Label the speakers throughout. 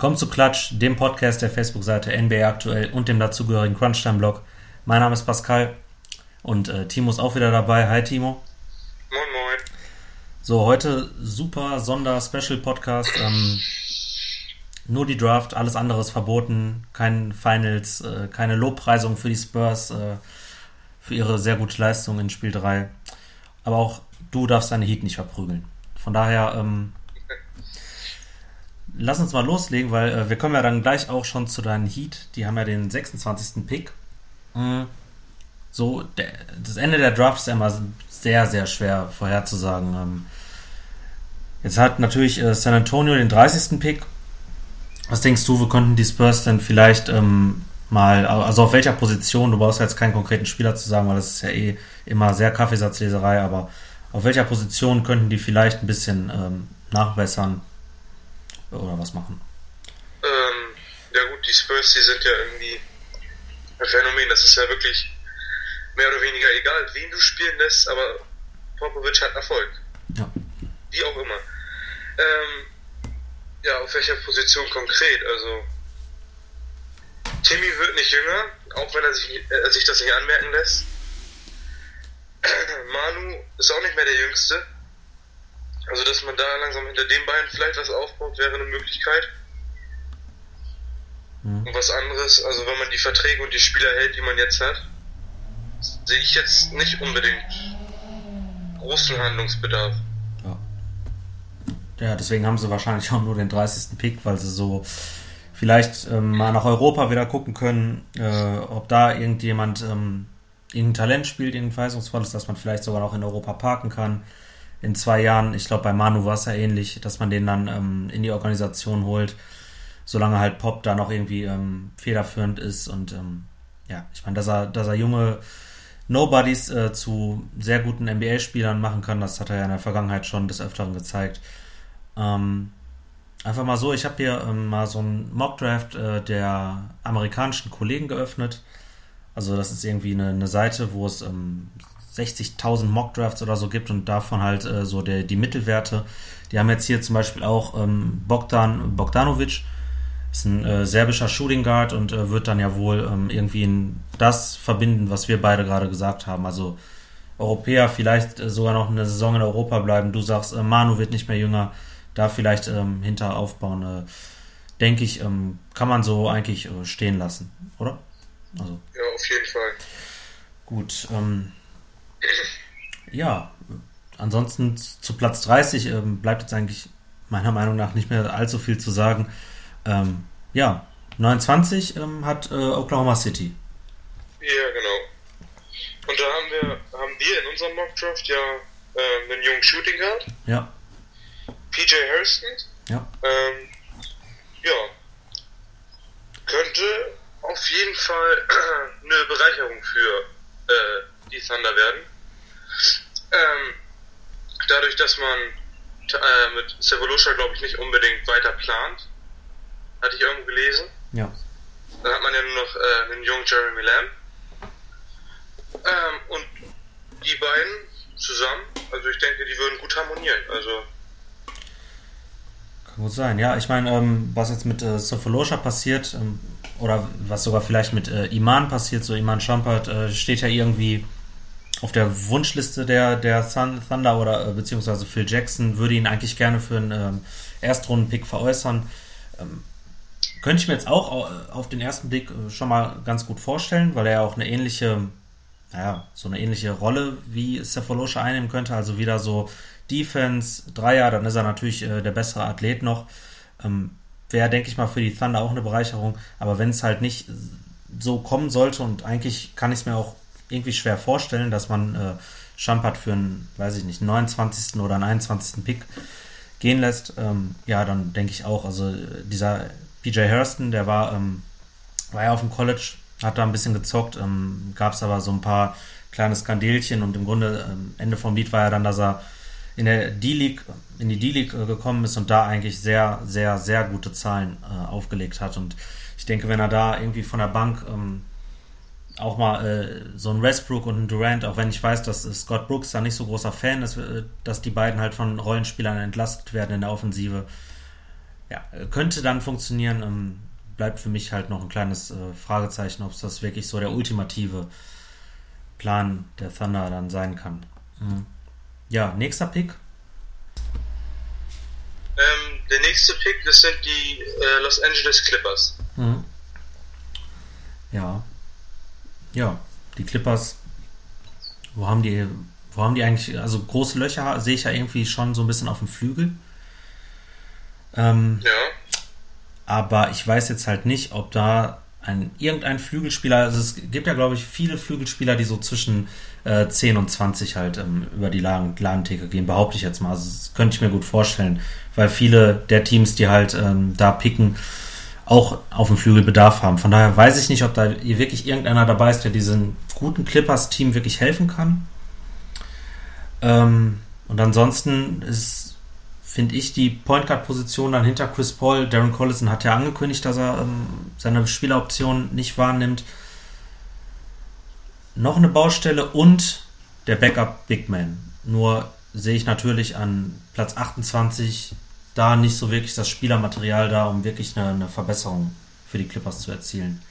Speaker 1: Willkommen zu Klatsch, dem Podcast der Facebook-Seite NBA aktuell und dem dazugehörigen Crunchtime-Blog. Mein Name ist Pascal und äh, Timo ist auch wieder dabei. Hi Timo.
Speaker 2: Moin moin.
Speaker 1: So, heute super Sonder-Special-Podcast. Ähm, nur die Draft, alles andere ist verboten. Kein Finals, äh, keine Lobpreisung für die Spurs, äh, für ihre sehr gute Leistung in Spiel 3. Aber auch du darfst deine Heat nicht verprügeln. Von daher, ähm, lass uns mal loslegen, weil äh, wir kommen ja dann gleich auch schon zu deinen Heat. Die haben ja den 26. Pick. Mhm. So, der, das Ende der Draft ist ja immer sehr, sehr schwer vorherzusagen. Ähm, jetzt hat natürlich äh, San Antonio den 30. Pick. Was denkst du, wo könnten die Spurs denn vielleicht ähm, mal, also auf welcher Position, du brauchst ja jetzt keinen konkreten Spieler zu sagen, weil das ist ja eh immer sehr Kaffeesatzleserei, aber auf welcher Position könnten die vielleicht ein bisschen ähm, nachbessern? Oder was machen?
Speaker 2: Ähm, ja gut, die Spurs, die sind ja irgendwie ein Phänomen. Das ist ja wirklich mehr oder weniger egal, wen du spielen lässt, aber Popovic hat Erfolg.
Speaker 1: Ja.
Speaker 2: Wie auch immer. Ähm, ja, auf welcher Position konkret? Also Timmy wird nicht jünger, auch wenn er sich, äh, sich das nicht anmerken lässt. Manu ist auch nicht mehr der Jüngste. Also, dass man da langsam hinter den beiden vielleicht was aufbaut, wäre eine Möglichkeit. Mhm. Und was anderes, also wenn man die Verträge und die Spieler hält, die man jetzt hat, sehe ich jetzt nicht unbedingt großen Handlungsbedarf.
Speaker 1: Ja. ja, deswegen haben sie wahrscheinlich auch nur den 30. Pick, weil sie so vielleicht ähm, mal nach Europa wieder gucken können, äh, ob da irgendjemand ähm, irgendein Talent spielt, irgendein verheißungsvolles, dass man vielleicht sogar noch in Europa parken kann in zwei Jahren, ich glaube bei Manu war es ja ähnlich, dass man den dann ähm, in die Organisation holt, solange halt Pop da noch irgendwie ähm, federführend ist und ähm, ja, ich meine, dass er, dass er junge Nobodies äh, zu sehr guten NBA-Spielern machen kann, das hat er ja in der Vergangenheit schon des Öfteren gezeigt. Ähm, einfach mal so, ich habe hier ähm, mal so einen Mockdraft äh, der amerikanischen Kollegen geöffnet. Also das ist irgendwie eine, eine Seite, wo es ähm, 60.000 Mockdrafts oder so gibt und davon halt äh, so der, die Mittelwerte. Die haben jetzt hier zum Beispiel auch ähm, Bogdan Bogdanovic, ist ein äh, serbischer Shooting Guard und äh, wird dann ja wohl ähm, irgendwie in das verbinden, was wir beide gerade gesagt haben. Also Europäer vielleicht äh, sogar noch eine Saison in Europa bleiben. Du sagst, äh, Manu wird nicht mehr jünger, da vielleicht ähm, hinter aufbauen. Äh, denke ich, ähm, kann man so eigentlich stehen lassen, oder?
Speaker 2: Also. Ja, auf jeden Fall.
Speaker 1: Gut, ähm, ja, ansonsten zu Platz 30 ähm, bleibt jetzt eigentlich meiner Meinung nach nicht mehr allzu viel zu sagen. Ähm, ja, 29 ähm, hat äh, Oklahoma City.
Speaker 2: Ja, genau. Und da haben wir, haben wir in unserem Mockdraft ja äh, einen jungen Shooting Guard.
Speaker 1: Ja.
Speaker 2: PJ Hurston.
Speaker 1: Ja.
Speaker 2: Ähm, ja. Könnte auf jeden Fall eine Bereicherung für äh, die Thunder werden. Ähm, dadurch, dass man äh, mit Sevolosha, glaube ich, nicht unbedingt weiter plant, hatte ich irgendwo gelesen.
Speaker 1: Ja.
Speaker 2: Dann hat man ja nur noch äh, einen jungen Jeremy Lamb. Ähm, und die beiden zusammen, also ich denke, die würden gut harmonieren. Also
Speaker 1: kann gut sein, ja. Ich meine, ähm, was jetzt mit äh, Sofolosha passiert, ähm, oder was sogar vielleicht mit äh, Iman passiert, so Iman Champert, äh, steht ja irgendwie auf der Wunschliste der, der Thunder oder äh, beziehungsweise Phil Jackson würde ihn eigentlich gerne für einen ähm, Erstrunden-Pick veräußern. Ähm, könnte ich mir jetzt auch auf den ersten Blick äh, schon mal ganz gut vorstellen, weil er ja auch eine ähnliche, naja, so eine ähnliche Rolle wie Cephalosha einnehmen könnte. Also wieder so Defense, Dreier, dann ist er natürlich äh, der bessere Athlet noch. Ähm, Wäre, denke ich mal, für die Thunder auch eine Bereicherung. Aber wenn es halt nicht so kommen sollte und eigentlich kann ich es mir auch irgendwie schwer vorstellen, dass man äh, Champert für einen, weiß ich nicht, 29. oder einen 21. Pick gehen lässt. Ähm, ja, dann denke ich auch, also dieser PJ Hurston, der war, ähm, war ja auf dem College, hat da ein bisschen gezockt, ähm, gab es aber so ein paar kleine Skandelchen und im Grunde ähm, Ende vom Lied war ja dann, dass er in der D-League, in die D-League äh, gekommen ist und da eigentlich sehr, sehr, sehr gute Zahlen äh, aufgelegt hat. Und ich denke, wenn er da irgendwie von der Bank ähm, auch mal äh, so ein Westbrook und ein Durant, auch wenn ich weiß, dass äh, Scott Brooks da nicht so großer Fan ist, äh, dass die beiden halt von Rollenspielern entlastet werden in der Offensive. ja, könnte dann funktionieren. Ähm, bleibt für mich halt noch ein kleines äh, Fragezeichen, ob es das wirklich so der ultimative Plan der Thunder dann sein kann. Mhm. Ja, nächster Pick.
Speaker 2: Ähm, der nächste Pick, das sind die äh, Los Angeles Clippers. Mhm.
Speaker 1: Ja. Ja, die Clippers, wo haben die, wo haben die eigentlich, also große Löcher sehe ich ja irgendwie schon so ein bisschen auf dem Flügel. Ähm, ja. Aber ich weiß jetzt halt nicht, ob da ein, irgendein Flügelspieler, also es gibt ja, glaube ich, viele Flügelspieler, die so zwischen äh, 10 und 20 halt ähm, über die Laden, Ladentheke gehen, behaupte ich jetzt mal. Also das könnte ich mir gut vorstellen, weil viele der Teams, die halt ähm, da picken, auch auf dem Flügel Bedarf haben. Von daher weiß ich nicht, ob da hier wirklich irgendeiner dabei ist, der diesem guten Clippers-Team wirklich helfen kann. Ähm, und ansonsten ist, finde ich, die Point Guard-Position dann hinter Chris Paul. Darren Collison hat ja angekündigt, dass er ähm, seine Spieleroption nicht wahrnimmt. Noch eine Baustelle und der Backup Big Man. Nur sehe ich natürlich an Platz 28 da nicht so wirklich das Spielermaterial da, um wirklich eine, eine Verbesserung für die Clippers zu erzielen.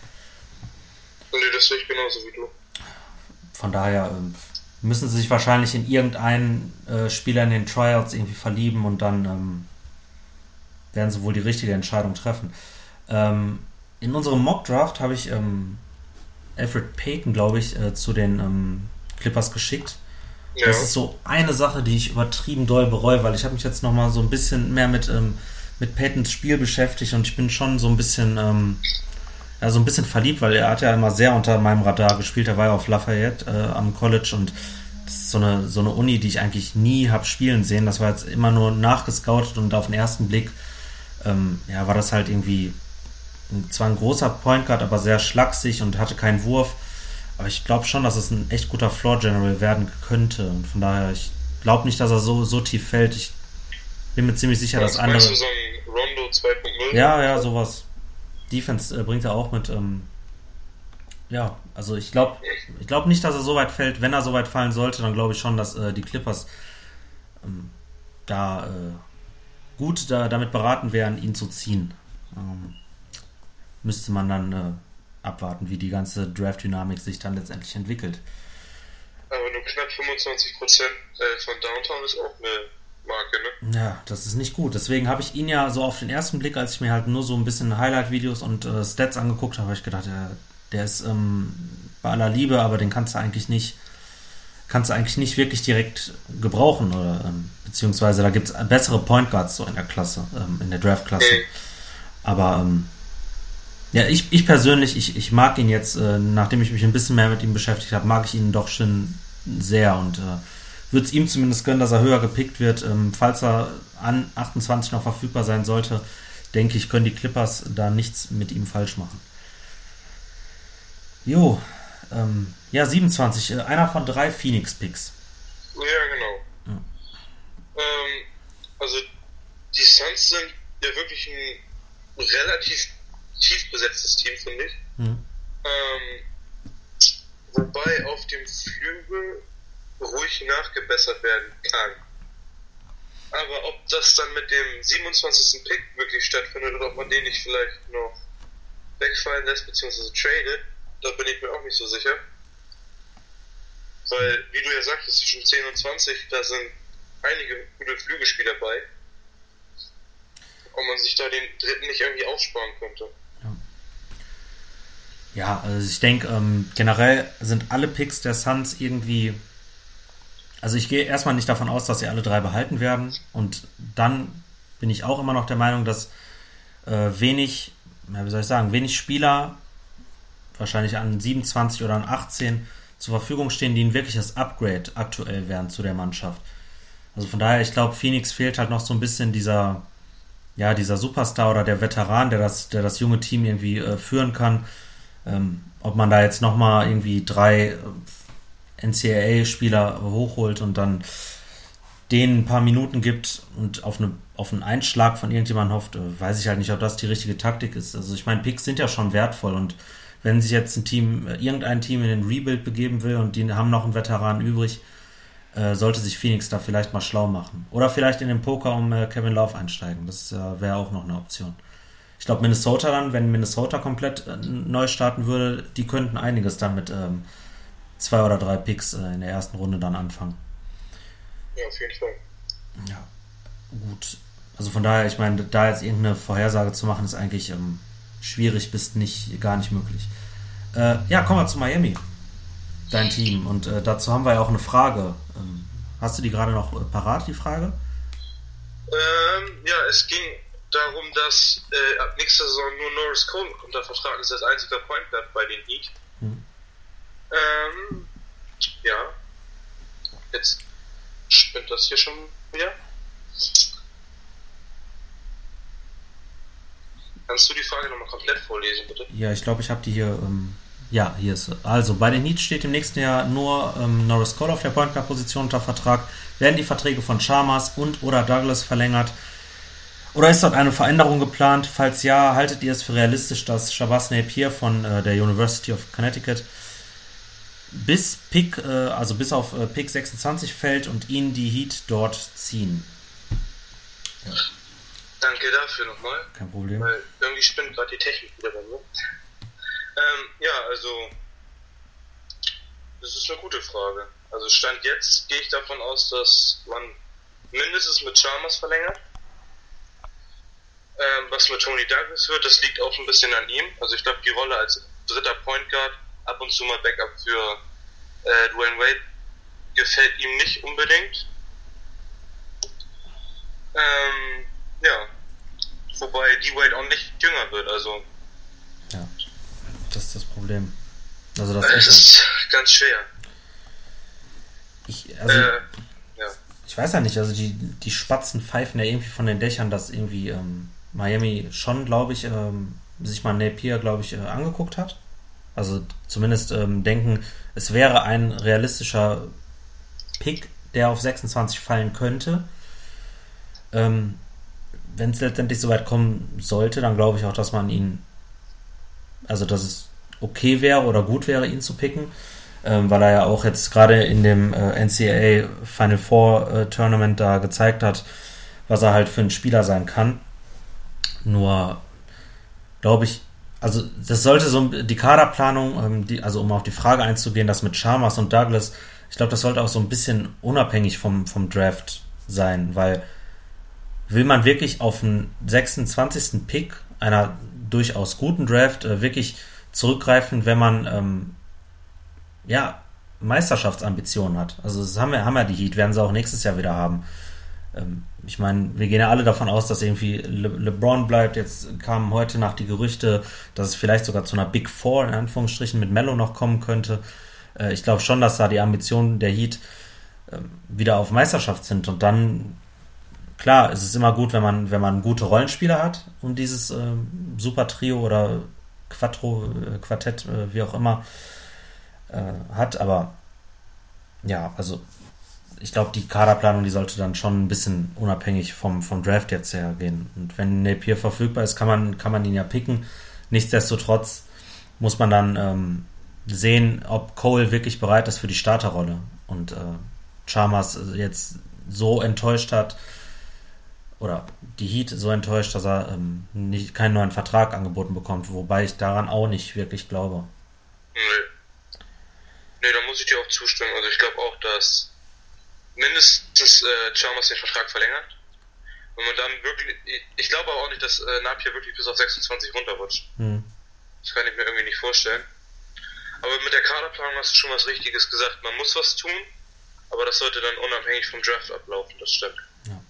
Speaker 2: Nee, das sehe ich genauso wie du.
Speaker 1: Von daher ähm, müssen sie sich wahrscheinlich in irgendeinen äh, Spieler in den Tryouts irgendwie verlieben und dann ähm, werden sie wohl die richtige Entscheidung treffen. Ähm, in unserem Mock Draft habe ich ähm, Alfred Payton, glaube ich, äh, zu den ähm, Clippers geschickt. Ja. Das ist so eine Sache, die ich übertrieben doll bereue, weil ich habe mich jetzt noch mal so ein bisschen mehr mit, ähm, mit Peytons Spiel beschäftigt und ich bin schon so ein bisschen, ähm, ja, so ein bisschen verliebt, weil er hat ja immer sehr unter meinem Radar gespielt. Er war ja auf Lafayette äh, am College und das ist so eine, so eine Uni, die ich eigentlich nie habe spielen sehen. Das war jetzt immer nur nachgescoutet und auf den ersten Blick ähm, ja, war das halt irgendwie zwar ein großer Point Guard, aber sehr schlaksig und hatte keinen Wurf. Aber ich glaube schon, dass es ein echt guter Floor General werden könnte. Und von daher, ich glaube nicht, dass er so, so tief fällt. Ich bin mir ziemlich sicher, dass andere. Du
Speaker 2: so ein Rondo 2.0?
Speaker 1: Ja, ja, sowas. Defense äh, bringt er auch mit. Ähm, ja, also ich glaube ich glaub nicht, dass er so weit fällt. Wenn er so weit fallen sollte, dann glaube ich schon, dass äh, die Clippers ähm, da äh, gut da, damit beraten wären, ihn zu ziehen. Ähm, müsste man dann äh, abwarten, wie die ganze Draft-Dynamik sich dann letztendlich entwickelt.
Speaker 2: Aber nur knapp 25% äh, von Downtown ist auch eine Marke, ne?
Speaker 1: Ja, das ist nicht gut. Deswegen habe ich ihn ja so auf den ersten Blick, als ich mir halt nur so ein bisschen Highlight-Videos und äh, Stats angeguckt habe, habe ich gedacht, ja, der ist ähm, bei aller Liebe, aber den kannst du eigentlich nicht, kannst du eigentlich nicht wirklich direkt gebrauchen oder ähm, beziehungsweise da gibt es bessere Point Guards so in der Klasse, ähm, in der Draft-Klasse. Mhm. Aber ähm, ja, ich, ich persönlich, ich, ich mag ihn jetzt, äh, nachdem ich mich ein bisschen mehr mit ihm beschäftigt habe, mag ich ihn doch schon sehr und äh, würde es ihm zumindest gönnen, dass er höher gepickt wird. Ähm, falls er an 28 noch verfügbar sein sollte, denke ich, können die Clippers da nichts mit ihm falsch machen. Jo, ähm, ja, 27, äh, einer von drei Phoenix-Picks.
Speaker 2: Ja, genau. Ja. Ähm, also, die Suns sind ja wirklich ein relativ tief besetztes Team, finde ich. Mhm. Ähm, wobei auf dem Flügel ruhig nachgebessert werden kann. Aber ob das dann mit dem 27. Pick wirklich stattfindet oder ob man den nicht vielleicht noch wegfallen lässt bzw. tradet, da bin ich mir auch nicht so sicher. Weil, wie du ja sagtest, zwischen 10 und 20, da sind einige gute Flügelspieler bei. Ob man sich da den dritten nicht irgendwie aufsparen könnte.
Speaker 1: Ja, also ich denke, ähm, generell sind alle Picks der Suns irgendwie. Also ich gehe erstmal nicht davon aus, dass sie alle drei behalten werden. Und dann bin ich auch immer noch der Meinung, dass äh, wenig, ja, wie soll ich sagen, wenig Spieler, wahrscheinlich an 27 oder an 18, zur Verfügung stehen, die ein wirkliches Upgrade aktuell wären zu der Mannschaft. Also von daher, ich glaube, Phoenix fehlt halt noch so ein bisschen dieser, ja, dieser Superstar oder der Veteran, der das, der das junge Team irgendwie äh, führen kann. Ähm, ob man da jetzt nochmal irgendwie drei äh, NCAA-Spieler hochholt und dann denen ein paar Minuten gibt und auf, eine, auf einen Einschlag von irgendjemandem hofft, äh, weiß ich halt nicht, ob das die richtige Taktik ist. Also ich meine, Picks sind ja schon wertvoll und wenn sich jetzt ein Team, äh, irgendein Team in den Rebuild begeben will und die haben noch einen Veteran übrig, sollte sich Phoenix da vielleicht mal schlau machen. Oder vielleicht in den Poker um Kevin Love einsteigen. Das wäre auch noch eine Option. Ich glaube, Minnesota dann, wenn Minnesota komplett äh, neu starten würde, die könnten einiges dann mit ähm, zwei oder drei Picks äh, in der ersten Runde dann anfangen.
Speaker 2: Ja, auf jeden Fall.
Speaker 1: Ja, gut. Also von daher, ich meine, da jetzt irgendeine Vorhersage zu machen, ist eigentlich ähm, schwierig bis nicht gar nicht möglich. Äh, ja, kommen wir zu Miami, dein Team. Und äh, dazu haben wir ja auch eine Frage. Ähm, hast du die gerade noch äh, parat, die Frage?
Speaker 2: Ähm, ja, es ging darum, dass äh, ab nächster Saison nur Norris Cole unter Vertrag ist als einziger Point Guard bei den Heat. Hm. Ähm, ja. Jetzt spinnt das hier schon wieder. Kannst du die Frage nochmal komplett vorlesen, bitte?
Speaker 1: Ja, ich glaube, ich habe die hier. Ähm, ja, hier ist. Also, bei den Heat steht im nächsten Jahr nur ähm, Norris Cole auf der Point Guard Position unter Vertrag. Werden die Verträge von Chalmers und oder Douglas verlängert? Oder ist dort eine Veränderung geplant? Falls ja, haltet ihr es für realistisch, dass Shabazz Napier von äh, der University of Connecticut bis Pick, äh, also bis auf äh, Pick 26 fällt und ihn die Heat dort ziehen?
Speaker 2: Ja. Danke dafür nochmal.
Speaker 1: Kein Problem.
Speaker 2: Weil irgendwie spinnt gerade die Technik wieder bei mir. Ähm, ja, also das ist eine gute Frage. Also Stand jetzt gehe ich davon aus, dass man mindestens mit Chalmers verlängert. Ähm, was mit Tony Douglas wird, das liegt auch ein bisschen an ihm. Also ich glaube, die Rolle als dritter Point Guard, ab und zu mal Backup für äh, Dwayne Wade, gefällt ihm nicht unbedingt. Ähm, ja. Wobei D-Wade auch nicht jünger wird, also.
Speaker 1: Ja, das ist das Problem. Also das,
Speaker 2: das ist ganz schwer.
Speaker 1: Ich, also, äh, ja. ich weiß ja nicht, also die, die Spatzen pfeifen ja irgendwie von den Dächern, dass irgendwie ähm, Miami schon, glaube ich, ähm, sich mal Napier, glaube ich, äh, angeguckt hat. Also zumindest ähm, denken, es wäre ein realistischer Pick, der auf 26 fallen könnte. Ähm, wenn es letztendlich soweit kommen sollte, dann glaube ich auch, dass man ihn, also dass es okay wäre oder gut wäre, ihn zu picken, ähm, weil er ja auch jetzt gerade in dem äh, NCAA Final Four äh, Tournament da gezeigt hat, was er halt für ein Spieler sein kann. Nur glaube ich, also das sollte so die Kaderplanung, ähm, die, also um auf die Frage einzugehen, das mit Chalmers und Douglas, ich glaube, das sollte auch so ein bisschen unabhängig vom, vom Draft sein, weil will man wirklich auf den 26. Pick einer durchaus guten Draft äh, wirklich zurückgreifen, wenn man ähm, ja Meisterschaftsambitionen hat. Also das haben wir, haben ja die Heat, werden sie auch nächstes Jahr wieder haben. Ähm, ich meine, wir gehen ja alle davon aus, dass irgendwie Le LeBron bleibt. Jetzt kamen heute nach die Gerüchte, dass es vielleicht sogar zu einer Big Four in Anführungsstrichen mit Mello noch kommen könnte. Äh, ich glaube schon, dass da die Ambitionen der Heat äh, wieder auf Meisterschaft sind und dann klar, es ist immer gut, wenn man, wenn man gute Rollenspieler hat und dieses äh, Super Trio oder Quattro, äh, Quartett, äh, wie auch immer, äh, hat, aber ja, also ich glaube, die Kaderplanung, die sollte dann schon ein bisschen unabhängig vom, vom Draft jetzt hergehen. Und wenn Napier verfügbar ist, kann man, kann man ihn ja picken. Nichtsdestotrotz muss man dann ähm, sehen, ob Cole wirklich bereit ist für die Starterrolle. Und äh, Chalmers jetzt so enttäuscht hat, oder die Heat so enttäuscht, dass er ähm, nicht, keinen neuen Vertrag angeboten bekommt, wobei ich daran auch nicht wirklich glaube.
Speaker 2: Nee. Nee, da muss ich dir auch zustimmen. Also ich glaube auch, dass mindestens äh, Chalmers den Vertrag verlängert. Wenn man dann wirklich, ich glaube aber auch nicht, dass äh, Napier wirklich bis auf 26 runterrutscht. Hm. Das kann ich mir irgendwie nicht vorstellen. Aber mit der Kaderplanung hast du schon was Richtiges gesagt. Man muss was tun, aber das sollte dann unabhängig vom Draft ablaufen, das stimmt.
Speaker 1: Ja.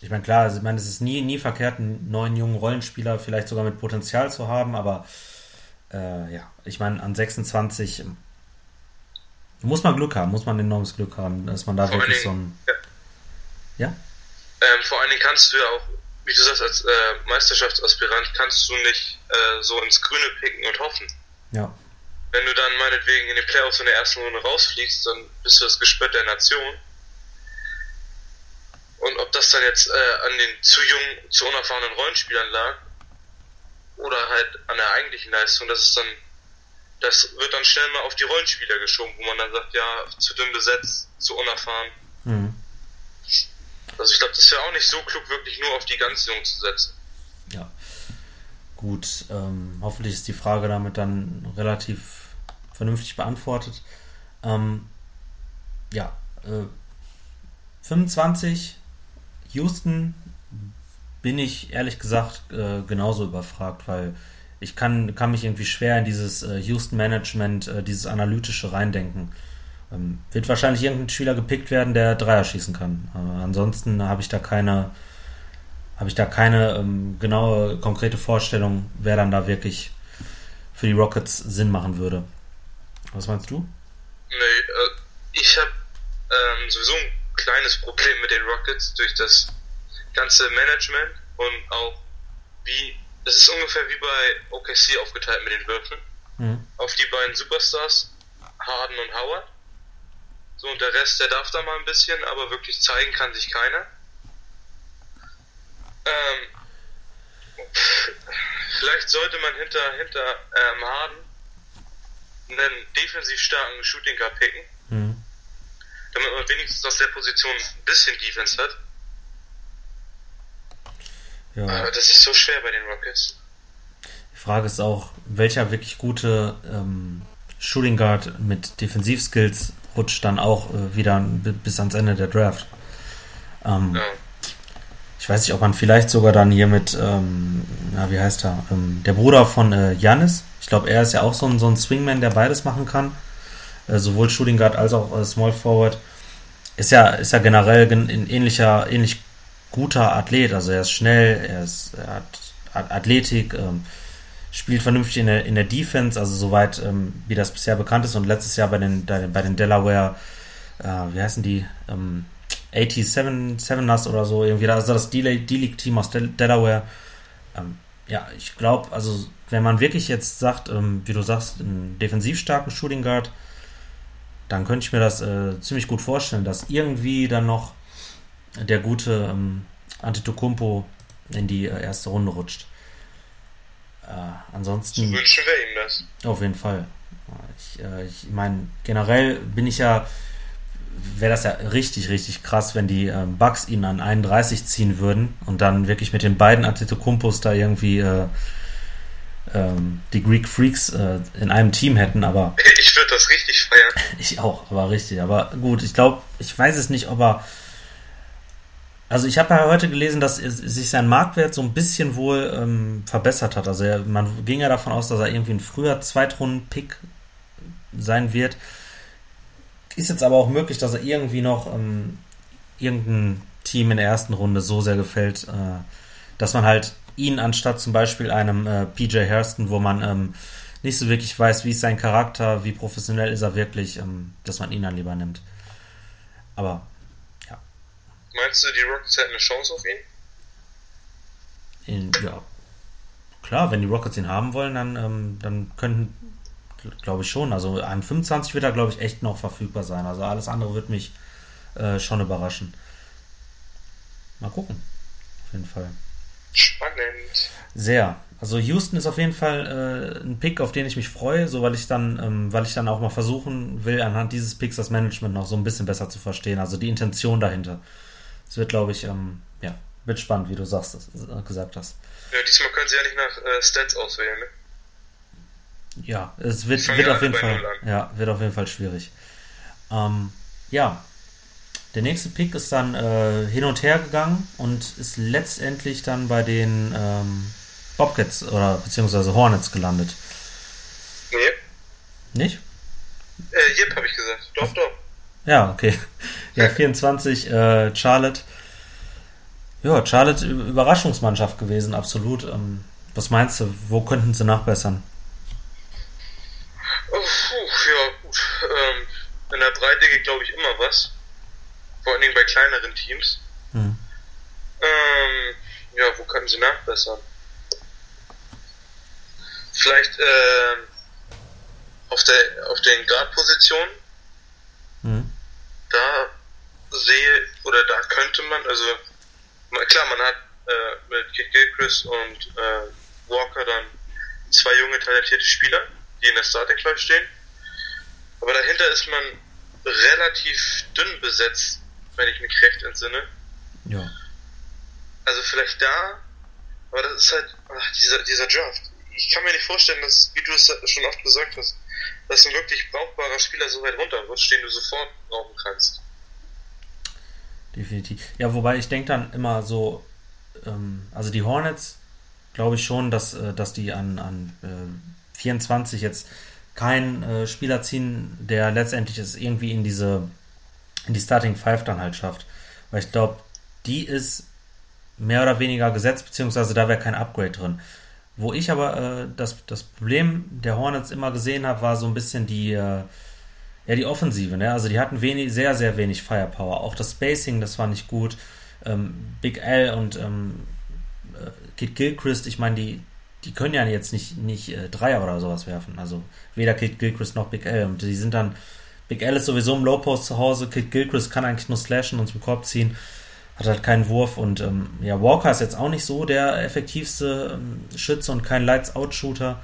Speaker 1: Ich meine, klar, also, ich meine, es ist nie, nie verkehrt, einen neuen jungen Rollenspieler vielleicht sogar mit Potenzial zu haben, aber äh, ja, ich meine, an 26 muss man Glück haben, muss man enormes Glück haben, dass man da vor wirklich so ein. Ja? ja?
Speaker 2: Ähm, vor allen Dingen kannst du ja auch, wie du sagst, als äh, Meisterschaftsaspirant kannst du nicht äh, so ins Grüne picken und hoffen.
Speaker 1: Ja.
Speaker 2: Wenn du dann meinetwegen in den Playoffs in der ersten Runde rausfliegst, dann bist du das Gespött der Nation. Und ob das dann jetzt äh, an den zu jungen, zu unerfahrenen Rollenspielern lag oder halt an der eigentlichen Leistung, das ist dann, das wird dann schnell mal auf die Rollenspieler geschoben, wo man dann sagt, ja, zu dünn besetzt, zu unerfahren. Also ich glaube, das wäre auch nicht so klug, wirklich nur auf die ganz Jungen zu setzen.
Speaker 1: Ja. Gut, ähm, hoffentlich ist die Frage damit dann relativ vernünftig beantwortet. Ähm, ja, äh, 25, Houston bin ich ehrlich gesagt äh, genauso überfragt, weil ich kann, kann mich irgendwie schwer in dieses äh, Houston-Management, äh, dieses analytische reindenken. Ähm, wird wahrscheinlich irgendein Spieler gepickt werden, der Dreier schießen kann. Aber ansonsten habe ich da keine, habe ich da keine ähm, genaue, konkrete Vorstellung, wer dann da wirklich für die Rockets Sinn machen würde. Was meinst du?
Speaker 2: Nee, äh, ich habe ähm, sowieso ein kleines Problem mit den Rockets durch das ganze Management und auch wie, das ist ungefähr wie bei OKC aufgeteilt mit den Würfeln. Mhm. Auf die beiden Superstars, Harden und Howard. So, und der Rest, der darf da mal ein bisschen, aber wirklich zeigen kann sich keiner. Ähm, vielleicht sollte man hinter, hinter ähm, Harden einen defensiv starken Shooting Guard picken. Mhm. Damit man wenigstens aus der Position ein bisschen Defense hat. Ja. Aber das ist so schwer bei den Rockets.
Speaker 1: Die Frage ist auch, welcher wirklich gute ähm, Shooting Guard mit Defensivskills rutscht dann auch äh, wieder bis ans Ende der Draft. Ähm, ja. Ich weiß nicht, ob man vielleicht sogar dann hier mit, ähm, na, wie heißt er, ähm, der Bruder von äh, Janis, ich glaube, er ist ja auch so ein, so ein Swingman, der beides machen kann, äh, sowohl Shooting Guard als auch äh, Small Forward. Ist ja, ist ja generell ein ähnlicher, ähnlich guter Athlet, also er ist schnell, er, ist, er hat Athletik, ähm, spielt vernünftig in der, in der Defense, also soweit ähm, wie das bisher bekannt ist. Und letztes Jahr bei den, bei den Delaware, äh, wie heißen die, ähm, 87 Seveners oder so, irgendwie, also das D-League-Team aus Del Delaware. Ähm, ja, ich glaube, also wenn man wirklich jetzt sagt, ähm, wie du sagst, einen defensiv starken Shooting Guard, dann könnte ich mir das äh, ziemlich gut vorstellen, dass irgendwie dann noch der gute ähm, Antetokounmpo in die äh, erste Runde rutscht. Äh, ansonsten.
Speaker 2: So wünschen wir ihm das.
Speaker 1: Auf jeden Fall. Ich, äh, ich meine, generell bin ich ja, wäre das ja richtig, richtig krass, wenn die ähm, Bugs ihn an 31 ziehen würden und dann wirklich mit den beiden Antetokounmpos da irgendwie äh, ähm, die Greek Freaks äh, in einem Team hätten, aber.
Speaker 2: Ich würde das richtig feiern.
Speaker 1: Ich auch, aber richtig. Aber gut, ich glaube, ich weiß es nicht, ob er also ich habe ja heute gelesen, dass sich sein Marktwert so ein bisschen wohl ähm, verbessert hat. Also er, man ging ja davon aus, dass er irgendwie ein früher Zweitrunden-Pick sein wird. Ist jetzt aber auch möglich, dass er irgendwie noch ähm, irgendein Team in der ersten Runde so sehr gefällt, äh, dass man halt ihn anstatt zum Beispiel einem äh, PJ Hairston, wo man ähm, nicht so wirklich weiß, wie ist sein Charakter, wie professionell ist er wirklich, ähm, dass man ihn dann lieber nimmt. Aber
Speaker 2: Meinst du, die Rockets hätten eine Chance auf ihn?
Speaker 1: In, ja, klar, wenn die Rockets ihn haben wollen, dann, ähm, dann könnten, glaube ich schon. Also an 25 wird er, glaube ich, echt noch verfügbar sein. Also alles andere wird mich äh, schon überraschen. Mal gucken. Auf jeden Fall.
Speaker 2: Spannend.
Speaker 1: Sehr. Also Houston ist auf jeden Fall äh, ein Pick, auf den ich mich freue, so weil ich dann, ähm, weil ich dann auch mal versuchen will, anhand dieses Picks das Management noch so ein bisschen besser zu verstehen. Also die Intention dahinter. Es wird, glaube ich, ähm, ja, wird spannend, wie du sagst, äh, gesagt hast.
Speaker 2: Ja, diesmal können sie ja nicht nach äh, Stats auswählen, ne?
Speaker 1: Ja, es wird, wird auf jeden Fall, ja, wird auf jeden Fall schwierig. Ähm, ja, der nächste Pick ist dann äh, hin und her gegangen und ist letztendlich dann bei den ähm, Bobcats oder beziehungsweise Hornets gelandet.
Speaker 2: Nee.
Speaker 1: Nicht?
Speaker 2: Äh, Jep, habe ich gesagt. Doch, doch.
Speaker 1: Ja, okay. Ja, 24, äh, Charlotte. Ja, Charlotte Überraschungsmannschaft gewesen, absolut. Ähm, was meinst du, wo könnten sie nachbessern?
Speaker 2: Oh, ja, gut. Ähm, in der Breite geht, glaube ich, immer was. Vor allen Dingen bei kleineren Teams. Hm. Ähm, ja, wo können sie nachbessern? Vielleicht äh, auf, der, auf den Guard-Positionen. Hm da sehe oder da könnte man, also klar, man hat äh, mit Kid Gilchrist und äh, Walker dann zwei junge talentierte Spieler, die in der Starting Five stehen. Aber dahinter ist man relativ dünn besetzt wenn ich mich recht entsinne.
Speaker 1: Ja.
Speaker 2: Also vielleicht da, aber das ist halt ach, dieser, dieser Draft. Ich kann mir nicht vorstellen, dass, wie du es schon oft gesagt hast, dass ein wirklich brauchbarer Spieler so weit runterrutscht, den du sofort brauchen kannst.
Speaker 1: Definitiv. Ja, wobei ich denke dann immer so, ähm, also die Hornets, glaube ich schon, dass, äh, dass die an, an äh, 24 jetzt keinen äh, Spieler ziehen, der letztendlich es irgendwie in diese in die Starting Five dann halt schafft. Weil ich glaube, die ist mehr oder weniger gesetzt, beziehungsweise da wäre kein Upgrade drin. Wo ich aber äh, das, das Problem der Hornets immer gesehen habe, war so ein bisschen die, äh, ja, die Offensive. Ne? Also die hatten wenig, sehr, sehr wenig Firepower. Auch das Spacing, das war nicht gut. Ähm, Big L und ähm, äh, Kid Gilchrist, ich meine, die, die können ja jetzt nicht, nicht äh, Dreier oder sowas werfen. Also weder Kid Gilchrist noch Big L. Und die sind dann, Big L ist sowieso im Low Post zu Hause, Kid Gilchrist kann eigentlich nur slashen und zum Korb ziehen hat halt keinen Wurf und ähm, ja, Walker ist jetzt auch nicht so der effektivste ähm, Schütze und kein Lights-Out-Shooter.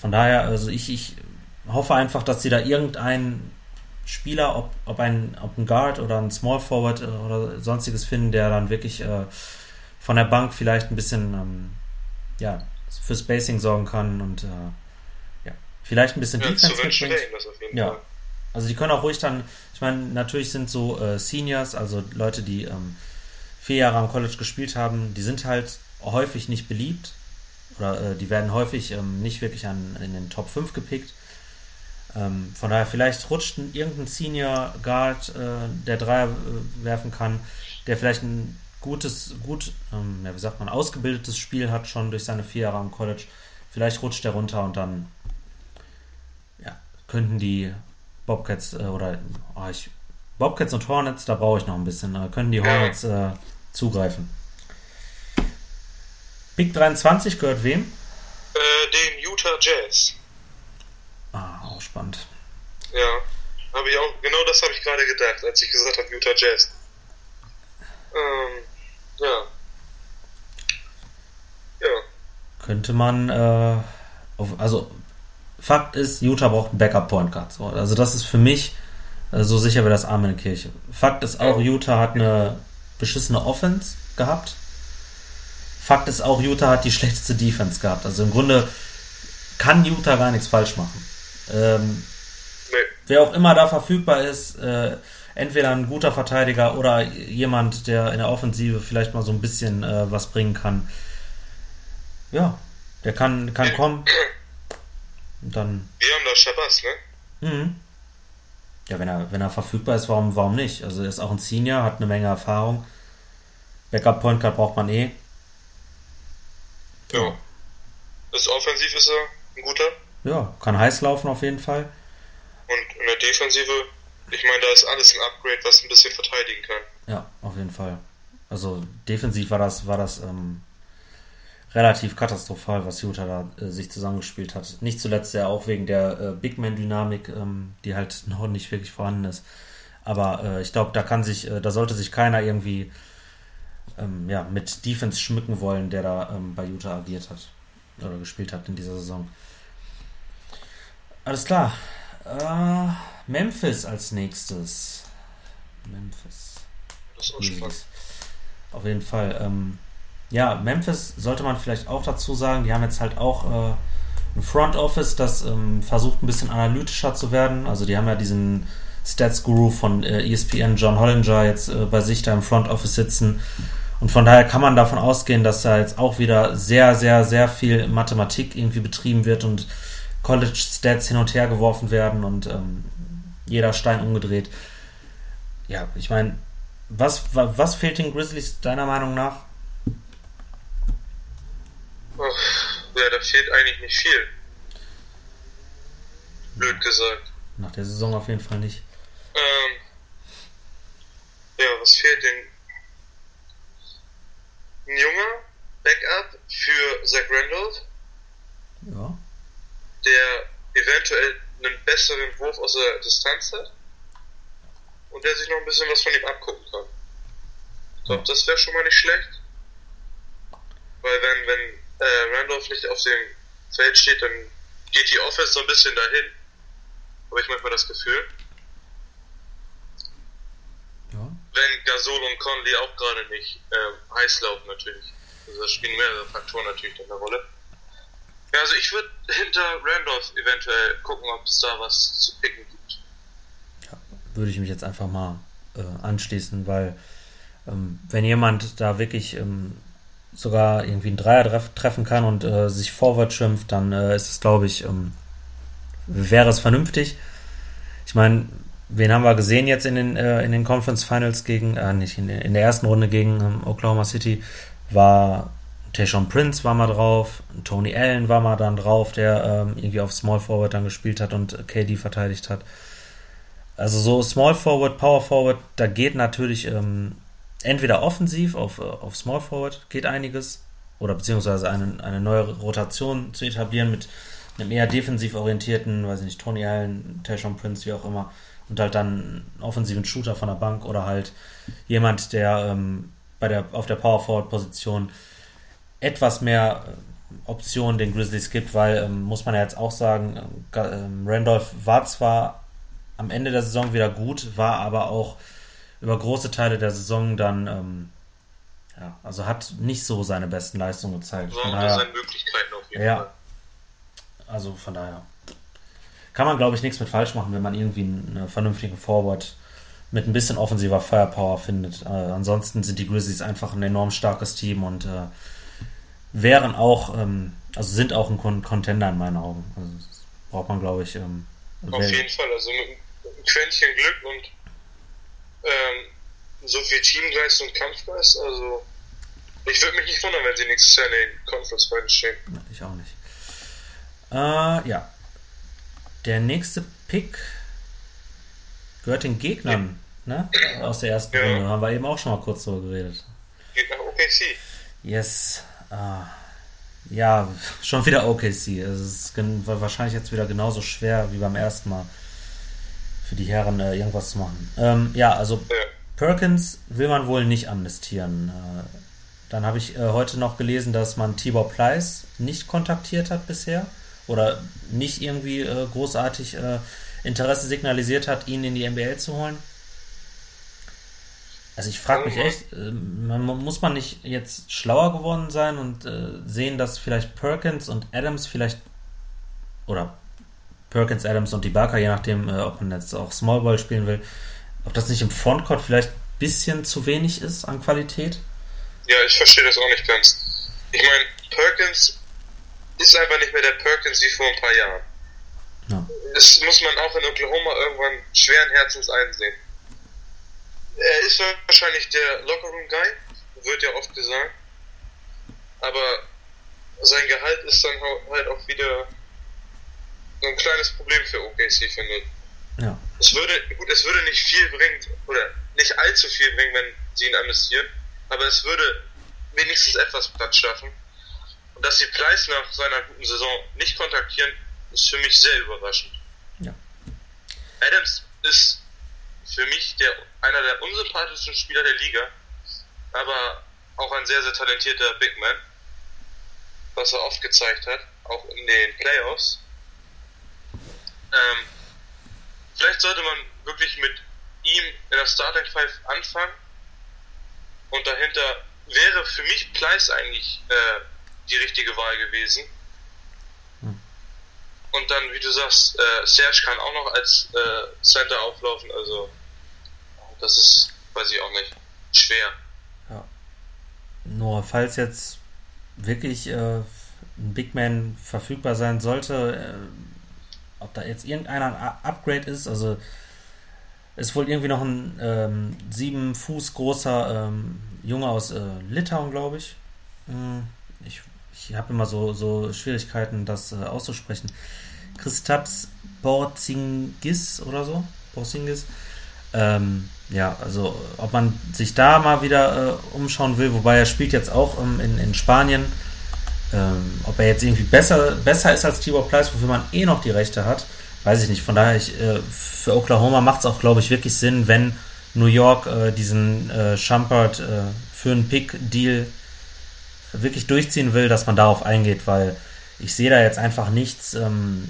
Speaker 1: Von daher, also ich, ich hoffe einfach, dass sie da irgendeinen Spieler, ob, ob, ein, ob ein Guard oder ein Small Forward äh, oder sonstiges finden, der dann wirklich äh, von der Bank vielleicht ein bisschen ähm, ja, für Spacing sorgen kann und äh, ja, vielleicht ein bisschen
Speaker 2: ja,
Speaker 1: Defense
Speaker 2: mitbringt.
Speaker 1: Ja, Fall. also die können auch ruhig dann meine, natürlich sind so äh, Seniors, also Leute, die ähm, vier Jahre am College gespielt haben, die sind halt häufig nicht beliebt oder äh, die werden häufig ähm, nicht wirklich an, in den Top 5 gepickt. Ähm, von daher, vielleicht rutscht ein, irgendein Senior Guard, äh, der Dreier äh, werfen kann, der vielleicht ein gutes, gut, ähm, ja, wie sagt man, ausgebildetes Spiel hat schon durch seine vier Jahre am College. Vielleicht rutscht der runter und dann ja, könnten die Bobcats äh, oder oh, ich, Bobcats und Hornets, da brauche ich noch ein bisschen. Da können die Hornets äh, zugreifen. Big 23 gehört wem?
Speaker 2: Äh, den Utah Jazz.
Speaker 1: Ah, auch spannend.
Speaker 2: Ja, habe ich auch, genau das habe ich gerade gedacht, als ich gesagt habe Utah Jazz. Ähm, ja. Ja.
Speaker 1: Könnte man, äh, auf, also Fakt ist, Utah braucht einen Backup-Point Guard. So, also das ist für mich äh, so sicher wie das Arm in der Kirche. Fakt ist auch, Utah hat eine beschissene Offense gehabt. Fakt ist auch, Utah hat die schlechteste Defense gehabt. Also im Grunde kann Utah gar nichts falsch machen. Ähm, nee. Wer auch immer da verfügbar ist, äh, entweder ein guter Verteidiger oder jemand, der in der Offensive vielleicht mal so ein bisschen äh, was bringen kann. Ja, der kann, kann kommen. Und dann.
Speaker 2: Wir haben da Shabazz, ne?
Speaker 1: Mhm. Ja, wenn er, wenn er verfügbar ist, warum, warum nicht? Also er ist auch ein Senior, hat eine Menge Erfahrung. Backup Point Guard braucht man eh.
Speaker 2: Ja. Ist offensiv ist er ein guter.
Speaker 1: Ja, kann heiß laufen auf jeden Fall.
Speaker 2: Und in der Defensive, ich meine, da ist alles ein Upgrade, was ein bisschen verteidigen kann.
Speaker 1: Ja, auf jeden Fall. Also defensiv war das, war das ähm, relativ katastrophal, was Utah da äh, sich zusammengespielt hat. Nicht zuletzt ja auch wegen der äh, Big Man-Dynamik, ähm, die halt noch nicht wirklich vorhanden ist. Aber äh, ich glaube, da kann sich, äh, da sollte sich keiner irgendwie ähm, ja, mit Defense schmücken wollen, der da ähm, bei Utah agiert hat oder gespielt hat in dieser Saison. Alles klar. Äh, Memphis als nächstes. Memphis.
Speaker 2: Das ist auch.
Speaker 1: Auf jeden Fall. Ähm, ja, Memphis sollte man vielleicht auch dazu sagen, die haben jetzt halt auch äh, ein Front Office, das ähm, versucht ein bisschen analytischer zu werden. Also die haben ja diesen Stats Guru von äh, ESPN, John Hollinger, jetzt äh, bei sich da im Front Office sitzen. Und von daher kann man davon ausgehen, dass da jetzt auch wieder sehr, sehr, sehr viel Mathematik irgendwie betrieben wird und College Stats hin und her geworfen werden und ähm, jeder Stein umgedreht. Ja, ich meine, was, was fehlt den Grizzlies deiner Meinung nach?
Speaker 2: Ja, da fehlt eigentlich nicht viel. Blöd gesagt.
Speaker 1: Nach der Saison auf jeden Fall nicht.
Speaker 2: Ähm, ja, was fehlt denn? Ein junger Backup für Zach Randolph.
Speaker 1: Ja.
Speaker 2: Der eventuell einen besseren Wurf aus der Distanz hat. Und der sich noch ein bisschen was von ihm abgucken kann. Ich glaube, das wäre schon mal nicht schlecht. Weil wenn, wenn äh, Randolph nicht auf dem Feld steht, dann geht die Offense so ein bisschen dahin. Habe ich manchmal das Gefühl. wenn Gasol und Conley auch gerade nicht äh, heiß laufen natürlich. Also da spielen mehrere Faktoren natürlich eine Rolle. Ja, also ich würde hinter Randolph eventuell gucken, ob es da was zu picken gibt.
Speaker 1: Ja, würde ich mich jetzt einfach mal äh, anschließen, weil ähm, wenn jemand da wirklich ähm, sogar irgendwie einen Dreier treff treffen kann und äh, sich vorwärts schimpft, dann äh, ist es, glaube ich, ähm, wäre es vernünftig. Ich meine, wen haben wir gesehen jetzt in den, äh, in den Conference Finals gegen, äh, nicht in, in, der ersten Runde gegen ähm, Oklahoma City, war Tayshaun Prince war mal drauf, Tony Allen war mal dann drauf, der ähm, irgendwie auf Small Forward dann gespielt hat und KD verteidigt hat. Also so Small Forward, Power Forward, da geht natürlich ähm, entweder offensiv auf, äh, auf Small Forward geht einiges oder beziehungsweise eine, eine neue Rotation zu etablieren mit einem eher defensiv orientierten, weiß ich nicht, Tony Allen, Tayshaun Prince, wie auch immer und halt dann einen offensiven Shooter von der Bank oder halt jemand, der ähm, bei der, auf der Power Forward Position etwas mehr äh, Optionen den Grizzlies gibt, weil, ähm, muss man ja jetzt auch sagen, äh, Randolph war zwar am Ende der Saison wieder gut, war aber auch über große Teile der Saison dann, ähm, ja, also hat nicht so seine besten Leistungen gezeigt.
Speaker 2: Von daher, seine Möglichkeiten auf jeden
Speaker 1: ja, Fall. Also von daher kann man, glaube ich, nichts mit falsch machen, wenn man irgendwie einen vernünftigen Forward mit ein bisschen offensiver Firepower findet. Äh, ansonsten sind die Grizzlies einfach ein enorm starkes Team und äh, wären auch, ähm, also sind auch ein Contender in meinen Augen. Also braucht man, glaube ich. Ähm,
Speaker 2: Auf jeden Fall, also mit einem Quäntchen Glück und ähm, so viel Teamgeist und Kampfgeist, also ich würde mich nicht wundern, wenn sie nächstes Jahr in den Conference Finals stehen.
Speaker 1: Ich auch nicht. Äh, ja, der nächste Pick gehört den Gegnern ne? aus der ersten ja. Runde. Haben wir eben auch schon mal kurz drüber geredet.
Speaker 2: Gegner OKC.
Speaker 1: Yes. Ah. Ja, schon wieder OKC. Es ist wahrscheinlich jetzt wieder genauso schwer wie beim ersten Mal für die Herren äh, irgendwas zu machen. Ähm, ja, also ja. Perkins will man wohl nicht amnestieren. Äh, dann habe ich äh, heute noch gelesen, dass man Tibor Pleiss nicht kontaktiert hat bisher oder nicht irgendwie äh, großartig äh, Interesse signalisiert hat, ihn in die NBA zu holen. Also ich frage mich echt, äh, man, muss man nicht jetzt schlauer geworden sein und sehen, dass vielleicht Perkins und Adams vielleicht oder Perkins, Adams und Ibaka, je nachdem, äh, ob man jetzt auch Small Ball spielen will, ob das nicht im Frontcourt vielleicht ein bisschen zu wenig ist an Qualität?
Speaker 2: Ja, ich verstehe das auch nicht ganz. Ich meine, Perkins ist einfach nicht mehr der Perkins wie vor ein paar Jahren. Ja. Das muss man auch in Oklahoma irgendwann schweren Herzens einsehen. Er ist wahrscheinlich der Lockerroom-Guy, wird ja oft gesagt. Aber sein Gehalt ist dann halt auch wieder so ein kleines Problem für OKC, finde ich. Ja. Es würde, gut, es würde nicht viel bringen, oder nicht allzu viel bringen, wenn sie ihn amnestieren, aber es würde wenigstens etwas Platz schaffen. Und dass sie Price nach seiner guten Saison nicht kontaktieren, ist für mich sehr überraschend. Ja. Adams ist für mich der, einer der unsympathischsten Spieler der Liga, aber auch ein sehr, sehr talentierter Big Man, was er oft gezeigt hat, auch in den Playoffs. Ähm, vielleicht sollte man wirklich mit ihm in der Starting Five anfangen und dahinter wäre für mich Pleiss eigentlich äh, die richtige Wahl gewesen. Hm. Und dann, wie du sagst, äh, Serge kann auch noch als äh, Center auflaufen, also das ist, weiß ich auch nicht, schwer.
Speaker 1: Ja. Nur falls jetzt wirklich äh, ein Big Man verfügbar sein sollte, äh, ob da jetzt irgendeiner ein Upgrade ist, also ist wohl irgendwie noch ein ähm, sieben Fuß großer ähm, Junge aus äh, Litauen, glaube ich. Hm, ich ich habe immer so, so Schwierigkeiten, das äh, auszusprechen. Christaps Borzingis oder so. Borzingis. Ähm, ja, also ob man sich da mal wieder äh, umschauen will, wobei er spielt jetzt auch ähm, in, in Spanien. Ähm, ob er jetzt irgendwie besser, besser ist als Tibor Pleiss, wofür man eh noch die Rechte hat, weiß ich nicht. Von daher, ich, äh, für Oklahoma macht es auch, glaube ich, wirklich Sinn, wenn New York äh, diesen äh, Shumpert äh, für einen Pick-Deal wirklich durchziehen will, dass man darauf eingeht, weil ich sehe da jetzt einfach nichts, ähm,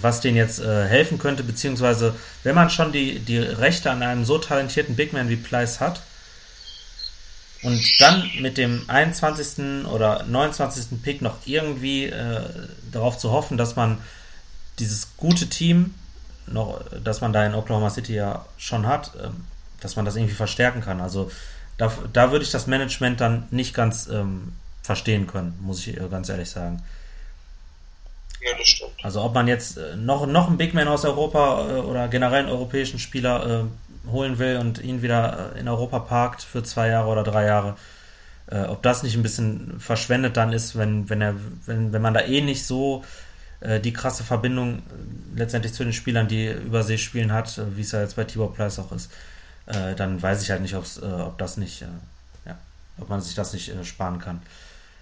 Speaker 1: was denen jetzt äh, helfen könnte, beziehungsweise wenn man schon die, die Rechte an einem so talentierten Big Man wie Pleiss hat und dann mit dem 21. oder 29. Pick noch irgendwie äh, darauf zu hoffen, dass man dieses gute Team noch, dass man da in Oklahoma City ja schon hat, ähm, dass man das irgendwie verstärken kann. Also da, da würde ich das Management dann nicht ganz ähm, verstehen können, muss ich ganz ehrlich sagen.
Speaker 2: Ja, das stimmt.
Speaker 1: Also ob man jetzt äh, noch, noch einen Big Man aus Europa äh, oder generell einen europäischen Spieler äh, holen will und ihn wieder äh, in Europa parkt für zwei Jahre oder drei Jahre, äh, ob das nicht ein bisschen verschwendet dann ist, wenn, wenn, er, wenn, wenn man da eh nicht so äh, die krasse Verbindung letztendlich zu den Spielern, die Übersee spielen hat, wie es ja jetzt bei Tibor Pleiss auch ist, dann weiß ich halt nicht, ob das nicht, ja, ob man sich das nicht sparen kann.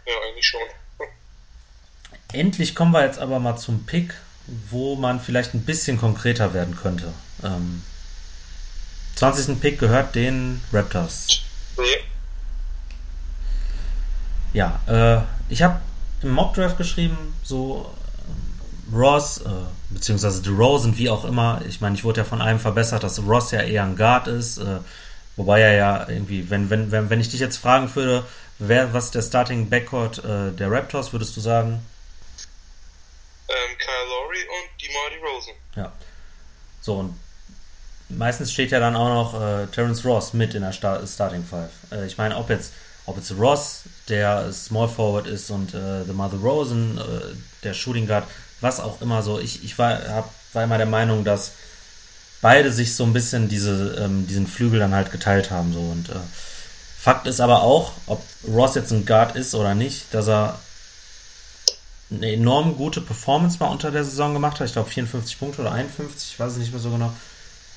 Speaker 2: Ja, eigentlich schon.
Speaker 1: Endlich kommen wir jetzt aber mal zum Pick, wo man vielleicht ein bisschen konkreter werden könnte. Ähm, 20. Pick gehört den Raptors.
Speaker 2: Nee.
Speaker 1: Ja, äh, ich habe im Mockdraft geschrieben, so äh, Ross, äh, beziehungsweise DeRozan, wie auch immer. Ich meine, ich wurde ja von einem verbessert, dass Ross ja eher ein Guard ist. Äh, wobei er ja irgendwie, wenn, wenn, wenn, wenn ich dich jetzt fragen würde, wer, was der Starting Backcourt äh, der Raptors, würdest du sagen?
Speaker 2: ähm, Kyle Lowry und DeMar DeRozan.
Speaker 1: Ja. So, und meistens steht ja dann auch noch äh, Terence Ross mit in der Star Starting Five. Äh, ich meine, ob jetzt, ob jetzt Ross, der Small Forward ist und äh, DeMar DeRozan, äh, der Shooting Guard, was auch immer so. Ich, ich war, hab, war immer der Meinung, dass beide sich so ein bisschen diese, ähm, diesen Flügel dann halt geteilt haben. So. Und äh, Fakt ist aber auch, ob Ross jetzt ein Guard ist oder nicht, dass er eine enorm gute Performance mal unter der Saison gemacht hat. Ich glaube 54 Punkte oder 51, ich weiß es nicht mehr so genau.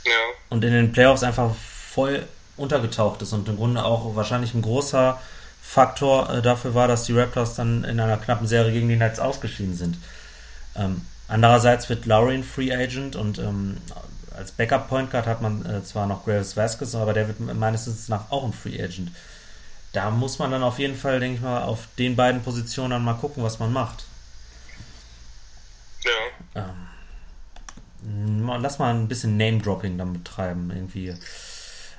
Speaker 2: Ja.
Speaker 1: Und in den Playoffs einfach voll untergetaucht ist und im Grunde auch wahrscheinlich ein großer Faktor äh, dafür war, dass die Raptors dann in einer knappen Serie gegen die Nets ausgeschieden sind. Ähm, andererseits wird Lowry ein Free Agent und ähm, als Backup Point Guard hat man äh, zwar noch Graves Vasquez, aber der wird meines Wissens nach auch ein Free Agent. Da muss man dann auf jeden Fall, denke ich mal, auf den beiden Positionen dann mal gucken, was man macht.
Speaker 2: Ja.
Speaker 1: Ähm, lass mal ein bisschen Name-Dropping dann betreiben, irgendwie.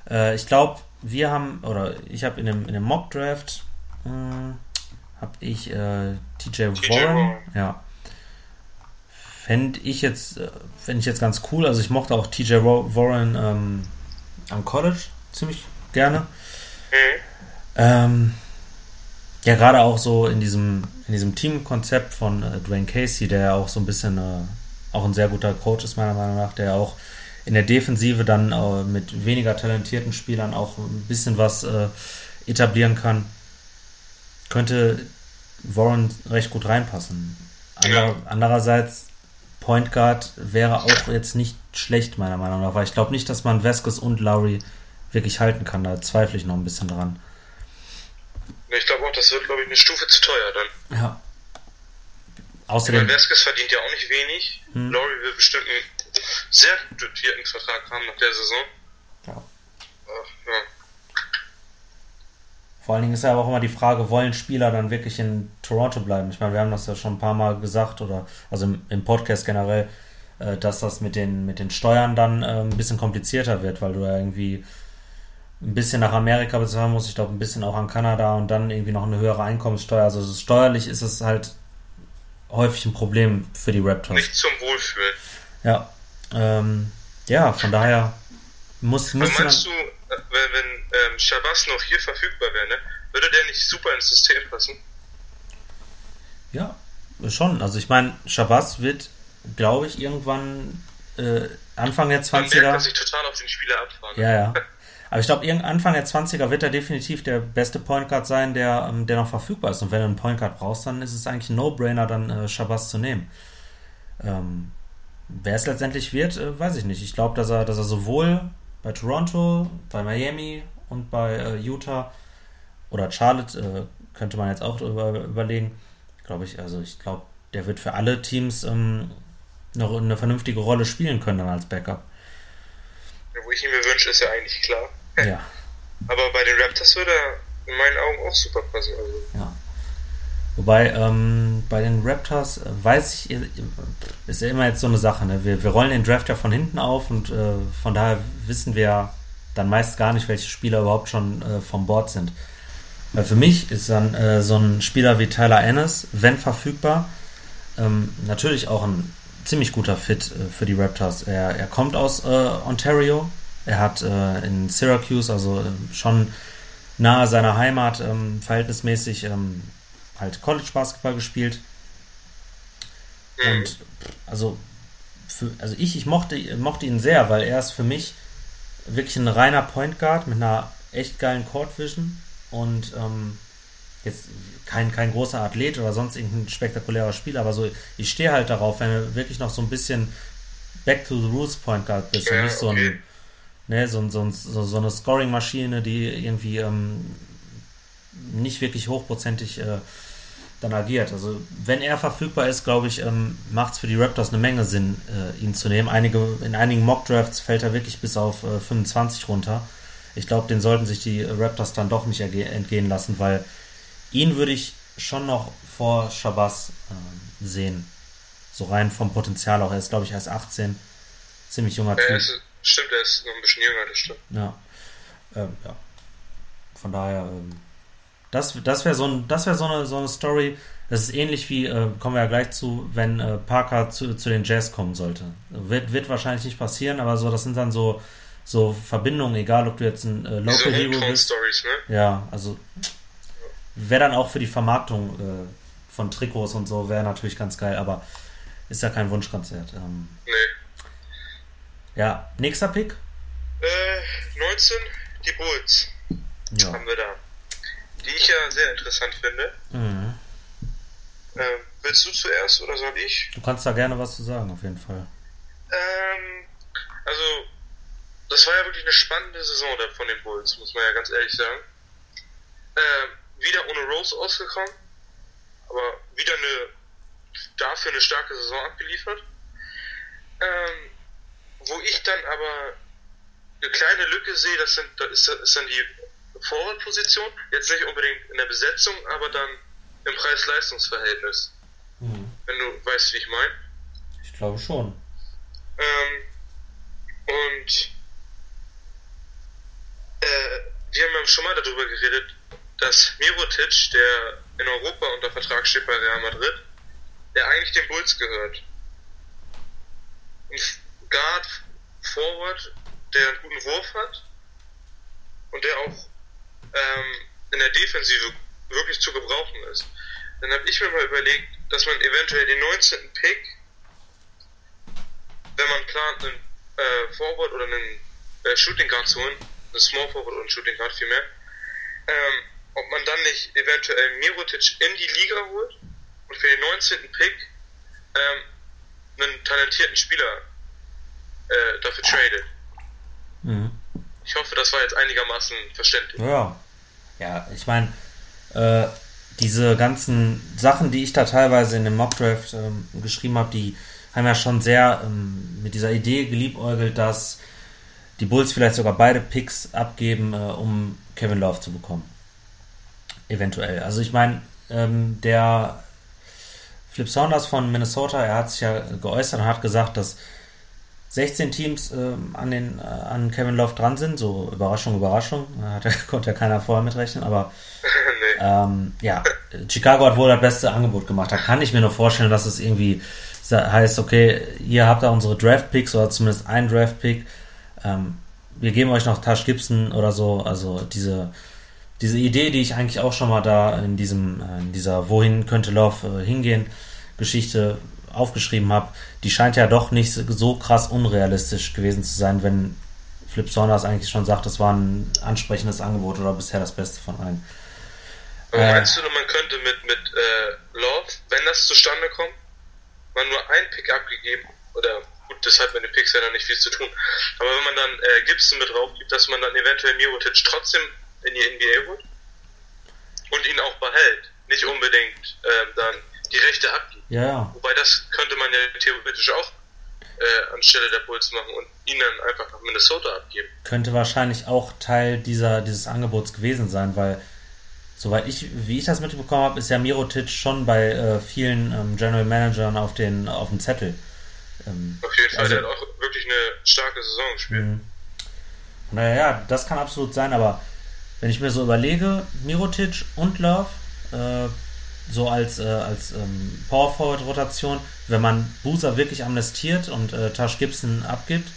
Speaker 1: Äh, ich glaube, wir haben, oder ich habe in dem, in dem Mock-Draft, äh, habe ich äh, TJ, Warren, ja. Fände ich jetzt, äh, fände ich jetzt ganz cool. Also ich mochte auch TJ Warren ähm, am College ziemlich gerne.
Speaker 2: Mhm.
Speaker 1: Ähm, ja, gerade auch so in diesem, in diesem Teamkonzept von äh, Dwayne Casey, der ja auch so ein bisschen äh, auch ein sehr guter Coach ist, meiner Meinung nach, der auch in der Defensive dann äh, mit weniger talentierten Spielern auch ein bisschen was äh, etablieren kann, könnte Warren recht gut reinpassen. Ander, ja. Andererseits, Point Guard wäre auch jetzt nicht schlecht, meiner Meinung nach, weil ich glaube nicht, dass man Vasquez und Lowry wirklich halten kann. Da zweifle ich noch ein bisschen dran.
Speaker 2: Ich glaube auch, das wird, glaube ich, eine Stufe zu teuer dann.
Speaker 1: Ja. Außerdem.
Speaker 2: Weil Vasquez verdient ja auch nicht wenig. Hm. Laurie wird bestimmt einen sehr dotierten Vertrag haben nach der Saison.
Speaker 1: Ja.
Speaker 2: Ach, ja.
Speaker 1: Vor allen Dingen ist ja auch immer die Frage, wollen Spieler dann wirklich in Toronto bleiben? Ich meine, wir haben das ja schon ein paar Mal gesagt, oder also im, im Podcast generell, äh, dass das mit den, mit den Steuern dann äh, ein bisschen komplizierter wird, weil du ja irgendwie ein bisschen nach Amerika bezahlen muss, ich glaube ein bisschen auch an Kanada und dann irgendwie noch eine höhere Einkommenssteuer. Also steuerlich ist es halt häufig ein Problem für die Raptors.
Speaker 2: Nicht zum Wohlfühlen.
Speaker 1: Ja. Ähm, ja, von daher muss, muss
Speaker 2: meinst du, äh, wenn, wenn ähm, Shabazz noch hier verfügbar wäre, ne, würde der nicht super ins System passen?
Speaker 1: Ja, schon. Also ich meine, Shabazz wird, glaube ich, irgendwann äh, Anfang der 20er. Man merkt,
Speaker 2: dass ich total auf den Spieler abfahre.
Speaker 1: Ja, ja. Aber ich glaube, Anfang der 20er wird er definitiv der beste Point Guard sein, der, ähm, der noch verfügbar ist. Und wenn du einen Point Guard brauchst, dann ist es eigentlich ein No-Brainer, dann äh, Shabazz zu nehmen. Ähm, wer es letztendlich wird, äh, weiß ich nicht. Ich glaube, dass er, dass er sowohl bei Toronto, bei Miami und bei äh, Utah oder Charlotte äh, könnte man jetzt auch über, überlegen, glaube ich, also ich glaube, der wird für alle Teams ähm, noch eine vernünftige Rolle spielen können dann als Backup.
Speaker 2: Wo ich ihn mir wünsche, ist ja eigentlich klar.
Speaker 1: Ja.
Speaker 2: Aber bei den Raptors würde er in meinen Augen auch super passen. Also.
Speaker 1: Ja. Wobei ähm, bei den Raptors weiß ich, ist ja immer jetzt so eine Sache. Ne? Wir, wir rollen den Draft ja von hinten auf und äh, von daher wissen wir dann meist gar nicht, welche Spieler überhaupt schon äh, vom Board sind. Weil für mich ist dann äh, so ein Spieler wie Tyler Ennis, wenn verfügbar, ähm, natürlich auch ein ziemlich guter Fit äh, für die Raptors. Er, er kommt aus äh, Ontario, er hat in Syracuse, also schon nahe seiner Heimat, ähm, verhältnismäßig ähm, halt College-Basketball gespielt. Und also, für, also ich, ich mochte, mochte ihn sehr, weil er ist für mich wirklich ein reiner Point Guard mit einer echt geilen Court Vision und ähm, jetzt kein, kein großer Athlet oder sonst irgendein spektakulärer Spieler, aber so, ich stehe halt darauf, wenn du wirklich noch so ein bisschen Back to the Rules Point Guard bist ja, und nicht so ein, ne, so, so, so, so eine Scoring-Maschine, die irgendwie ähm, nicht wirklich hochprozentig äh, dann agiert. Also wenn er verfügbar ist, glaube ich, ähm, macht es für die Raptors eine Menge Sinn, äh, ihn zu nehmen. Einige, in einigen Mock-Drafts fällt er wirklich bis auf äh, 25 runter. Ich glaube, den sollten sich die Raptors dann doch nicht entgehen lassen, weil ihn würde ich schon noch vor Shabazz äh, sehen. So rein vom Potenzial auch. Er ist, glaube ich, erst 18. Ziemlich junger
Speaker 2: Typ. Ist, stimmt, er ist noch ein bisschen jünger, das stimmt.
Speaker 1: Ja. Ähm, ja. Von daher, ähm, das, das wäre so, ein, wär so, eine, so eine Story. Das ist ähnlich wie, äh, kommen wir ja gleich zu, wenn äh, Parker zu, zu den Jazz kommen sollte. Wird, wird wahrscheinlich nicht passieren, aber so, das sind dann so, so Verbindungen, egal ob du jetzt ein äh, Local Hero bist. Ne? Ja, also wäre dann auch für die Vermarktung äh, von Trikots und so, wäre natürlich ganz geil, aber ist ja kein Wunschkonzert. Ähm, nee. Ja, nächster Pick?
Speaker 2: Äh, 19, die Bulls. Ja. Haben wir da die ich ja sehr interessant finde. Mhm. Ähm, willst du zuerst oder soll ich?
Speaker 1: Du kannst da gerne was zu sagen, auf jeden Fall.
Speaker 2: Ähm, also, das war ja wirklich eine spannende Saison da von den Bulls, muss man ja ganz ehrlich sagen. Ähm, wieder ohne Rose ausgekommen, aber wieder eine dafür eine starke Saison abgeliefert. Ähm, wo ich dann aber eine kleine Lücke sehe, das sind, das ist, das ist dann die Forward-Position, jetzt nicht unbedingt in der Besetzung, aber dann im Preis-Leistungs-Verhältnis. Mhm. Wenn du weißt, wie ich meine.
Speaker 1: Ich glaube schon.
Speaker 2: Ähm, und äh, wir haben ja schon mal darüber geredet, dass Mirotic, der in Europa unter Vertrag steht bei Real Madrid, der eigentlich den Bulls gehört. Ein Guard Forward, der einen guten Wurf hat und der auch ähm, in der Defensive wirklich zu gebrauchen ist. Dann habe ich mir mal überlegt, dass man eventuell den 19. Pick, wenn man plant, einen äh, Forward oder einen äh, Shooting Guard zu holen, einen Small Forward oder einen Shooting Guard vielmehr, ähm, ob man dann nicht eventuell Mirotic in die Liga holt und für den 19. Pick ähm, einen talentierten Spieler äh, dafür tradet. Mhm. Ich hoffe, das war jetzt einigermaßen verständlich.
Speaker 1: Ja, ja ich meine, äh, diese ganzen Sachen, die ich da teilweise in dem Mockdraft ähm, geschrieben habe, die haben ja schon sehr ähm, mit dieser Idee geliebäugelt, dass die Bulls vielleicht sogar beide Picks abgeben, äh, um Kevin Love zu bekommen. Eventuell. Also ich meine, ähm, der Flip Saunders von Minnesota, er hat sich ja geäußert und hat gesagt, dass 16 Teams äh, an, den, äh, an Kevin Love dran sind. So Überraschung, Überraschung. Hat, konnte ja keiner vorher mitrechnen, aber nee. ähm, ja, Chicago hat wohl das beste Angebot gemacht. Da kann ich mir nur vorstellen, dass es irgendwie heißt, okay, ihr habt da unsere Draft-Picks oder zumindest ein Draft-Pick. Ähm, wir geben euch noch Tash Gibson oder so. Also diese, diese Idee, die ich eigentlich auch schon mal da in diesem, äh, in dieser Wohin könnte Love äh, hingehen Geschichte aufgeschrieben habe, die scheint ja doch nicht so krass unrealistisch gewesen zu sein, wenn Flip Saunders eigentlich schon sagt, das war ein ansprechendes Angebot oder bisher das Beste von allen.
Speaker 2: Aber äh, meinst du, man könnte mit, mit äh, Love, wenn das zustande kommt, man nur ein Pick abgegeben, oder gut, das hat mit den Picks ja dann nicht viel zu tun, aber wenn man dann äh, Gibson mit drauf gibt, dass man dann eventuell Mirotic trotzdem in die NBA holt und ihn auch behält, nicht unbedingt äh, dann die Rechte abgibt.
Speaker 1: Ja, ja.
Speaker 2: Wobei das könnte man ja theoretisch auch äh, anstelle der Bulls machen und ihn dann einfach nach Minnesota abgeben.
Speaker 1: Könnte wahrscheinlich auch Teil dieser, dieses Angebots gewesen sein, weil soweit ich, wie ich das mitbekommen habe, ist ja Mirotic schon bei äh, vielen ähm, General Managern auf, den, auf dem Zettel.
Speaker 2: Ähm, auf jeden Fall, also, der hat auch wirklich eine starke Saison gespielt. Mhm.
Speaker 1: Naja, das kann absolut sein, aber wenn ich mir so überlege, Mirotic und Love, äh, so als, äh, als ähm, Power Forward Rotation, wenn man Boozer wirklich amnestiert und äh, Tash Gibson abgibt,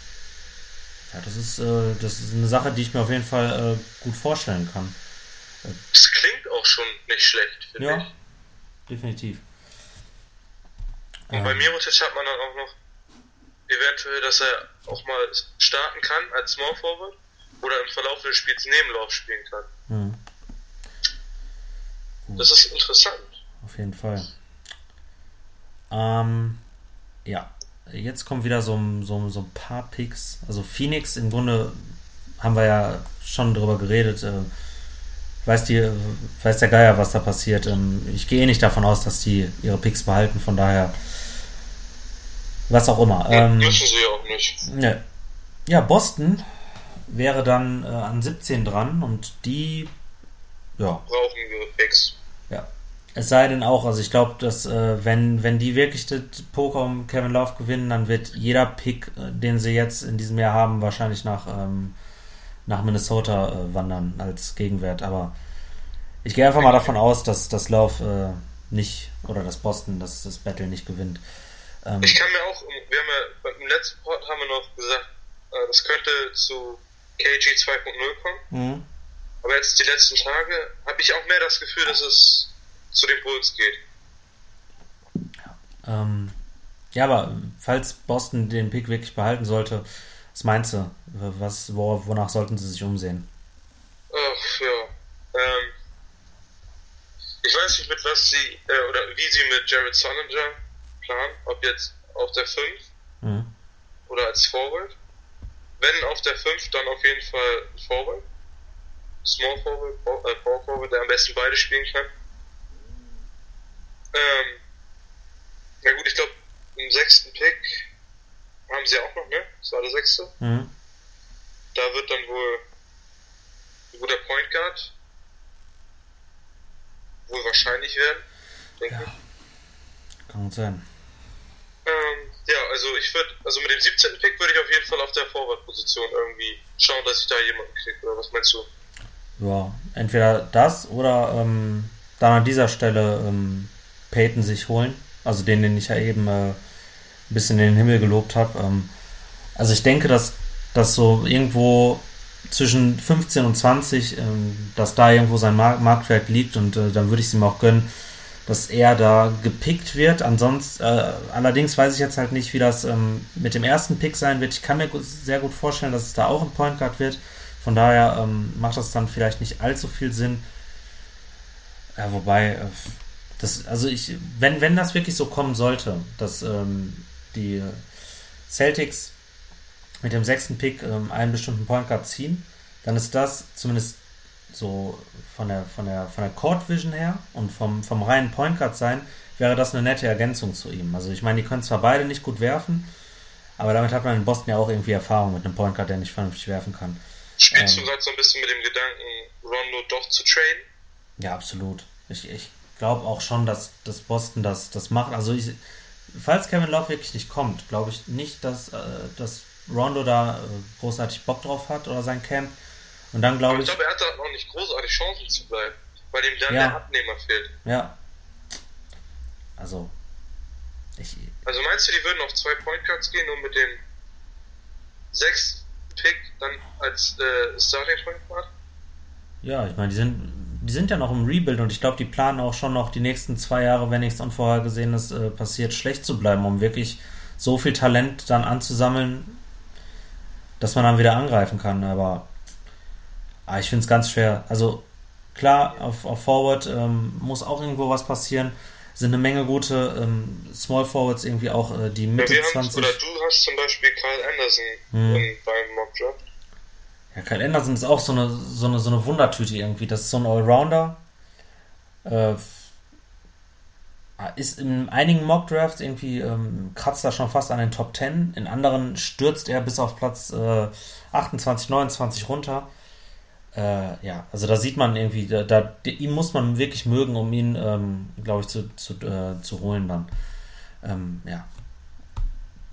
Speaker 1: ja, das ist, äh, das ist eine Sache, die ich mir auf jeden Fall äh, gut vorstellen kann.
Speaker 2: Das klingt auch schon nicht schlecht,
Speaker 1: finde ja, ich. Definitiv.
Speaker 2: Und ähm. bei Mirotic hat man dann auch noch eventuell, dass er auch mal starten kann als Small Forward oder im Verlauf des Spiels Nebenlauf spielen kann. Hm. Das ist interessant.
Speaker 1: Auf jeden Fall. Ähm, ja, jetzt kommen wieder so, so, so ein paar Picks. Also Phoenix im Grunde haben wir ja schon drüber geredet. Äh, weiß, die, weiß der Geier, was da passiert. Ähm, ich gehe eh nicht davon aus, dass die ihre Picks behalten, von daher was auch immer.
Speaker 2: Ähm, müssen sie auch nicht.
Speaker 1: Ne. Ja, Boston wäre dann äh, an 17 dran und die ja.
Speaker 2: brauchen wir Picks.
Speaker 1: Es sei denn auch, also ich glaube, dass äh, wenn, wenn die wirklich das Poker um Kevin Love gewinnen, dann wird jeder Pick, äh, den sie jetzt in diesem Jahr haben, wahrscheinlich nach, ähm, nach Minnesota äh, wandern als Gegenwert. Aber ich gehe einfach mal davon aus, dass das Love äh, nicht oder das Boston das, das Battle nicht gewinnt.
Speaker 2: Ähm, ich kann mir auch, wir haben ja im letzten Port haben wir noch gesagt, äh, das könnte zu KG 2.0 kommen. Mhm. Aber jetzt die letzten Tage habe ich auch mehr das Gefühl, dass es zu den Bulls geht.
Speaker 1: Ja, ähm, ja, aber falls Boston den Pick wirklich behalten sollte, was meinst du? Was, wo, wonach sollten sie sich umsehen?
Speaker 2: Ach, ja. Ähm, ich weiß nicht, mit was sie, äh, oder wie sie mit Jared Solinger planen, ob jetzt auf der 5 mhm. oder als Forward. Wenn auf der 5, dann auf jeden Fall Forward. Small Forward, äh, Power Forward, der am besten beide spielen kann. Ähm, ja gut, ich glaube, im sechsten Pick haben sie auch noch, ne? Das war der sechste. Mhm. Da wird dann wohl ein guter Point Guard wohl wahrscheinlich werden, denke ja. ich.
Speaker 1: Kann sein.
Speaker 2: Ähm, ja, also ich würde, also mit dem 17. Pick würde ich auf jeden Fall auf der Forward-Position irgendwie schauen, dass ich da jemanden kriege, oder was meinst du?
Speaker 1: Ja, entweder das oder ähm, dann an dieser Stelle ähm, Peyton sich holen, also den, den ich ja eben äh, ein bisschen in den Himmel gelobt habe. Ähm, also ich denke, dass, dass so irgendwo zwischen 15 und 20, ähm, dass da irgendwo sein Marktwert liegt und äh, dann würde ich es ihm auch gönnen, dass er da gepickt wird. Ansonsten, äh, allerdings weiß ich jetzt halt nicht, wie das ähm, mit dem ersten Pick sein wird. Ich kann mir sehr gut vorstellen, dass es da auch ein Point Guard wird. Von daher ähm, macht das dann vielleicht nicht allzu viel Sinn. Ja, wobei, äh, das, also ich, wenn, wenn das wirklich so kommen sollte, dass ähm, die Celtics mit dem sechsten Pick ähm, einen bestimmten Point Guard ziehen, dann ist das zumindest so von der, von der, von der Court Vision her und vom, vom reinen Point Guard sein, wäre das eine nette Ergänzung zu ihm. Also ich meine, die können zwar beide nicht gut werfen, aber damit hat man in Boston ja auch irgendwie Erfahrung mit einem Point Guard, der nicht vernünftig werfen kann.
Speaker 2: Spielst ähm, du gerade so ein bisschen mit dem Gedanken, Rondo doch zu traden?
Speaker 1: Ja, absolut. Ich, ich glaube auch schon, dass, dass Boston das, das macht. Also ich, falls Kevin Love wirklich nicht kommt, glaube ich nicht, dass, äh, dass Rondo da äh, großartig Bock drauf hat oder sein Camp. Und dann glaube ich.
Speaker 2: Ich glaube, er hat da noch nicht großartig Chancen zu bleiben, weil ihm dann ja. der Abnehmer fehlt.
Speaker 1: Ja. Also. Ich,
Speaker 2: also meinst du, die würden auf zwei Point Guards gehen und mit dem sechs Pick dann als äh, Starting Point Guard?
Speaker 1: Ja, ich meine, die sind, die sind ja noch im Rebuild und ich glaube, die planen auch schon noch die nächsten zwei Jahre, wenn nichts Unvorhergesehenes äh, passiert, schlecht zu bleiben, um wirklich so viel Talent dann anzusammeln, dass man dann wieder angreifen kann. Aber ah, ich finde es ganz schwer. Also klar, auf, auf Forward ähm, muss auch irgendwo was passieren. Sind eine Menge gute ähm, Small Forwards irgendwie auch äh, die Mitte ja, 20.
Speaker 2: Oder du hast zum Beispiel Kyle Anderson hm. in, beim Mock Draft.
Speaker 1: Ja, Kyle Anderson ist auch so eine, so eine, so eine Wundertüte irgendwie. Das ist so ein Allrounder. Äh, ist in einigen Mock Drafts irgendwie ähm, kratzt er schon fast an den Top 10. In anderen stürzt er bis auf Platz äh, 28, 29 runter. Äh, ja, also da sieht man irgendwie, da, da, ihn muss man wirklich mögen, um ihn, ähm, glaube ich, zu, zu, äh, zu holen dann. Ähm, ja.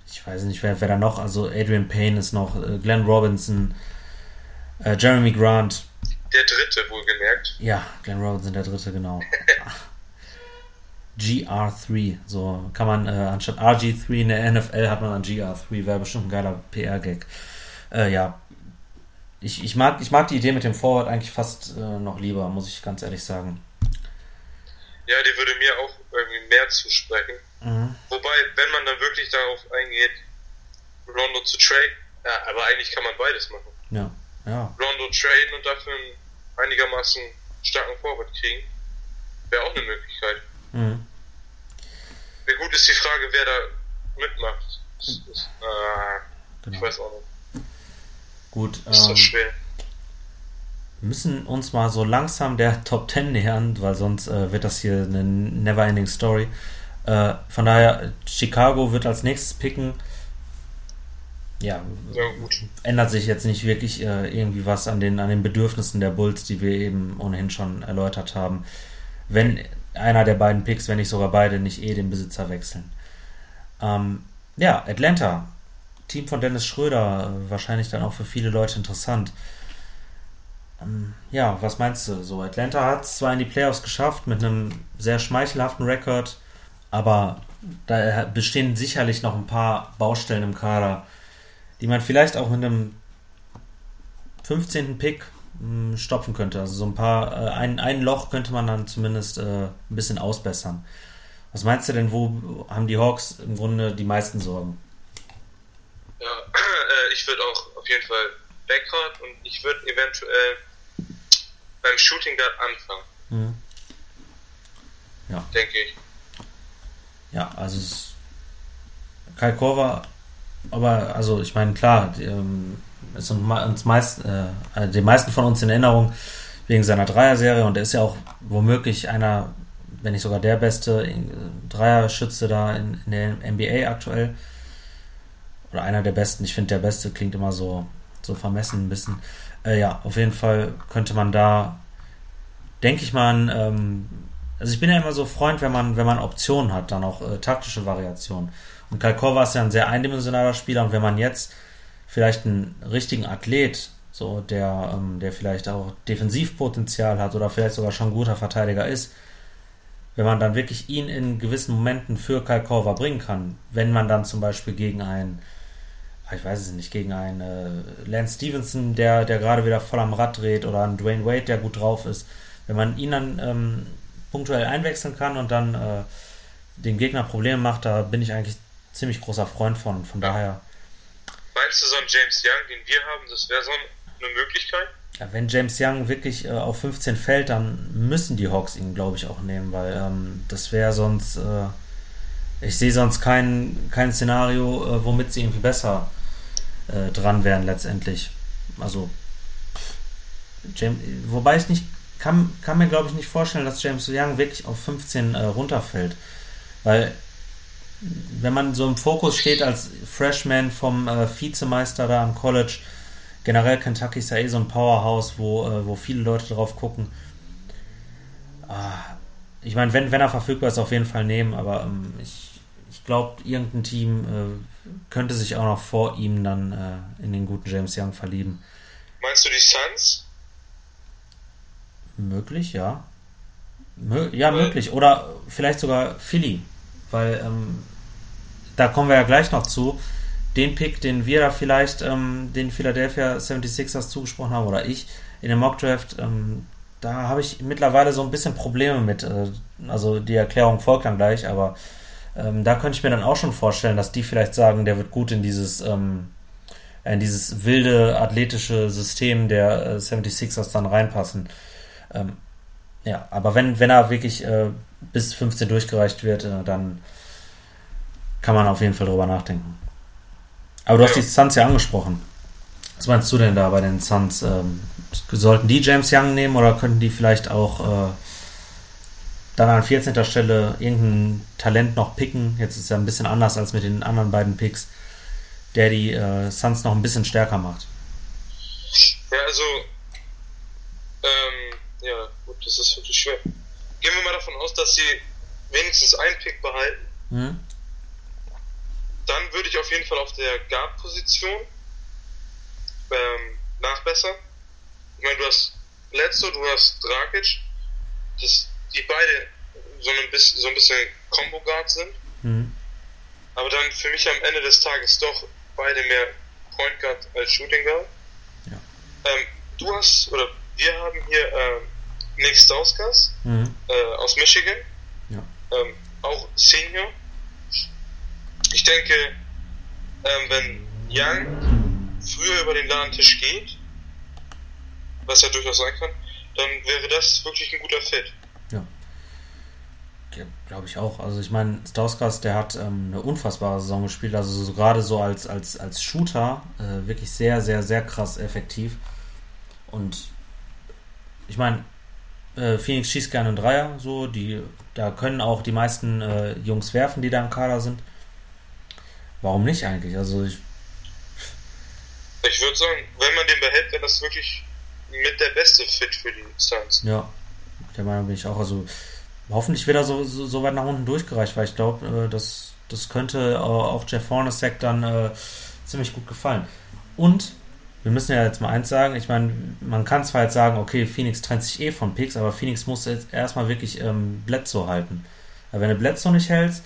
Speaker 1: Ich weiß nicht, wer, wer da noch, also Adrian Payne ist noch, äh, Glenn Robinson, äh, Jeremy Grant.
Speaker 2: Der dritte, wohlgemerkt.
Speaker 1: Ja, Glenn Robinson, der dritte, genau. GR3, so kann man äh, anstatt RG3 in der NFL hat man dann GR3, wäre bestimmt ein geiler PR-Gag. Äh, ja, ich, ich, mag, ich mag die Idee mit dem Forward eigentlich fast äh, noch lieber, muss ich ganz ehrlich sagen.
Speaker 2: Ja, die würde mir auch irgendwie mehr zusprechen. Mhm. Wobei, wenn man dann wirklich darauf eingeht, Rondo zu traden, ja, aber eigentlich kann man beides machen.
Speaker 1: Ja, ja.
Speaker 2: Rondo traden und dafür einen einigermaßen starken Forward kriegen, wäre auch eine Möglichkeit. Mhm. Wie gut ist die Frage, wer da mitmacht. Das ist, äh, genau. Ich weiß auch nicht.
Speaker 1: Gut.
Speaker 2: Ist ähm, das schwer.
Speaker 1: Wir müssen uns mal so langsam der Top 10 nähern, weil sonst äh, wird das hier eine never-ending Story. Äh, von daher, Chicago wird als nächstes picken. Ja, ja ändert sich jetzt nicht wirklich äh, irgendwie was an den, an den Bedürfnissen der Bulls, die wir eben ohnehin schon erläutert haben. Wenn einer der beiden Picks, wenn nicht sogar beide, nicht eh den Besitzer wechseln. Ähm, ja, Atlanta. Team von Dennis Schröder, wahrscheinlich dann auch für viele Leute interessant. Ähm, ja, was meinst du? So, Atlanta hat es zwar in die Playoffs geschafft mit einem sehr schmeichelhaften Rekord, aber da bestehen sicherlich noch ein paar Baustellen im Kader, die man vielleicht auch mit einem 15. Pick hm, stopfen könnte. Also so ein paar, äh, ein, ein Loch könnte man dann zumindest äh, ein bisschen ausbessern. Was meinst du denn, wo haben die Hawks im Grunde die meisten Sorgen?
Speaker 2: Ja, äh, ich würde auch auf jeden Fall Backcourt und ich würde eventuell beim Shooting Guard anfangen. Mhm.
Speaker 1: Ja.
Speaker 2: Denke ich.
Speaker 1: Ja, also es, Kai Korver, aber also ich meine, klar, ähm, ist uns meist, äh, also den meisten von uns in Erinnerung wegen seiner Dreier-Serie und er ist ja auch womöglich einer, wenn nicht sogar der beste Dreier-Schütze da in, in, der NBA aktuell. Oder einer der besten. Ich finde, der beste klingt immer so, so vermessen ein bisschen. Äh, ja, auf jeden Fall könnte man da, denke ich mal, ähm, also ich bin ja immer so Freund, wenn man, wenn man Optionen hat, dann auch äh, taktische Variationen. Und Kalkova ist ja ein sehr eindimensionaler Spieler und wenn man jetzt vielleicht einen richtigen Athlet, so der, ähm, der vielleicht auch Defensivpotenzial hat oder vielleicht sogar schon ein guter Verteidiger ist, wenn man dann wirklich ihn in gewissen Momenten für Kalkova bringen kann, wenn man dann zum Beispiel gegen einen, ah, ich weiß es nicht, gegen einen äh, Lance Stevenson, der, der gerade wieder voll am Rad dreht, oder einen Dwayne Wade, der gut drauf ist, wenn man ihn dann ähm, punktuell einwechseln kann und dann äh, dem Gegner Probleme macht, da bin ich eigentlich ziemlich großer Freund von. Von daher
Speaker 2: Meinst du so ein James Young, den wir haben, das wäre so eine Möglichkeit?
Speaker 1: Ja, wenn James Young wirklich äh, auf 15 fällt, dann müssen die Hawks ihn, glaube ich, auch nehmen, weil ähm, das wäre sonst. Äh, ich sehe sonst kein, kein Szenario, äh, womit sie irgendwie besser äh, dran wären letztendlich. Also. James, wobei ich nicht. Kann, kann mir, glaube ich, nicht vorstellen, dass James Young wirklich auf 15 äh, runterfällt. Weil wenn man so im Fokus steht als Freshman vom äh, Vizemeister da am College, generell Kentucky ist ja eh so ein Powerhouse, wo, äh, wo viele Leute drauf gucken. Ah, ich meine, wenn, wenn er verfügbar ist, auf jeden Fall nehmen, aber ähm, ich, ich glaube, irgendein Team äh, könnte sich auch noch vor ihm dann äh, in den guten James Young verlieben.
Speaker 2: Meinst du die Suns?
Speaker 1: Möglich, ja. Mö ja, möglich. Oder vielleicht sogar Philly weil ähm, da kommen wir ja gleich noch zu. Den Pick, den wir da vielleicht ähm, den Philadelphia 76ers zugesprochen haben, oder ich, in dem Mockdraft, ähm, da habe ich mittlerweile so ein bisschen Probleme mit. Äh, also die Erklärung folgt dann gleich, aber ähm, da könnte ich mir dann auch schon vorstellen, dass die vielleicht sagen, der wird gut in dieses, ähm, in dieses wilde athletische System der äh, 76ers dann reinpassen. Ähm, ja, aber wenn, wenn er wirklich äh, bis 15 durchgereicht wird, äh, dann kann man auf jeden Fall drüber nachdenken. Aber du ja. hast die Suns ja angesprochen. Was meinst du denn da bei den Suns? Ähm, sollten die James Young nehmen oder könnten die vielleicht auch äh, dann an 14. Stelle irgendein Talent noch picken? Jetzt ist es ja ein bisschen anders als mit den anderen beiden Picks, der die äh, Suns noch ein bisschen stärker macht.
Speaker 2: Ja, also Das ist wirklich schwer. Gehen wir mal davon aus, dass sie wenigstens einen Pick behalten. Mhm. Dann würde ich auf jeden Fall auf der Guard-Position ähm, nachbessern. Ich meine, du hast Bledsoe, du hast Dragic, dass die beide so ein bisschen, so ein bisschen Combo-Guard sind. Mhm. Aber dann für mich am Ende des Tages doch beide mehr Point Guard als Shooting Guard. Ja. Ähm, du hast, oder wir haben hier ähm, Nick Stauskas mhm. äh, aus Michigan. Ja. Ähm, auch Senior. Ich denke, ähm, wenn Young früher über den Ladentisch geht, was ja durchaus sein kann, dann wäre das wirklich ein guter Fit.
Speaker 1: Ja. ja Glaube ich auch. Also ich meine, Stauskas, der hat ähm, eine unfassbare Saison gespielt, also so, gerade so als, als, als Shooter äh, wirklich sehr, sehr, sehr krass effektiv. Und ich meine, äh, Phoenix schießt gerne einen Dreier, so, die, da können auch die meisten äh, Jungs werfen, die da im Kader sind. Warum nicht eigentlich? Also ich.
Speaker 2: Ich würde sagen, wenn man den behält, wäre das wirklich mit der beste Fit für die Suns.
Speaker 1: Ja, der Meinung bin ich auch. Also hoffentlich wird er so, so, so weit nach unten durchgereicht, weil ich glaube, äh, das, das könnte auch Jeff Hornacek dann äh, ziemlich gut gefallen. Und wir müssen ja jetzt mal eins sagen, ich meine, man kann zwar jetzt sagen, okay, Phoenix trennt sich eh von Picks, aber Phoenix muss jetzt erstmal wirklich ähm, Bledsoe halten. Aber wenn du Bledsoe nicht hältst,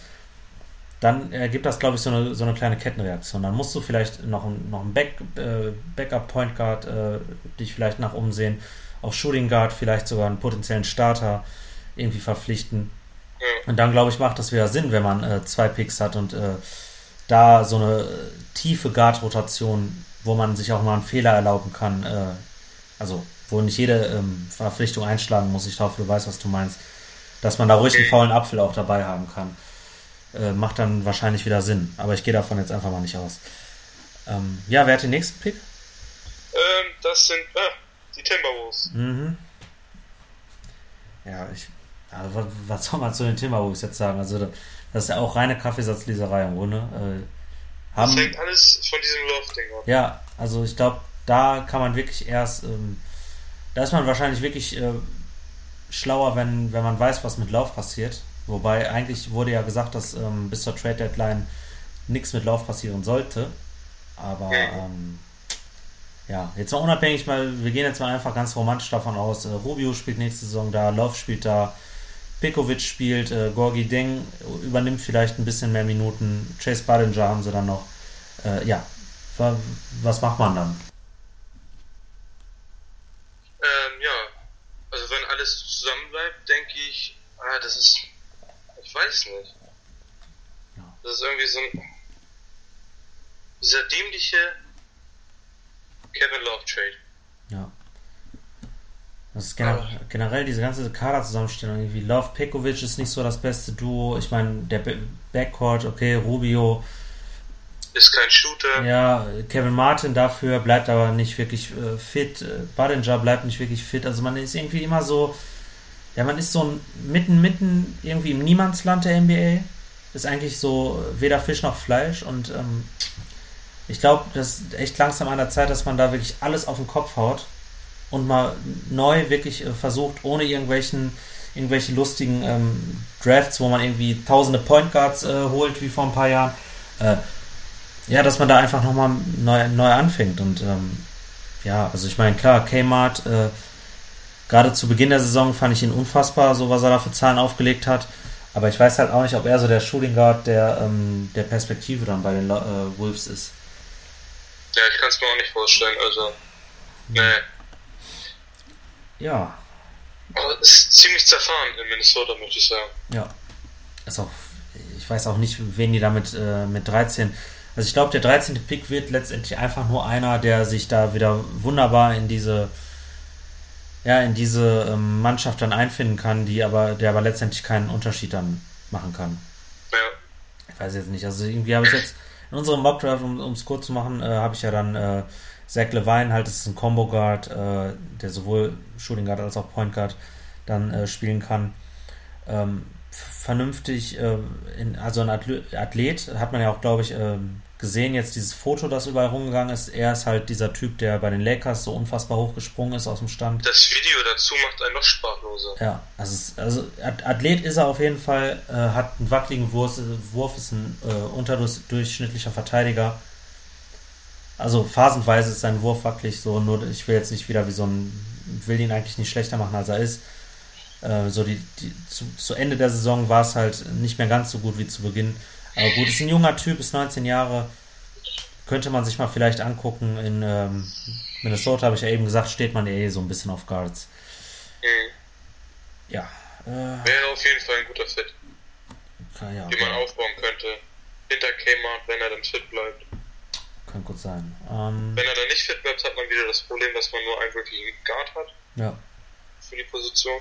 Speaker 1: dann ergibt das, glaube ich, so eine, so eine kleine Kettenreaktion. Dann musst du vielleicht noch, ein, noch ein Back, äh, Backup Point Guard äh, dich vielleicht nach umsehen, auch Shooting Guard, vielleicht sogar einen potenziellen Starter irgendwie verpflichten. Und dann, glaube ich, macht das wieder Sinn, wenn man äh, zwei Picks hat und äh, da so eine äh, tiefe Guard-Rotation wo man sich auch mal einen Fehler erlauben kann. Äh, also, wo nicht jede ähm, Verpflichtung einschlagen muss. Ich hoffe, du weißt, was du meinst. Dass man da ruhig einen faulen Apfel auch dabei haben kann. Äh, macht dann wahrscheinlich wieder Sinn. Aber ich gehe davon jetzt einfach mal nicht aus. Ähm, ja, wer hat den nächsten Pick?
Speaker 2: Ähm, das sind ah, die Timberwolves. Mhm.
Speaker 1: Ja, ich. Also, was, was soll man zu den Timberwolves jetzt sagen? Also, das ist ja auch reine Kaffeesatzleserei im Grunde. Äh,
Speaker 2: haben, das hängt alles von diesem Love-Ding ab.
Speaker 1: Ja, also ich glaube, da kann man wirklich erst, ähm, da ist man wahrscheinlich wirklich äh, schlauer, wenn, wenn man weiß, was mit Lauf passiert. Wobei eigentlich wurde ja gesagt, dass ähm, bis zur Trade Deadline nichts mit Lauf passieren sollte. Aber ähm, ja, jetzt mal unabhängig mal, wir gehen jetzt mal einfach ganz romantisch davon aus, äh, Rubio spielt nächste Saison da, Love spielt da, Pekovic spielt, äh, Gorgi Deng übernimmt vielleicht ein bisschen mehr Minuten, Chase Ballinger haben sie dann noch. Äh, ja, was macht man dann?
Speaker 2: Ähm, ja, also wenn alles zusammen bleibt, denke ich, ah, das ist, ich weiß nicht. Das ist irgendwie so ein, dieser dämliche Kevin Love Trade.
Speaker 1: Ja. Das ist generell, generell diese ganze Kaderzusammenstellung irgendwie. Love Pekovic ist nicht so das beste Duo. Ich meine, der Backcourt, okay, Rubio.
Speaker 2: Ist kein Shooter.
Speaker 1: Ja, Kevin Martin dafür bleibt aber nicht wirklich äh, fit. Badinger bleibt nicht wirklich fit. Also man ist irgendwie immer so. Ja, man ist so mitten, mitten irgendwie im Niemandsland der NBA. Ist eigentlich so weder Fisch noch Fleisch und ähm, ich glaube, das ist echt langsam an der Zeit, dass man da wirklich alles auf den Kopf haut und mal neu wirklich äh, versucht, ohne irgendwelchen irgendwelche lustigen ähm, Drafts, wo man irgendwie tausende Point Guards äh, holt, wie vor ein paar Jahren. Äh, ja, dass man da einfach nochmal neu, neu anfängt. Und ähm, ja, also ich meine, klar, Kmart, äh, gerade zu Beginn der Saison fand ich ihn unfassbar, so was er da für Zahlen aufgelegt hat. Aber ich weiß halt auch nicht, ob er so der Shooting Guard der, ähm, der Perspektive dann bei den äh, Wolves ist.
Speaker 2: Ja, ich kann es mir auch nicht vorstellen. Also, nee.
Speaker 1: Ja.
Speaker 2: Aber es ist ziemlich zerfahren in Minnesota, möchte ich sagen.
Speaker 1: Ja. Ist auch, ich weiß auch nicht, wen die damit äh, mit 13. Also ich glaube, der 13. Pick wird letztendlich einfach nur einer, der sich da wieder wunderbar in diese ja, in diese ähm, Mannschaft dann einfinden kann, die aber, der aber letztendlich keinen Unterschied dann machen kann.
Speaker 2: Ja.
Speaker 1: Ich weiß jetzt nicht. Also irgendwie habe ich jetzt in unserem Mockdraft, um es kurz zu machen, äh, habe ich ja dann äh, Zach Levine halt ist ein Combo Guard, äh, der sowohl Shooting Guard als auch Point Guard dann äh, spielen kann. Ähm, vernünftig, äh, in, also ein Athlet hat man ja auch, glaube ich, ähm, gesehen, jetzt dieses Foto, das überall rumgegangen ist. Er ist halt dieser Typ, der bei den Lakers so unfassbar hochgesprungen ist aus dem Stand.
Speaker 2: Das Video dazu macht einen noch sprachloser.
Speaker 1: Ja, also, also Athlet ist er auf jeden Fall, äh, hat einen wackeligen Wurf, Wurf ist ein äh, unterdurchschnittlicher Verteidiger. Also phasenweise ist sein Wurf wackelig, so nur ich will jetzt nicht wieder wie so ein, will ihn eigentlich nicht schlechter machen, als er ist. Äh, so die, die zu, zu Ende der Saison war es halt nicht mehr ganz so gut wie zu Beginn. Aber gut, ist ein junger Typ, ist 19 Jahre. Könnte man sich mal vielleicht angucken. In ähm, Minnesota, habe ich ja eben gesagt, steht man eh so ein bisschen auf Guards. Mhm. Ja.
Speaker 2: Äh, Wäre auf jeden Fall ein guter Fit.
Speaker 1: Kann, ja,
Speaker 2: wie man aufbauen könnte. Hinter Kmart, wenn er dann fit bleibt.
Speaker 1: Kann gut sein. Ähm,
Speaker 2: wenn er dann nicht fit bleibt, hat man wieder das Problem, dass man nur einen wirklichen Guard hat.
Speaker 1: Ja.
Speaker 2: Für die Position.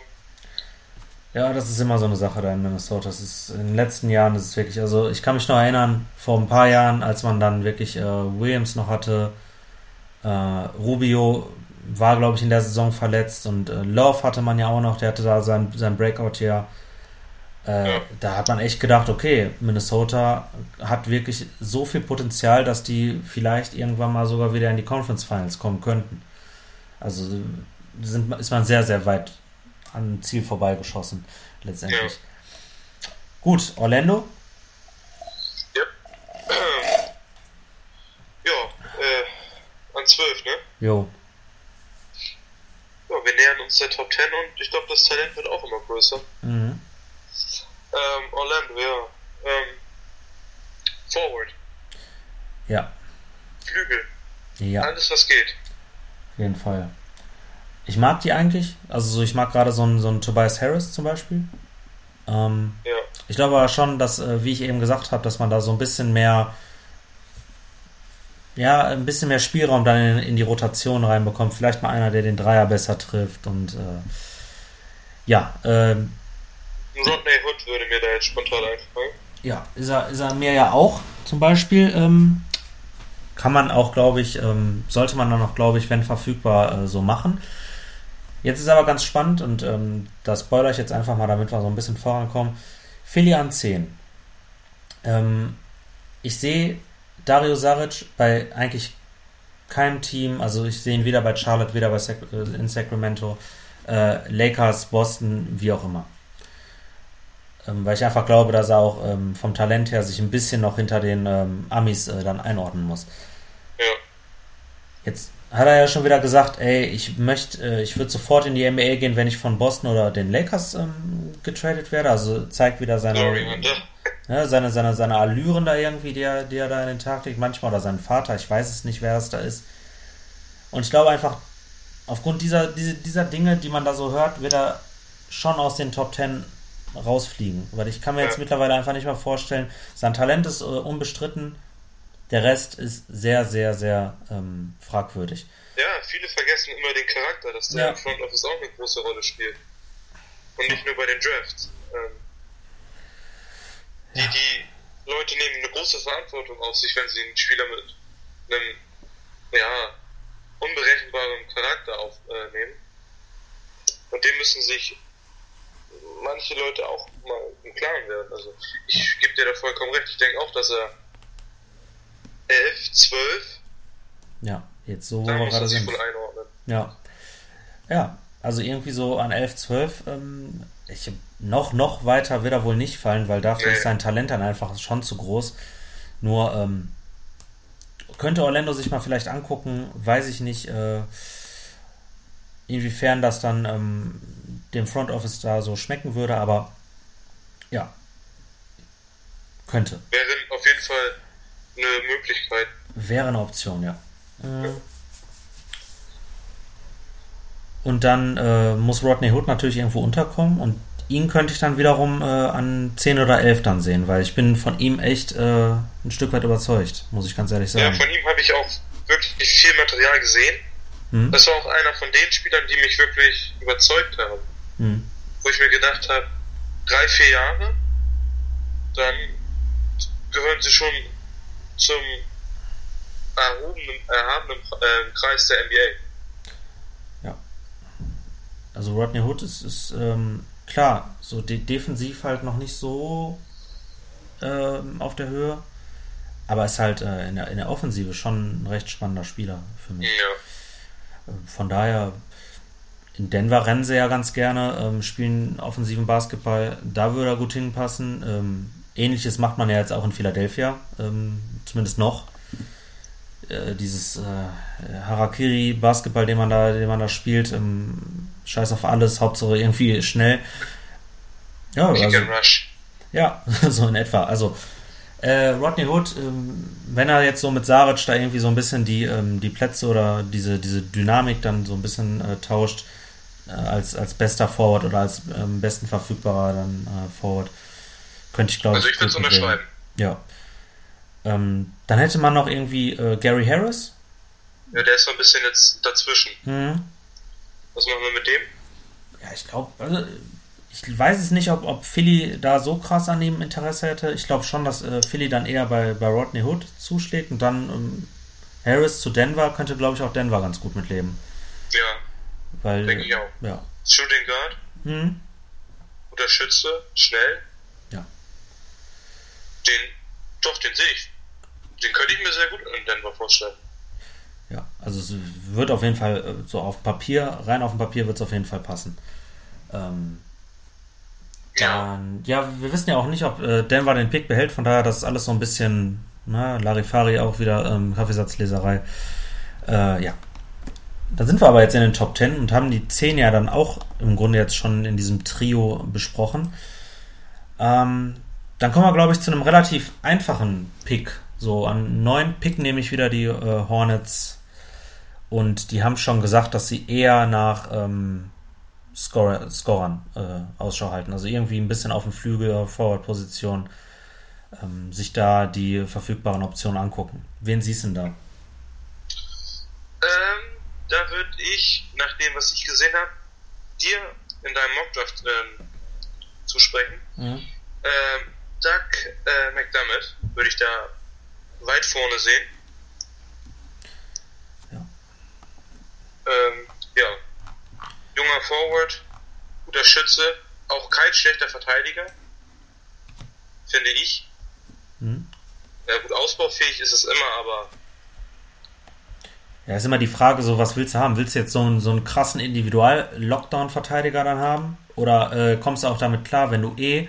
Speaker 1: Ja, das ist immer so eine Sache da in Minnesota. Das ist, in den letzten Jahren ist es wirklich, also ich kann mich noch erinnern, vor ein paar Jahren, als man dann wirklich äh, Williams noch hatte, äh, Rubio war, glaube ich, in der Saison verletzt und äh, Love hatte man ja auch noch, der hatte da sein, sein Breakout hier. Äh, ja. Da hat man echt gedacht, okay, Minnesota hat wirklich so viel Potenzial, dass die vielleicht irgendwann mal sogar wieder in die Conference Finals kommen könnten. Also sind, ist man sehr, sehr weit am Ziel vorbeigeschossen, letztendlich. Ja. Gut, Orlando?
Speaker 2: Ja. Ja, äh, an 12, ne?
Speaker 1: Jo.
Speaker 2: Ja, wir nähern uns der Top 10 und ich glaube, das Talent wird auch immer größer.
Speaker 1: Mhm.
Speaker 2: Ähm, Orlando, ja. Ähm, Forward.
Speaker 1: Ja.
Speaker 2: Flügel.
Speaker 1: Ja.
Speaker 2: Alles, was geht.
Speaker 1: Auf jeden Fall. Ich mag die eigentlich. Also so, ich mag gerade so einen, so einen Tobias Harris zum Beispiel. Ähm,
Speaker 2: ja.
Speaker 1: Ich glaube aber schon, dass, äh, wie ich eben gesagt habe, dass man da so ein bisschen mehr, ja, ein bisschen mehr Spielraum dann in, in die Rotation reinbekommt. Vielleicht mal einer, der den Dreier besser trifft und äh, ja. Ähm,
Speaker 2: Rodney Hood würde mir da jetzt spontan einfallen.
Speaker 1: Ja, ist er, ist er mir ja auch zum Beispiel. Ähm, kann man auch, glaube ich, ähm, sollte man dann auch, glaube ich, wenn verfügbar, äh, so machen. Jetzt ist aber ganz spannend und ähm, da spoiler ich jetzt einfach mal, damit wir so ein bisschen vorankommen. Philly an 10. Ähm, ich sehe Dario Saric bei eigentlich keinem Team, also ich sehe ihn weder bei Charlotte, weder bei Sac äh, in Sacramento, äh, Lakers, Boston, wie auch immer. Ähm, weil ich einfach glaube, dass er auch ähm, vom Talent her sich ein bisschen noch hinter den ähm, Amis äh, dann einordnen muss.
Speaker 2: Ja.
Speaker 1: Jetzt hat er ja schon wieder gesagt, ey, ich möchte, äh, ich würde sofort in die NBA gehen, wenn ich von Boston oder den Lakers ähm, getradet werde. Also zeigt wieder seine, ja, seine, seine, seine Allüren da irgendwie, die er, die er da in den Tag legt. Manchmal oder seinen Vater, ich weiß es nicht, wer das da ist. Und ich glaube einfach, aufgrund dieser, dieser, dieser Dinge, die man da so hört, wird er schon aus den Top Ten rausfliegen. Weil ich kann mir jetzt mittlerweile einfach nicht mehr vorstellen, sein Talent ist äh, unbestritten der Rest ist sehr, sehr, sehr ähm, fragwürdig.
Speaker 2: Ja, viele vergessen immer den Charakter, dass der ja. im Front Office auch eine große Rolle spielt. Und nicht nur bei den Drafts. Ähm, die, ja. die Leute nehmen eine große Verantwortung auf sich, wenn sie einen Spieler mit einem ja, unberechenbaren Charakter aufnehmen. Äh, Und dem müssen sich manche Leute auch mal im Klaren werden. Also ich gebe dir da vollkommen recht. Ich denke auch, dass er 11, 12.
Speaker 1: Ja, jetzt so, wo wir gerade sind. Ja. Ja, also irgendwie so an 11, 12. Ähm, ich, noch, noch weiter wird er wohl nicht fallen, weil dafür nee. ist sein Talent dann einfach schon zu groß. Nur ähm, könnte Orlando sich mal vielleicht angucken, weiß ich nicht, äh, inwiefern das dann ähm, dem Front Office da so schmecken würde, aber ja, könnte.
Speaker 2: Wäre auf jeden Fall eine Möglichkeit.
Speaker 1: Wäre eine Option, ja. ja. Und dann äh, muss Rodney Hood natürlich irgendwo unterkommen und ihn könnte ich dann wiederum äh, an 10 oder 11 dann sehen, weil ich bin von ihm echt äh, ein Stück weit überzeugt, muss ich ganz ehrlich sagen. Ja,
Speaker 2: von ihm habe ich auch wirklich viel Material gesehen. Hm? Das war auch einer von den Spielern, die mich wirklich überzeugt haben. Hm. Wo ich mir gedacht habe, drei, vier Jahre, dann gehören sie schon zum erhobenen, erhabenen äh, Kreis der NBA.
Speaker 1: Ja. Also Rodney Hood ist, ist ähm, klar, so de defensiv halt noch nicht so ähm, auf der Höhe. aber ist halt äh, in, der, in der Offensive schon ein recht spannender Spieler für mich.
Speaker 2: Ja.
Speaker 1: Von daher, in Denver rennen sie ja ganz gerne, ähm, spielen offensiven Basketball, da würde er gut hinpassen. Ähnliches macht man ja jetzt auch in Philadelphia, ähm, zumindest noch. Äh, dieses äh, Harakiri-Basketball, den man da, den man da spielt, ähm, scheiß auf alles, Hauptsache irgendwie schnell. Ja, also,
Speaker 2: Rush.
Speaker 1: ja, so in etwa. Also äh, Rodney Hood, ähm, wenn er jetzt so mit Saric da irgendwie so ein bisschen die, ähm, die Plätze oder diese, diese Dynamik dann so ein bisschen äh, tauscht, äh, als, als bester Forward oder als ähm, besten verfügbarer dann Forward, könnte ich glaube
Speaker 2: Also ich würde es unterschreiben.
Speaker 1: Ja. Ähm, dann hätte man noch irgendwie äh, Gary Harris.
Speaker 2: Ja, der ist so ein bisschen jetzt dazwischen.
Speaker 1: Mhm.
Speaker 2: Was machen wir mit dem?
Speaker 1: Ja, ich glaube, also, ich weiß es nicht, ob, ob Philly da so krass an ihm Interesse hätte. Ich glaube schon, dass äh, Philly dann eher bei, bei Rodney Hood zuschlägt und dann ähm, Harris zu Denver könnte, glaube ich, auch Denver ganz gut mitleben.
Speaker 2: Ja,
Speaker 1: Weil,
Speaker 2: denke ich auch.
Speaker 1: Ja.
Speaker 2: Shooting Guard,
Speaker 1: Hm.
Speaker 2: guter Schütze, schnell.
Speaker 1: Ja.
Speaker 2: Den, doch, den sehe ich. Den könnte ich mir sehr gut in Denver vorstellen.
Speaker 1: Ja, also es wird auf jeden Fall äh, so auf Papier, rein auf dem Papier wird es auf jeden Fall passen. Ähm,
Speaker 2: Ja.
Speaker 1: dann, ja, wir wissen ja auch nicht, ob äh, Denver den Pick behält, von daher das ist alles so ein bisschen, na, Larifari auch wieder ähm, Kaffeesatzleserei. Äh, ja. Dann sind wir aber jetzt in den Top 10 und haben die 10 ja dann auch im Grunde jetzt schon in diesem Trio besprochen. Ähm, dann kommen wir, glaube ich, zu einem relativ einfachen Pick. So, an neun Pick nehme ich wieder die äh, Hornets. Und die haben schon gesagt, dass sie eher nach ähm, Scorer, Scorern äh, Ausschau halten. Also irgendwie ein bisschen auf dem Flügel, Forward-Position, ähm, sich da die verfügbaren Optionen angucken. Wen siehst du denn da?
Speaker 2: Ähm, da würde ich, nach dem, was ich gesehen habe, dir in deinem Mockdraft ähm, zusprechen. Ähm, Doug äh, McDermott würde ich da weit vorne sehen.
Speaker 1: Ja.
Speaker 2: Ähm, ja. Junger Forward, guter Schütze, auch kein schlechter Verteidiger, finde ich.
Speaker 1: Mhm.
Speaker 2: Ja, gut, ausbaufähig ist es immer, aber
Speaker 1: Ja, ist immer die Frage, so was willst du haben? Willst du jetzt so einen, so einen krassen Individual-Lockdown-Verteidiger dann haben? Oder äh, kommst du auch damit klar, wenn du eh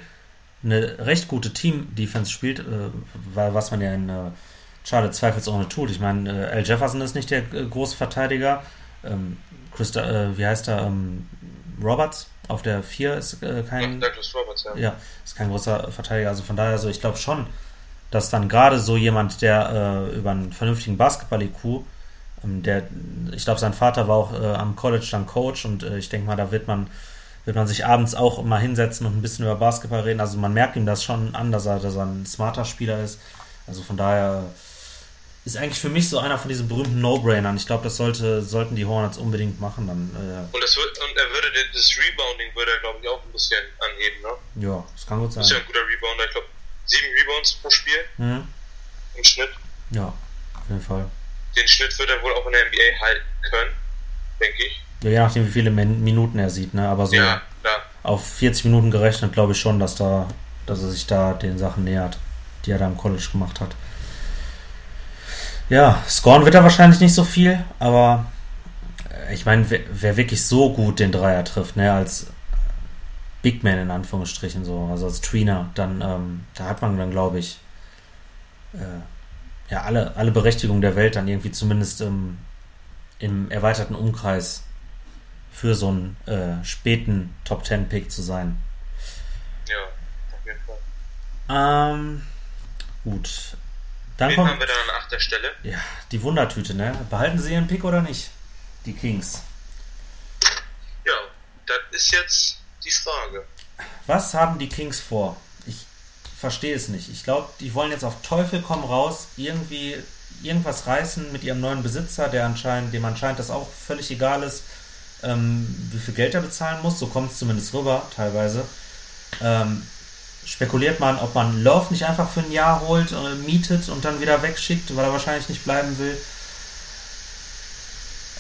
Speaker 1: eine recht gute Team-Defense spielt, äh, was man ja in äh, Charlotte zweifelsohne tut. Ich meine, äh, Al Jefferson ist nicht der äh, große Verteidiger. Ähm, Christa, äh, wie heißt er? Ähm, Roberts auf der 4 ist äh, kein.
Speaker 2: Douglas Roberts, ja.
Speaker 1: Ja, ist kein großer Verteidiger. Also von daher, so ich glaube schon, dass dann gerade so jemand, der äh, über einen vernünftigen Basketball-IQ, ähm, der, ich glaube, sein Vater war auch äh, am College dann Coach und ich denke mal, da wird man, wird man sich abends auch mal hinsetzen und ein bisschen über Basketball reden. Also man merkt ihm das schon an, dass er, dass er ein smarter Spieler ist. Also von daher ist eigentlich für mich so einer von diesen berühmten No-Brainern. Ich glaube, das sollte, sollten die Hornets unbedingt machen. Dann, äh,
Speaker 2: Und, das wird, und er würde das Rebounding würde er, glaube ich, auch ein bisschen anheben, ne?
Speaker 1: ja, das kann gut sein.
Speaker 2: Ist ja ein guter Rebounder, ich glaube, sieben Rebounds pro Spiel
Speaker 1: Mhm.
Speaker 2: im Schnitt.
Speaker 1: Ja, auf jeden Fall.
Speaker 2: Den Schnitt wird er wohl auch in der NBA halten können, denke ich.
Speaker 1: Ja, je nachdem, wie viele Min Minuten er sieht, ne? Aber so
Speaker 2: Ja,
Speaker 1: auf 40 Minuten gerechnet, glaube ich schon, dass da, dass er sich da den Sachen nähert, die er da im College gemacht hat. Ja, scoren wird er wahrscheinlich nicht so viel, aber äh, ich meine, wer, wer wirklich so gut den Dreier trifft, ne, als Big Man in Anführungsstrichen so, also als Tweener, dann, ähm, da hat man dann, glaube ich, äh, ja, alle, alle Berechtigung der Welt dann irgendwie zumindest im, im erweiterten Umkreis für so einen äh, späten Top 10 Pick zu sein.
Speaker 2: Ja, auf jeden Fall.
Speaker 1: Ähm, gut. Dann
Speaker 2: Wen haben
Speaker 1: kommt
Speaker 2: wir dann an achter Stelle?
Speaker 1: ja, die Wundertüte, ne? Behalten sie ihren Pick oder nicht? Die Kings.
Speaker 2: Ja, das ist jetzt die Frage.
Speaker 1: Was haben die Kings vor? Ich verstehe es nicht. Ich glaube, die wollen jetzt auf Teufel komm raus irgendwie irgendwas reißen mit ihrem neuen Besitzer, der anscheinend, dem anscheinend das auch völlig egal ist, ähm, wie viel Geld er bezahlen muss. So kommt es zumindest rüber, teilweise. Ähm, spekuliert man, ob man Love nicht einfach für ein Jahr holt, äh, mietet und dann wieder wegschickt, weil er wahrscheinlich nicht bleiben will.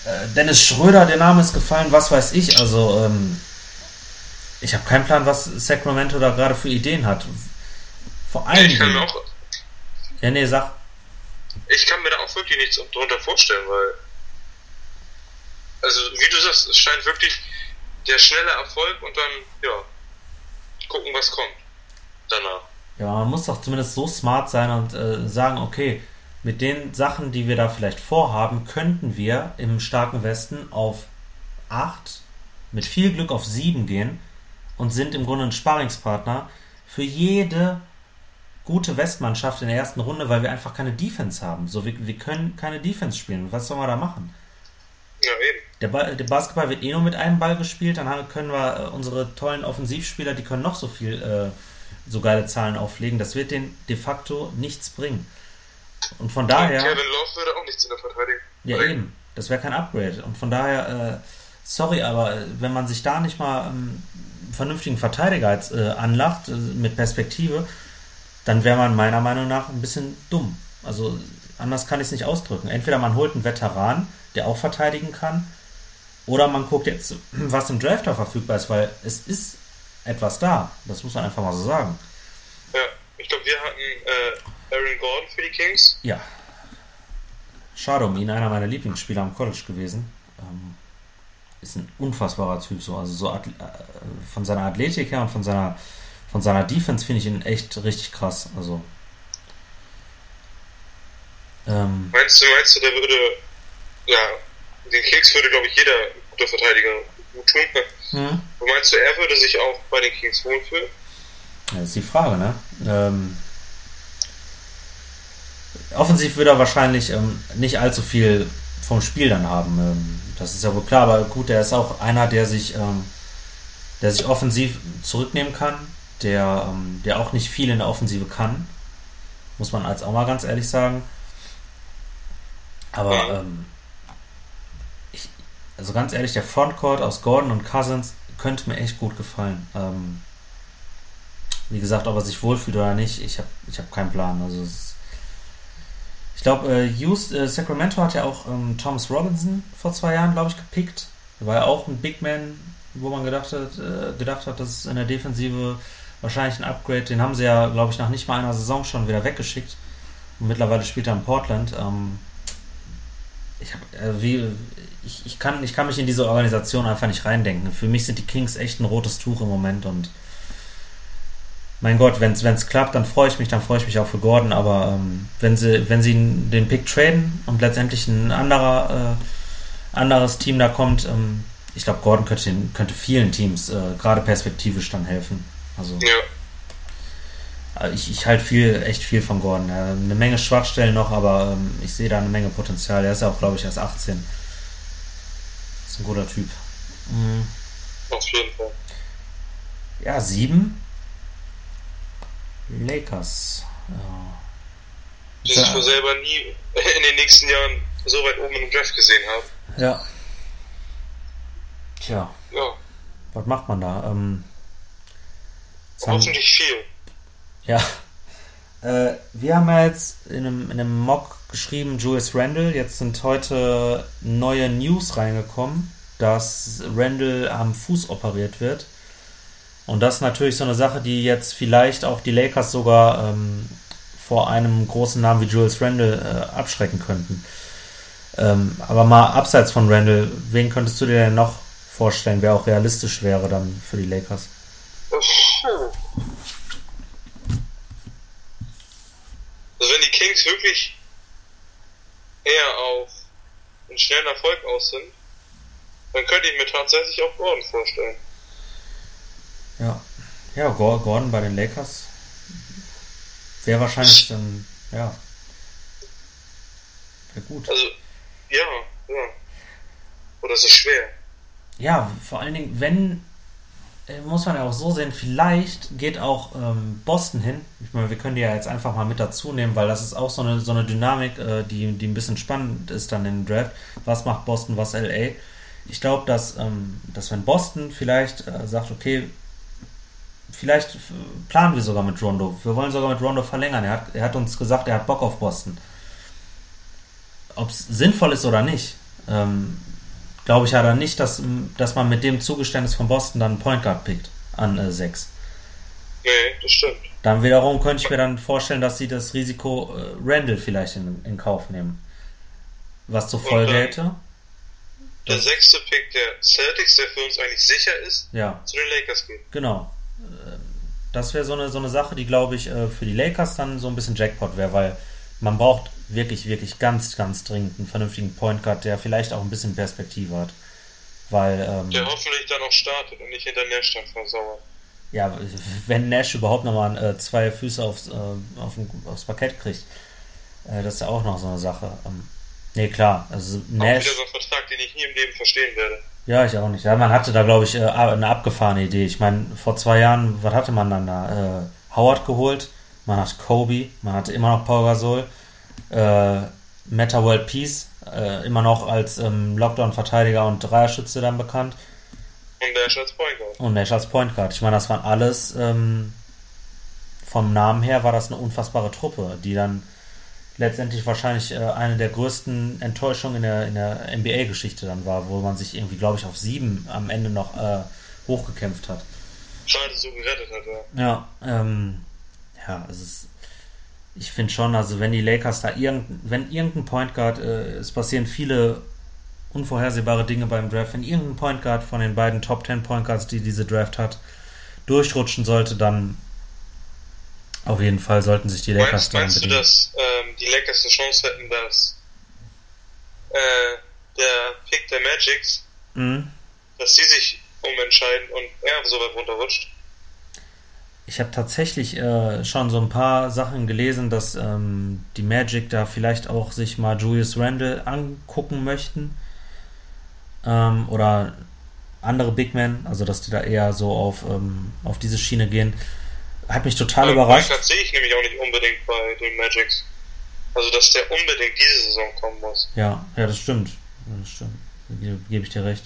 Speaker 1: Äh, Dennis Schröder, der Name ist gefallen, was weiß ich. Also, ähm, ich habe keinen Plan, was Sacramento da gerade für Ideen hat. Vor allem.
Speaker 2: Ich kann auch,
Speaker 1: Ja, nee, sag.
Speaker 2: Ich kann mir da auch wirklich nichts darunter vorstellen, weil also wie du sagst, es scheint wirklich der schnelle Erfolg und dann, ja, gucken, was kommt danach.
Speaker 1: Ja, man muss doch zumindest so smart sein und äh, sagen, okay, mit den Sachen, die wir da vielleicht vorhaben, könnten wir im starken Westen auf 8, mit viel Glück auf 7 gehen und sind im Grunde ein Sparingspartner für jede gute Westmannschaft in der ersten Runde, weil wir einfach keine Defense haben. So, wir, wir können keine Defense spielen. Was sollen wir da machen?
Speaker 2: Ja, eben.
Speaker 1: Der, Ball, der Basketball wird eh nur mit einem Ball gespielt, dann können wir äh, unsere tollen Offensivspieler, die können noch so viel, äh, so geile Zahlen auflegen. Das wird denen de facto nichts bringen. Und von daher.
Speaker 2: Und Kevin Love würde auch nichts in der Verteidigung.
Speaker 1: Ja, eben. Das wäre kein Upgrade. Und von daher, äh, sorry, aber äh, wenn man sich da nicht mal ähm, vernünftigen Verteidiger jetzt, äh, anlacht, mit Perspektive, dann wäre man meiner Meinung nach ein bisschen dumm. Also anders kann ich es nicht ausdrücken. Entweder man holt einen Veteran, der auch verteidigen kann, oder man guckt jetzt, was im Draft da verfügbar ist, weil es ist etwas da. Das muss man einfach mal so sagen.
Speaker 2: Ja, ich glaube, wir hatten äh, Aaron Gordon für die Kings.
Speaker 1: Ja. Schade um ihn, einer meiner Lieblingsspieler am College gewesen. Ähm, ist ein unfassbarer Typ, so. Also so äh, von seiner Athletik her und von seiner, von seiner Defense finde ich ihn echt richtig krass. Also.
Speaker 2: Ähm, meinst du, meinst du, der würde, ja, den Kings würde, glaube ich, jeder gute Verteidiger gut tun. Hm. Und meinst du, er würde sich auch bei den Kings wohlfühlen?
Speaker 1: Das ist die Frage, ne? Ähm, offensiv würde er wahrscheinlich ähm, nicht allzu viel vom Spiel dann haben. Ähm, das ist ja wohl klar, aber gut, er ist auch einer, der sich, ähm, der sich offensiv zurücknehmen kann, der, ähm, der auch nicht viel in der Offensive kann. Muss man als auch mal ganz ehrlich sagen. Aber ähm, ich, also ganz ehrlich, der Frontcourt aus Gordon und Cousins könnte mir echt gut gefallen. Ähm, wie gesagt, ob er sich wohlfühlt oder nicht, ich habe ich hab keinen Plan. Also es, ich glaube, äh, äh, Sacramento hat ja auch ähm, Thomas Robinson vor zwei Jahren, glaube ich, gepickt. Er war ja auch ein Big Man, wo man gedacht hat, äh, gedacht hat, das ist in der Defensive wahrscheinlich ein Upgrade. Den haben sie ja, glaube ich, nach nicht mal einer Saison schon wieder weggeschickt. Und mittlerweile spielt er in Portland. Ähm, ich, hab, äh, wie, ich, ich, kann, ich kann mich in diese Organisation einfach nicht reindenken. Für mich sind die Kings echt ein rotes Tuch im Moment und mein Gott, wenn es klappt, dann freue ich mich, dann freue ich mich auch für Gordon, aber ähm, wenn sie, wenn sie den Pick traden und letztendlich ein anderer, äh, anderes Team da kommt, ähm, ich glaube, Gordon könnte, könnte vielen Teams äh, gerade perspektivisch dann helfen. Also ja. Äh, ich, ich halte viel, echt viel von Gordon. Ja, eine Menge Schwachstellen noch, aber ähm, ich sehe da eine Menge Potenzial. Er ist ja auch, glaube ich, erst 18. Ist ein guter Typ.
Speaker 2: Mhm. Auf jeden Fall.
Speaker 1: Ja, sieben Lakers. Ja.
Speaker 2: Die sich wohl selber nie in den nächsten Jahren so weit oben im Draft gesehen haben.
Speaker 1: Ja. Tja. Ja. Was macht man da? Ähm,
Speaker 2: Hoffentlich viel.
Speaker 1: Ja. Äh, wir haben ja jetzt in einem, in einem Mock geschrieben, Julius Randall. Jetzt sind heute neue News reingekommen, dass Randall am Fuß operiert wird. Und das ist natürlich so eine Sache, die jetzt vielleicht auch die Lakers sogar ähm, vor einem großen Namen wie Julius Randle äh, abschrecken könnten. Ähm, aber mal abseits von Randle, wen könntest du dir denn noch vorstellen, wer auch realistisch wäre dann für die Lakers?
Speaker 2: Also wenn die Kings wirklich eher auf einen schnellen Erfolg aus sind, dann könnte ich mir tatsächlich auch Gordon vorstellen.
Speaker 1: Ja. Ja, Gordon bei den Lakers wäre wahrscheinlich dann, ja. Wäre gut.
Speaker 2: Also, ja, ja. Oder ist es schwer?
Speaker 1: Ja, vor allen Dingen, wenn, muss man ja auch so sehen, vielleicht geht auch ähm, Boston hin. Ich meine, wir können die ja jetzt einfach mal mit dazu nehmen, weil das ist auch so eine, so eine Dynamik, äh, die, die ein bisschen spannend ist dann im Draft. Was macht Boston, was LA? Ich glaube, dass, ähm, dass wenn Boston vielleicht äh, sagt, okay, vielleicht planen wir sogar mit Rondo. Wir wollen sogar mit Rondo verlängern. Er hat, er hat uns gesagt, er hat Bock auf Boston. Ob es sinnvoll ist oder nicht, ähm, glaube ich ja dann nicht, dass, dass man mit dem Zugeständnis von Boston dann einen Point Guard pickt an 6. Äh,
Speaker 2: nee, das stimmt.
Speaker 1: Dann wiederum könnte ich mir dann vorstellen, dass sie das Risiko äh, Randall vielleicht in, in Kauf nehmen. Was zur Folge hätte.
Speaker 2: Der sechste Pick der Celtics, der für uns eigentlich sicher ist,
Speaker 1: Ja,
Speaker 2: zu den Lakers geht.
Speaker 1: genau. Äh, Das wäre so eine, so eine Sache, die, glaube ich, äh, für die Lakers dann so ein bisschen Jackpot wäre, weil man braucht wirklich, wirklich ganz, ganz dringend einen vernünftigen Point Guard, der vielleicht auch ein bisschen Perspektive hat. Weil, ähm,
Speaker 2: Der hoffentlich dann auch startet und nicht hinter Nash dann versauert.
Speaker 1: ja, wenn Nash überhaupt nochmal äh, zwei Füße aufs, äh, auf, aufs Parkett kriegt, äh, das ist ja auch noch so eine Sache. Ähm, nee, klar, also
Speaker 2: Auch
Speaker 1: Nash,
Speaker 2: wieder so ein Vertrag, den ich nie im Leben verstehen werde.
Speaker 1: ja, ich auch nicht. Ja, man hatte da, glaube ich, äh, eine abgefahrene Idee. Ich meine, vor zwei Jahren, was hatte man dann da? Äh, Howard geholt, man hat Kobe, man hatte immer noch Paul Gasol, äh, Meta World Peace, äh, immer noch als ähm, Lockdown-Verteidiger und Dreierschütze dann bekannt.
Speaker 2: Und Nash als Point Guard.
Speaker 1: Und Nash als Point Guard. Ich meine, das waren alles, ähm, vom Namen her war das eine unfassbare Truppe, die dann letztendlich wahrscheinlich äh, eine der größten Enttäuschungen in der, in der NBA-Geschichte dann war, wo man sich irgendwie, glaube ich, auf sieben am Ende noch äh, hochgekämpft hat.
Speaker 2: Schade, so gerettet hat er.
Speaker 1: Ja, ähm, ja, es ist, ich finde schon, also wenn die Lakers da irgend, wenn irgendein Point Guard, äh, es passieren viele unvorhersehbare Dinge beim Draft, wenn irgendein Point Guard von den beiden Top 10 Point Guards, die diese Draft hat, durchrutschen sollte, dann auf jeden Fall sollten sich die Lakers
Speaker 2: Meinst, meinst du, dass ähm, die Lakers eine Chance hätten, dass äh, der Pick der Magics,
Speaker 1: Mhm.
Speaker 2: dass sie sich umentscheiden und er so weit runterrutscht?
Speaker 1: Ich habe tatsächlich äh, schon so ein paar Sachen gelesen, dass ähm, die Magic da vielleicht auch sich mal Julius Randle angucken möchten. Ähm, oder andere Big Men, also dass die da eher so auf, ähm, auf diese Schiene gehen. Hat mich total
Speaker 2: Ähm,
Speaker 1: überrascht.
Speaker 2: Das sehe ich nämlich auch nicht unbedingt bei den Magics. Also, dass der unbedingt diese Saison kommen muss.
Speaker 1: Ja, ja, das stimmt. Das stimmt. Ge- Gebe ich dir recht.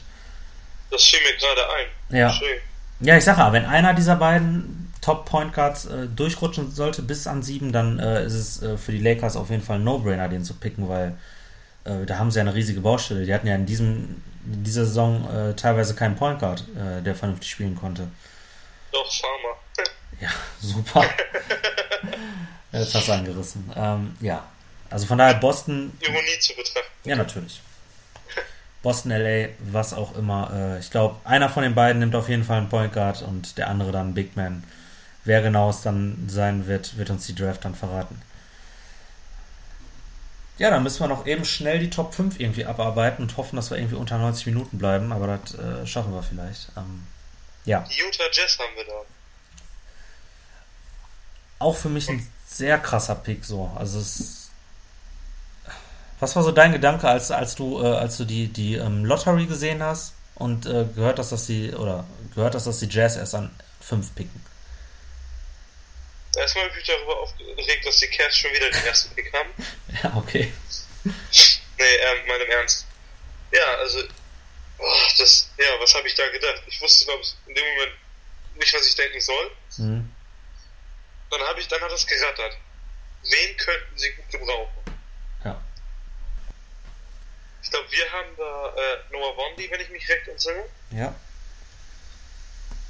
Speaker 2: Das fiel mir gerade ein.
Speaker 1: Ja.
Speaker 2: Schön.
Speaker 1: Ja, ich sage ja, wenn einer dieser beiden Top Point Guards äh, durchrutschen sollte bis an sieben, dann äh, ist es äh, für die Lakers auf jeden Fall ein No-Brainer, den zu picken, weil äh, da haben sie ja eine riesige Baustelle. Die hatten ja in diesem in dieser Saison äh, teilweise keinen Point Guard, äh, der vernünftig spielen konnte.
Speaker 2: Doch, Farmer.
Speaker 1: Ja, super. Er fast angerissen. Ähm, ja, also von daher Boston,
Speaker 2: Ironie zu betrachten.
Speaker 1: ja natürlich. Boston, LA, was auch immer. Ich glaube, einer von den beiden nimmt auf jeden Fall einen Point Guard und der andere dann Big Man. Wer genau es dann sein wird, wird uns die Draft dann verraten. Ja, dann müssen wir noch eben schnell die Top 5 irgendwie abarbeiten und hoffen, dass wir irgendwie unter 90 Minuten bleiben, aber das äh, schaffen wir vielleicht. Ähm, ja,
Speaker 2: Die Utah Jazz haben wir da.
Speaker 1: auch für mich ein sehr krasser Pick so. Also es Was war so dein Gedanke, als, als du, äh, als du die, die ähm, Lottery gesehen hast und äh, gehört hast, dass die, oder gehört hast, dass die Jazz erst an 5 picken?
Speaker 2: Erstmal habe ich mich darüber aufgeregt, dass die Cavs schon wieder den ersten Pick haben.
Speaker 1: Ja, okay.
Speaker 2: Nee, ähm, im Ernst. Ja, also, oh, das, ja, was habe ich da gedacht? Ich wusste, glaube ich, in dem Moment nicht, was ich denken soll.
Speaker 1: Mhm.
Speaker 2: Dann habe ich, dann hat es gerattert. Wen könnten sie gut gebrauchen?
Speaker 1: Ja.
Speaker 2: Ich glaube, wir haben da äh, Noah Bondi, wenn ich mich recht entsinne.
Speaker 1: Ja.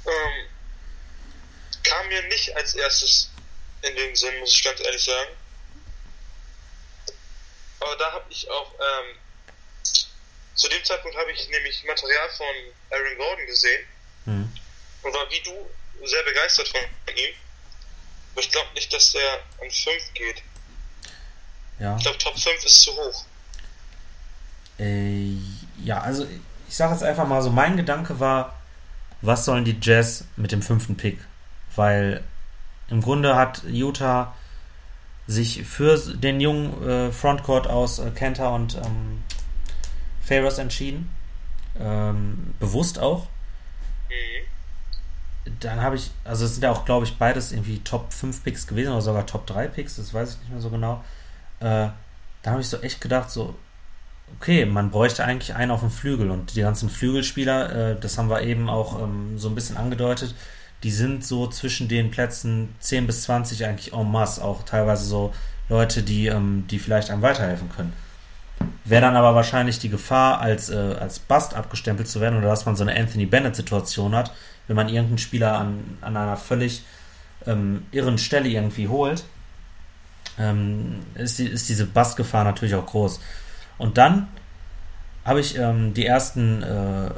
Speaker 2: Ähm, kam mir nicht als erstes in den Sinn, muss ich ganz ehrlich sagen. Aber da habe ich auch, ähm, zu dem Zeitpunkt habe ich nämlich Material von Aaron Gordon gesehen
Speaker 1: Mhm.
Speaker 2: und war wie du sehr begeistert von ihm. Aber ich glaube nicht, dass der an 5 geht.
Speaker 1: Ja.
Speaker 2: Ich glaube, Top 5 ist zu hoch.
Speaker 1: Äh, ja, also ich sage jetzt einfach mal so, mein Gedanke war, was sollen die Jazz mit dem fünften Pick? Weil im Grunde hat Utah sich für den jungen äh, Frontcourt aus äh, Kenter und ähm, Favors entschieden. Ähm, bewusst auch.
Speaker 2: Mhm.
Speaker 1: Dann habe ich, also es sind ja auch, glaube ich, beides irgendwie Top 5 Picks gewesen oder sogar Top 3 Picks, das weiß ich nicht mehr so genau. Äh, da habe ich so echt gedacht, so, okay, man bräuchte eigentlich einen auf dem Flügel und die ganzen Flügelspieler, äh, das haben wir eben auch ähm, so ein bisschen angedeutet, die sind so zwischen den Plätzen 10 bis 20 eigentlich en masse, auch teilweise so Leute, die, ähm, die vielleicht einem weiterhelfen können. Wäre dann aber wahrscheinlich die Gefahr, als, äh, als Bust abgestempelt zu werden oder dass man so eine Anthony Bennett-Situation hat, wenn man irgendeinen Spieler an, an einer völlig ähm, irren Stelle irgendwie holt, ähm, ist, ist diese Bassgefahr natürlich auch groß. Und dann habe ich ähm, die ersten äh,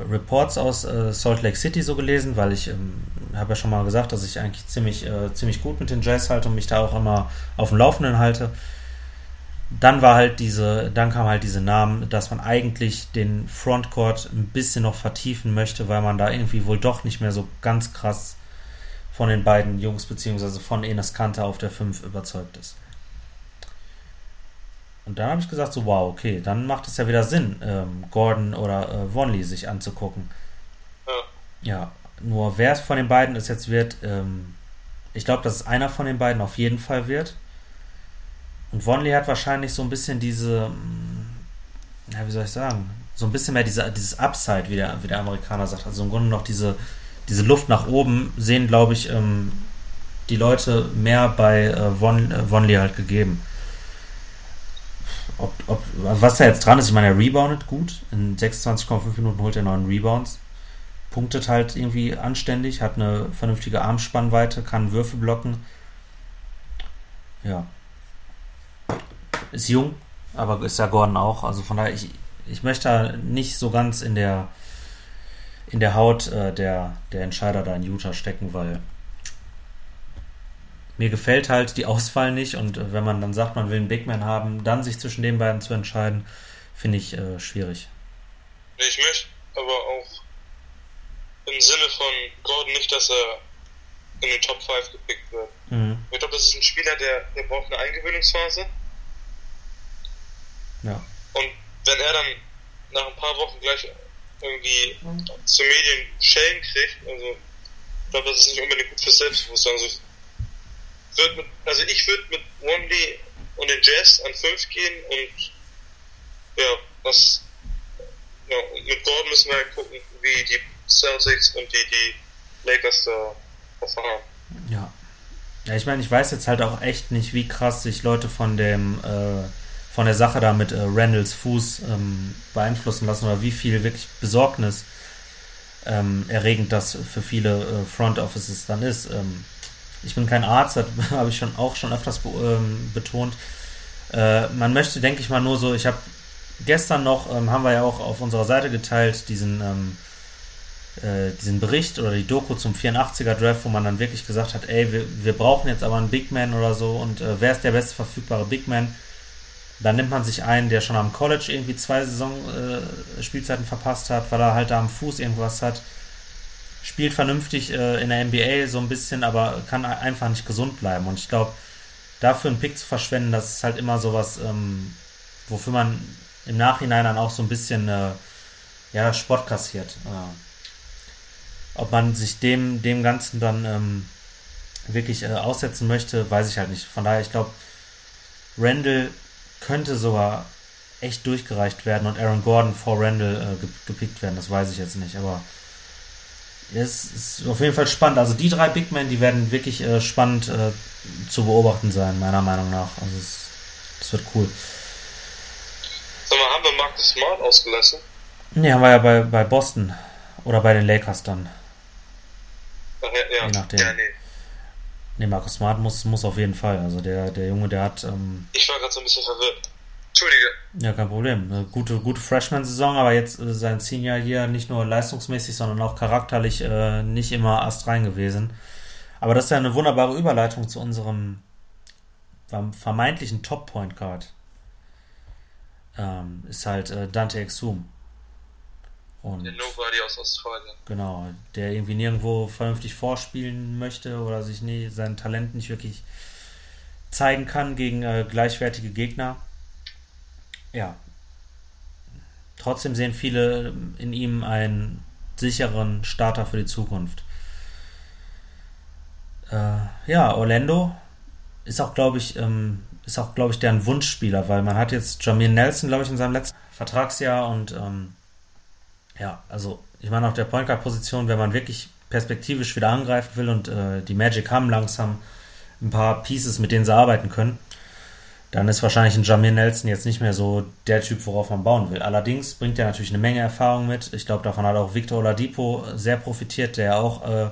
Speaker 1: Reports aus äh, Salt Lake City so gelesen, weil ich ähm, habe ja schon mal gesagt, dass ich eigentlich ziemlich, äh, ziemlich gut mit den Jazz halte und mich da auch immer auf dem Laufenden halte. Dann war halt diese, dann kam halt diese Namen, dass man eigentlich den Frontcourt ein bisschen noch vertiefen möchte, weil man da irgendwie wohl doch nicht mehr so ganz krass von den beiden Jungs beziehungsweise von Enes Kanter auf der 5 überzeugt ist. Und dann habe ich gesagt, so wow, okay, dann macht es ja wieder Sinn, ähm, Gordon oder äh, Vonley sich anzugucken. Ja. ja, nur wer es von den beiden es jetzt wird, ähm, ich glaube, dass es einer von den beiden auf jeden Fall wird. Und Vonley hat wahrscheinlich so ein bisschen diese, mm, ja, wie soll ich sagen, so ein bisschen mehr diese, dieses Upside, wie der, wie der Amerikaner sagt. Also im Grunde noch diese, diese Luft nach oben sehen, glaube ich, ähm, die Leute mehr bei äh, Von, äh, Vonley halt gegeben ob, ob, was da jetzt dran ist, ich meine, er reboundet gut. In 26,5 Minuten holt er neun Rebounds. Punktet halt irgendwie anständig, hat eine vernünftige Armspannweite, kann Würfe blocken. Ja. Ist jung, aber ist ja Gordon auch. Also von daher, ich, ich möchte da nicht so ganz in der in der Haut äh, der, der Entscheider da in Utah stecken, weil mir gefällt halt die Auswahl nicht und äh, wenn man dann sagt, man will einen Big Man haben, dann sich zwischen den beiden zu entscheiden, finde ich äh, schwierig.
Speaker 2: Ich möchte aber auch im Sinne von Gordon nicht, dass er in den Top 5 gepickt wird. Mhm. Ich glaube, das ist ein Spieler, der, der braucht eine Eingewöhnungsphase.
Speaker 1: Ja.
Speaker 2: Und wenn er dann nach ein paar Wochen gleich irgendwie mhm. zu Medien Schellen kriegt, also ich glaube, das ist nicht unbedingt gut fürs Selbstbewusstsein. Also ich, würd mit, also ich würde mit Wembley und den Jazz an 5 gehen und ja, was ja, mit Gordon müssen wir halt gucken, wie die Celtics und die, die Lakers da verfahren.
Speaker 1: Ja. Ja, ich meine, ich weiß jetzt halt auch echt nicht, wie krass sich Leute von dem äh, von der Sache da mit äh, Randalls Fuß ähm, beeinflussen lassen oder wie viel wirklich Besorgnis ähm, erregend das für viele äh, Front Offices dann ist. Ähm, ich bin kein Arzt, das habe ich schon auch schon öfters be ähm, betont. Äh, man möchte, denke ich mal, nur so, ich habe gestern noch, ähm, haben wir ja auch auf unserer Seite geteilt, diesen, ähm, äh, diesen Bericht oder die Doku zum 84er Draft, wo man dann wirklich gesagt hat, ey, wir, wir brauchen jetzt aber einen Big Man oder so und äh, wer ist der beste verfügbare Big Man? Dann nimmt man sich einen, der schon am College irgendwie zwei Saison-Spielzeiten äh, verpasst hat, weil er halt da am Fuß irgendwas hat spielt vernünftig äh, in der NBA so ein bisschen, aber kann einfach nicht gesund bleiben. Und ich glaube, dafür einen Pick zu verschwenden, das ist halt immer sowas, ähm, wofür man im Nachhinein dann auch so ein bisschen äh, ja, Sport kassiert. Äh, ob man sich dem, dem Ganzen dann ähm, wirklich äh, aussetzen möchte, weiß ich halt nicht. Von daher, ich glaube, Randall könnte sogar echt durchgereicht werden und Aaron Gordon vor Randall äh, gepickt werden. Das weiß ich jetzt nicht, aber es ist auf jeden Fall spannend. Also die drei Big Men, die werden wirklich äh, spannend äh, zu beobachten sein, meiner Meinung nach. Also es, das wird cool.
Speaker 2: Sag mal, haben wir Marcus Smart ausgelassen?
Speaker 1: Nee, haben wir ja bei, bei Boston. Oder bei den Lakers dann.
Speaker 2: Ach, ja, ja.
Speaker 1: Je nachdem. Ja, nee. Nee, Marcus Smart muss, muss auf jeden Fall. Also der, der Junge, der hat. Ähm,
Speaker 2: ich war gerade so ein bisschen verwirrt. Entschuldige.
Speaker 1: Ja, kein Problem. Gute, gute Freshman-Saison, aber jetzt äh, sein Senior hier nicht nur leistungsmäßig, sondern auch charakterlich äh, nicht immer astrein gewesen. Aber das ist ja eine wunderbare Überleitung zu unserem vermeintlichen Top-Point Guard. Ähm, ist halt äh, Dante Exum.
Speaker 2: Und der Nobody aus Australien.
Speaker 1: Genau, der irgendwie nirgendwo vernünftig vorspielen möchte oder sich nie sein Talent nicht wirklich zeigen kann gegen äh, gleichwertige Gegner ja, trotzdem sehen viele in ihm einen sicheren Starter für die Zukunft. Äh, ja, Orlando ist auch, glaube ich, ähm, ist auch, glaube ich, deren Wunschspieler, weil man hat jetzt Jamir Nelson, glaube ich, in seinem letzten Vertragsjahr und ähm, ja, also ich meine auf der Point Guard Position, wenn man wirklich perspektivisch wieder angreifen will und äh, die Magic haben langsam ein paar Pieces, mit denen sie arbeiten können, dann ist wahrscheinlich ein Jamir Nelson jetzt nicht mehr so der Typ, worauf man bauen will. Allerdings bringt er natürlich eine Menge Erfahrung mit. Ich glaube, davon hat auch Victor Oladipo sehr profitiert, der auch äh,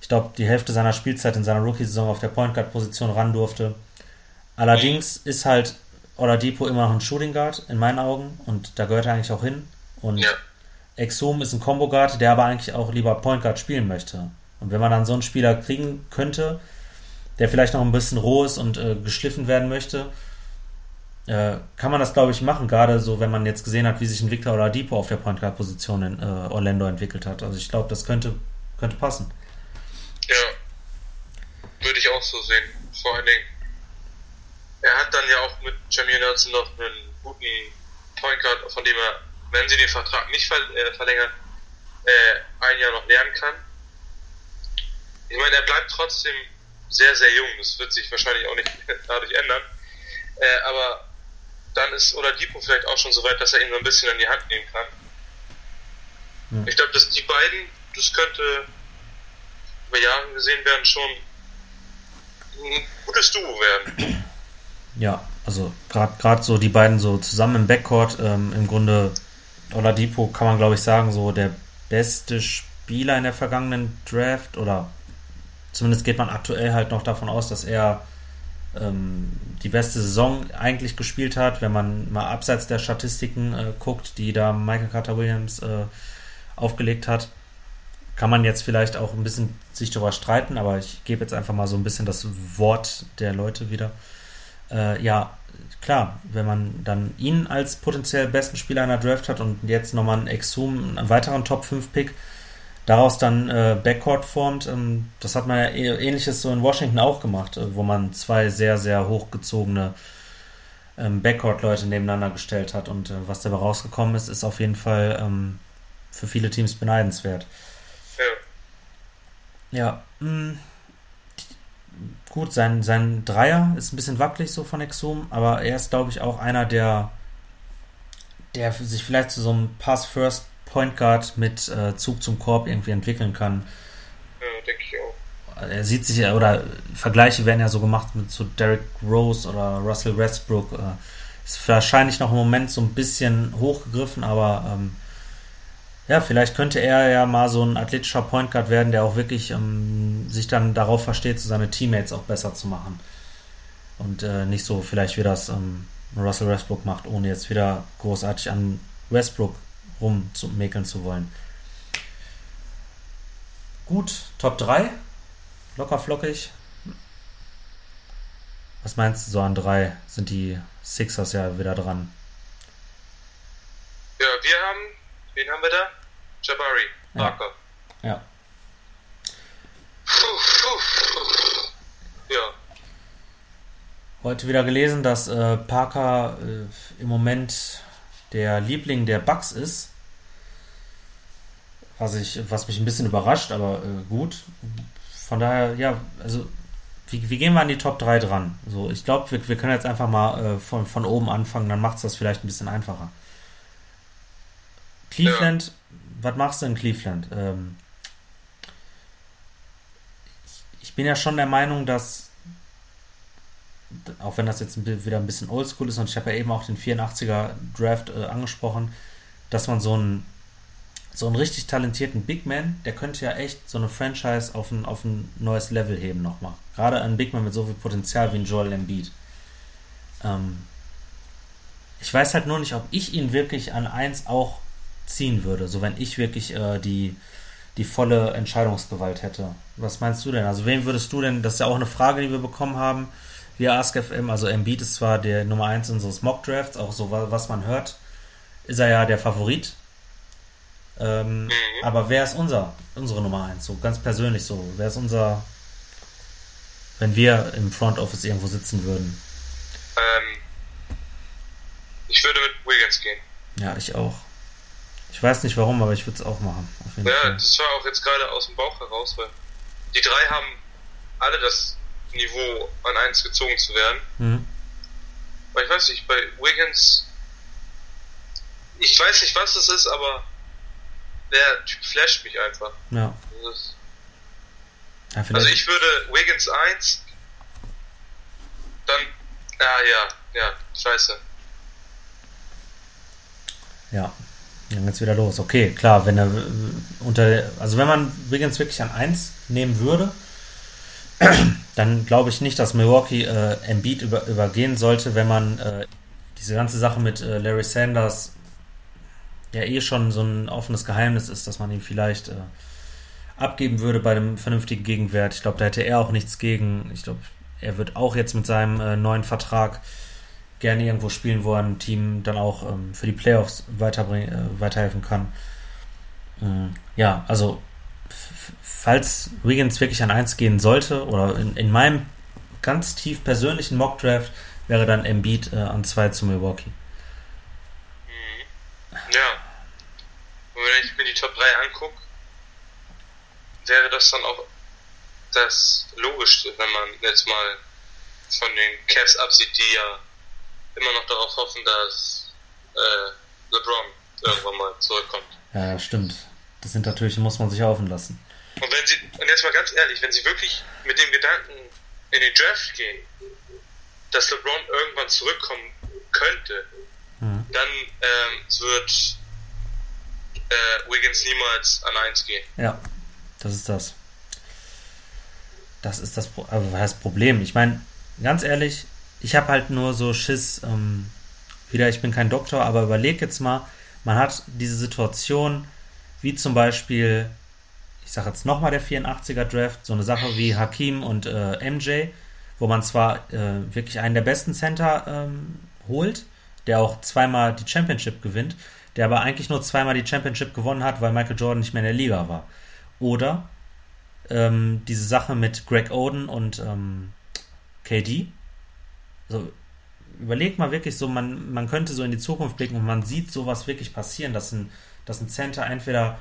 Speaker 1: ich glaube, die Hälfte seiner Spielzeit in seiner Rookie-Saison auf der Point Guard-Position ran durfte. Allerdings ist halt Oladipo immer noch ein Shooting Guard in meinen Augen und da gehört er eigentlich auch hin. Und ja. Exum ist ein Combo Guard, der aber eigentlich auch lieber Point Guard spielen möchte. Und wenn man dann so einen Spieler kriegen könnte, der vielleicht noch ein bisschen roh ist und äh, geschliffen werden möchte, äh, kann man das, glaube ich, machen. Gerade so, wenn man jetzt gesehen hat, wie sich ein Victor Oladipo auf der Point Guard Position in äh, Orlando entwickelt hat. Also ich glaube, das könnte, könnte passen.
Speaker 2: Ja, würde ich auch so sehen. Vor allen Dingen er hat dann ja auch mit Jamie Nelson noch einen guten Point Guard, von dem er, wenn sie den Vertrag nicht äh, verlängern, äh, ein Jahr noch lernen kann. Ich meine, er bleibt trotzdem sehr, sehr jung. Das wird sich wahrscheinlich auch nicht dadurch ändern. Äh, aber dann ist Oladipo vielleicht auch schon so weit, dass er ihn so ein bisschen in die Hand nehmen kann. Hm. Ich glaube, dass die beiden, das könnte über Jahre gesehen werden, schon ein gutes Duo werden.
Speaker 1: Ja, also gerade so die beiden so zusammen im Backcourt, ähm, im Grunde Oladipo kann man glaube ich sagen, so der beste Spieler in der vergangenen Draft oder zumindest geht man aktuell halt noch davon aus, dass er ähm, die beste Saison eigentlich gespielt hat, wenn man mal abseits der Statistiken äh, guckt, die da Michael Carter Williams äh, aufgelegt hat. Kann man jetzt vielleicht auch ein bisschen sich darüber streiten, aber ich gebe jetzt einfach mal so ein bisschen das Wort der Leute wieder äh, ja, klar, wenn man dann ihn als potenziell besten Spieler einer Draft hat und jetzt nochmal einen Exhum, einen weiteren Top 5 Pick, daraus dann äh, Backcourt formt, ähm, das hat man ja eh, ähnliches so in Washington auch gemacht, äh, wo man zwei sehr, sehr hochgezogene ähm, Backcourt-Leute nebeneinander gestellt hat und äh, was dabei rausgekommen ist, ist auf jeden Fall ähm, für viele Teams beneidenswert. Ja. Ja, mh, mm, gut, sein, sein Dreier ist ein bisschen wackelig so von Exum, aber er ist, glaube ich, auch einer, der, der sich vielleicht zu so einem Pass-First Point Guard mit äh, Zug zum Korb irgendwie entwickeln kann.
Speaker 2: Ja, denke ich auch.
Speaker 1: Er sieht sich ja, oder Vergleiche werden ja so gemacht mit so Derek Rose oder Russell Westbrook. Äh, ist wahrscheinlich noch im Moment so ein bisschen hochgegriffen, aber ähm, ja, vielleicht könnte er ja mal so ein athletischer Point Guard werden, der auch wirklich ähm, sich dann darauf versteht, so seine Teammates auch besser zu machen. Und äh, nicht so vielleicht wie das ähm, Russell Westbrook macht, ohne jetzt wieder großartig an Westbrook rumzumäkeln zu wollen. Gut, Top 3. Locker flockig. Was meinst du so an 3? Sind die Sixers ja wieder dran?
Speaker 2: Ja, wir haben. Wen haben wir da? Jabari, Parker.
Speaker 1: Ja. ja.
Speaker 2: Ja.
Speaker 1: Heute wieder gelesen, dass äh, Parker äh, im Moment der Liebling der Bugs ist. Was, ich, was mich ein bisschen überrascht, aber äh, gut. Von daher, ja, also wie, wie, gehen wir an die Top 3 dran? So, ich glaube, wir, wir, können jetzt einfach mal äh, von, von oben anfangen, dann macht es das vielleicht ein bisschen einfacher. Cleveland ja was machst du in Cleveland? Ähm, ich bin ja schon der Meinung, dass, auch wenn das jetzt wieder ein bisschen oldschool ist, und ich habe ja eben auch den 84er Draft äh, angesprochen, dass man so einen, so einen richtig talentierten Big Man, der könnte ja echt so eine Franchise auf ein, auf ein neues Level heben nochmal. Gerade ein Big Man mit so viel Potenzial wie ein Joel Embiid. Ähm, ich weiß halt nur nicht, ob ich ihn wirklich an 1 auch ziehen würde. So wenn ich wirklich äh, die, die volle Entscheidungsgewalt hätte. Was meinst du denn? Also wen würdest du denn, das ist ja auch eine Frage, die wir bekommen haben, via AskFM, also Embiid ist zwar der Nummer 1 unseres Mock Drafts, auch so was man hört, ist er ja der Favorit. Ähm, mhm. Aber wer ist unser, unsere Nummer 1? So ganz persönlich so. Wer ist unser, wenn wir im Front Office irgendwo sitzen würden?
Speaker 2: Ähm, ich würde mit Wiggins gehen.
Speaker 1: Ja, ich auch. Ich weiß nicht warum, aber ich würde es auch machen.
Speaker 2: ja, Fall. das war auch jetzt gerade aus dem Bauch heraus, weil die drei haben alle das Niveau an eins gezogen zu werden. Mhm. Weil ich weiß nicht, bei Wiggins, ich weiß nicht, was es ist, aber der Typ flasht mich einfach.
Speaker 1: Ja.
Speaker 2: ja also ich würde Wiggins 1, dann, ja, ja, ja, scheiße.
Speaker 1: Ja, Dann geht's wieder los. Okay, klar, wenn er äh, unter, also wenn man Wiggins wirklich an 1 nehmen würde, dann glaube ich nicht, dass Milwaukee äh, Embiid über, übergehen sollte, wenn man äh, diese ganze Sache mit äh, Larry Sanders ja eh schon so ein offenes Geheimnis ist, dass man ihn vielleicht äh, abgeben würde bei einem vernünftigen Gegenwert. Ich glaube, da hätte er auch nichts gegen. Ich glaube, er wird auch jetzt mit seinem äh, neuen Vertrag gerne irgendwo spielen, wo er ein Team dann auch ähm, für die Playoffs weiterbring, äh, weiterhelfen kann. Ähm, ja, also falls Wiggins wirklich an 1 gehen sollte, oder in, in meinem ganz tief persönlichen Mock-Draft, wäre dann Embiid äh, an 2 zu Milwaukee.
Speaker 2: Ja. Wenn ich mir die Top 3 angucke, wäre das dann auch das Logischste, wenn man jetzt mal von den Cavs absieht, die ja immer noch darauf hoffen, dass äh, LeBron irgendwann mal zurückkommt.
Speaker 1: Ja, stimmt. Das sind natürlich, muss man sich hoffen lassen.
Speaker 2: Und wenn sie, und jetzt mal ganz ehrlich, wenn sie wirklich mit dem Gedanken in den Draft gehen, dass LeBron irgendwann zurückkommen könnte, mhm. dann ähm, wird äh, Wiggins niemals an 1 gehen.
Speaker 1: Ja, das ist das. Das ist das, also das Problem. Ich meine, ganz ehrlich, ich habe halt nur so Schiss, ähm, wieder, ich bin kein Doktor, aber überleg jetzt mal, man hat diese Situation, wie zum Beispiel, ich sage jetzt nochmal der 84er Draft, so eine Sache wie Hakim und äh, MJ, wo man zwar äh, wirklich einen der besten Center ähm, holt, der auch zweimal die Championship gewinnt, der aber eigentlich nur zweimal die Championship gewonnen hat, weil Michael Jordan nicht mehr in der Liga war. Oder ähm, diese Sache mit Greg Oden und ähm, KD, also überleg mal wirklich so, man, man könnte so in die Zukunft blicken und man sieht sowas wirklich passieren, dass ein, dass ein Center entweder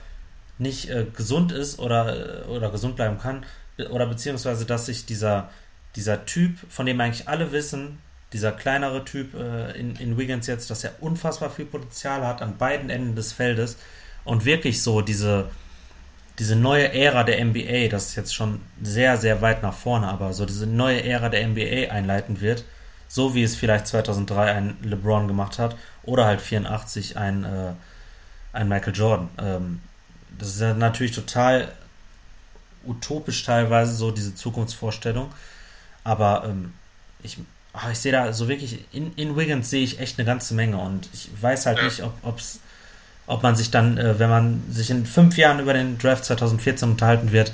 Speaker 1: nicht äh, gesund ist oder, äh, oder gesund bleiben kann, oder beziehungsweise, dass sich dieser, dieser Typ, von dem eigentlich alle wissen, dieser kleinere Typ äh, in, in Wiggins jetzt, dass er unfassbar viel Potenzial hat an beiden Enden des Feldes und wirklich so diese, diese neue Ära der NBA, das ist jetzt schon sehr, sehr weit nach vorne, aber so diese neue Ära der NBA einleiten wird so wie es vielleicht 2003 ein LeBron gemacht hat oder halt 84 ein, äh, ein Michael Jordan. Ähm, das ist natürlich total utopisch teilweise so diese Zukunftsvorstellung, aber ähm, ich, ach, ich sehe da so wirklich, in, in Wiggins sehe ich echt eine ganze Menge und ich weiß halt ja. nicht, ob, ob's, ob man sich dann, äh, wenn man sich in fünf Jahren über den Draft 2014 unterhalten wird,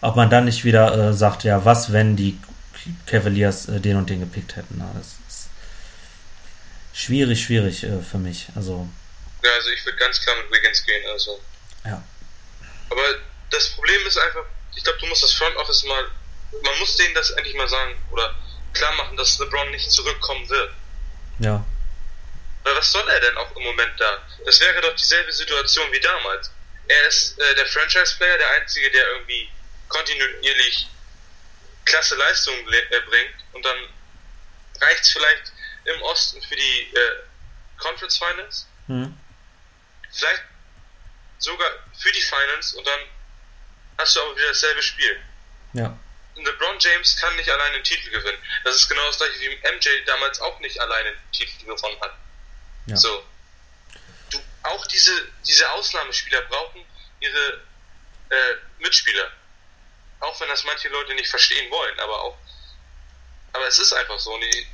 Speaker 1: ob man dann nicht wieder äh, sagt, ja, was, wenn die Cavaliers äh, den und den gepickt hätten. Na, das ist schwierig, schwierig äh, für mich. Also.
Speaker 2: Ja, also ich würde ganz klar mit Wiggins gehen. Also.
Speaker 1: Ja.
Speaker 2: Aber das Problem ist einfach, ich glaube, du musst das Front Office mal, man muss denen das endlich mal sagen oder klar machen, dass LeBron nicht zurückkommen wird.
Speaker 1: Ja.
Speaker 2: Weil was soll er denn auch im Moment da? Das wäre doch dieselbe Situation wie damals. Er ist äh, der Franchise-Player, der Einzige, der irgendwie kontinuierlich klasse Leistung äh, bringt und dann reicht es vielleicht im Osten für die äh, Conference Finals. Mhm. Vielleicht sogar für die Finals und dann hast du aber wieder dasselbe Spiel.
Speaker 1: Ja.
Speaker 2: LeBron James kann nicht alleine einen Titel gewinnen. Das ist genau das gleiche wie MJ damals auch nicht alleine einen Titel gewonnen hat. Ja. So. Du, auch diese, diese Ausnahmespieler brauchen ihre äh, Mitspieler. Auch wenn das manche Leute nicht verstehen wollen, aber auch. Aber es ist einfach so. Und ich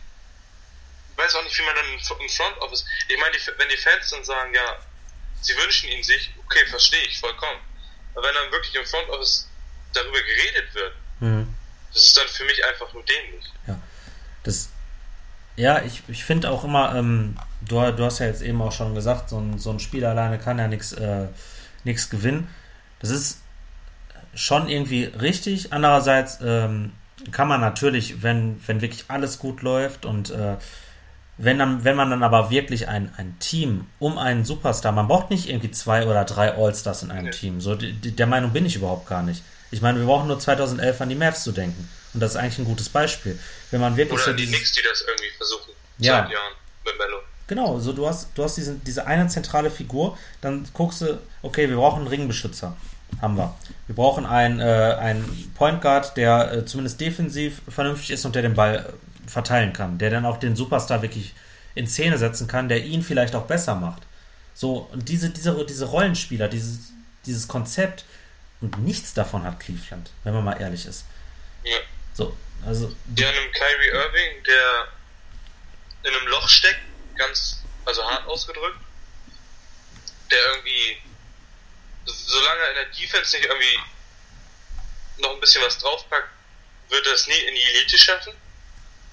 Speaker 2: weiß auch nicht, wie man dann im Front Office. Ich meine, wenn die Fans dann sagen, ja, sie wünschen ihn sich, okay, verstehe ich vollkommen. Aber wenn dann wirklich im Front Office darüber geredet wird, mhm. das ist dann für mich einfach nur dämlich.
Speaker 1: Ja. Das. Ja, ich, ich finde auch immer, ähm, du, du hast ja jetzt eben auch schon gesagt, so ein, so ein Spiel alleine kann ja nichts äh, gewinnen. Das ist schon irgendwie richtig. Andererseits ähm, kann man natürlich, wenn, wenn wirklich alles gut läuft und äh, wenn, dann, wenn man dann aber wirklich ein, ein Team um einen Superstar, man braucht nicht irgendwie zwei oder drei All-Stars in einem okay. Team. So, die, die, der Meinung bin ich überhaupt gar nicht. Ich meine, wir brauchen nur 2011 an die Mavs zu denken. Und das ist eigentlich ein gutes Beispiel. Wenn man wirklich
Speaker 2: oder
Speaker 1: so
Speaker 2: die Knicks, die das irgendwie versuchen.
Speaker 1: Ja. Seit Jahren mit Mello. Genau, so du hast, du hast diese, diese eine zentrale Figur, dann guckst du, okay, wir brauchen einen Ringbeschützer. Haben wir. Wir brauchen einen, äh, einen Point Guard, der äh, zumindest defensiv vernünftig ist und der den Ball äh, verteilen kann. Der dann auch den Superstar wirklich in Szene setzen kann, der ihn vielleicht auch besser macht. So, und diese, diese, diese Rollenspieler, dieses, dieses Konzept, und nichts davon hat Cleveland, wenn man mal ehrlich ist.
Speaker 2: Ja.
Speaker 1: So, also.
Speaker 2: Die haben einen Kyrie Irving, der in einem Loch steckt, ganz, also hart ausgedrückt, der irgendwie, solange er in der Defense nicht irgendwie noch ein bisschen was draufpackt, wird er es nie in die Elite schaffen.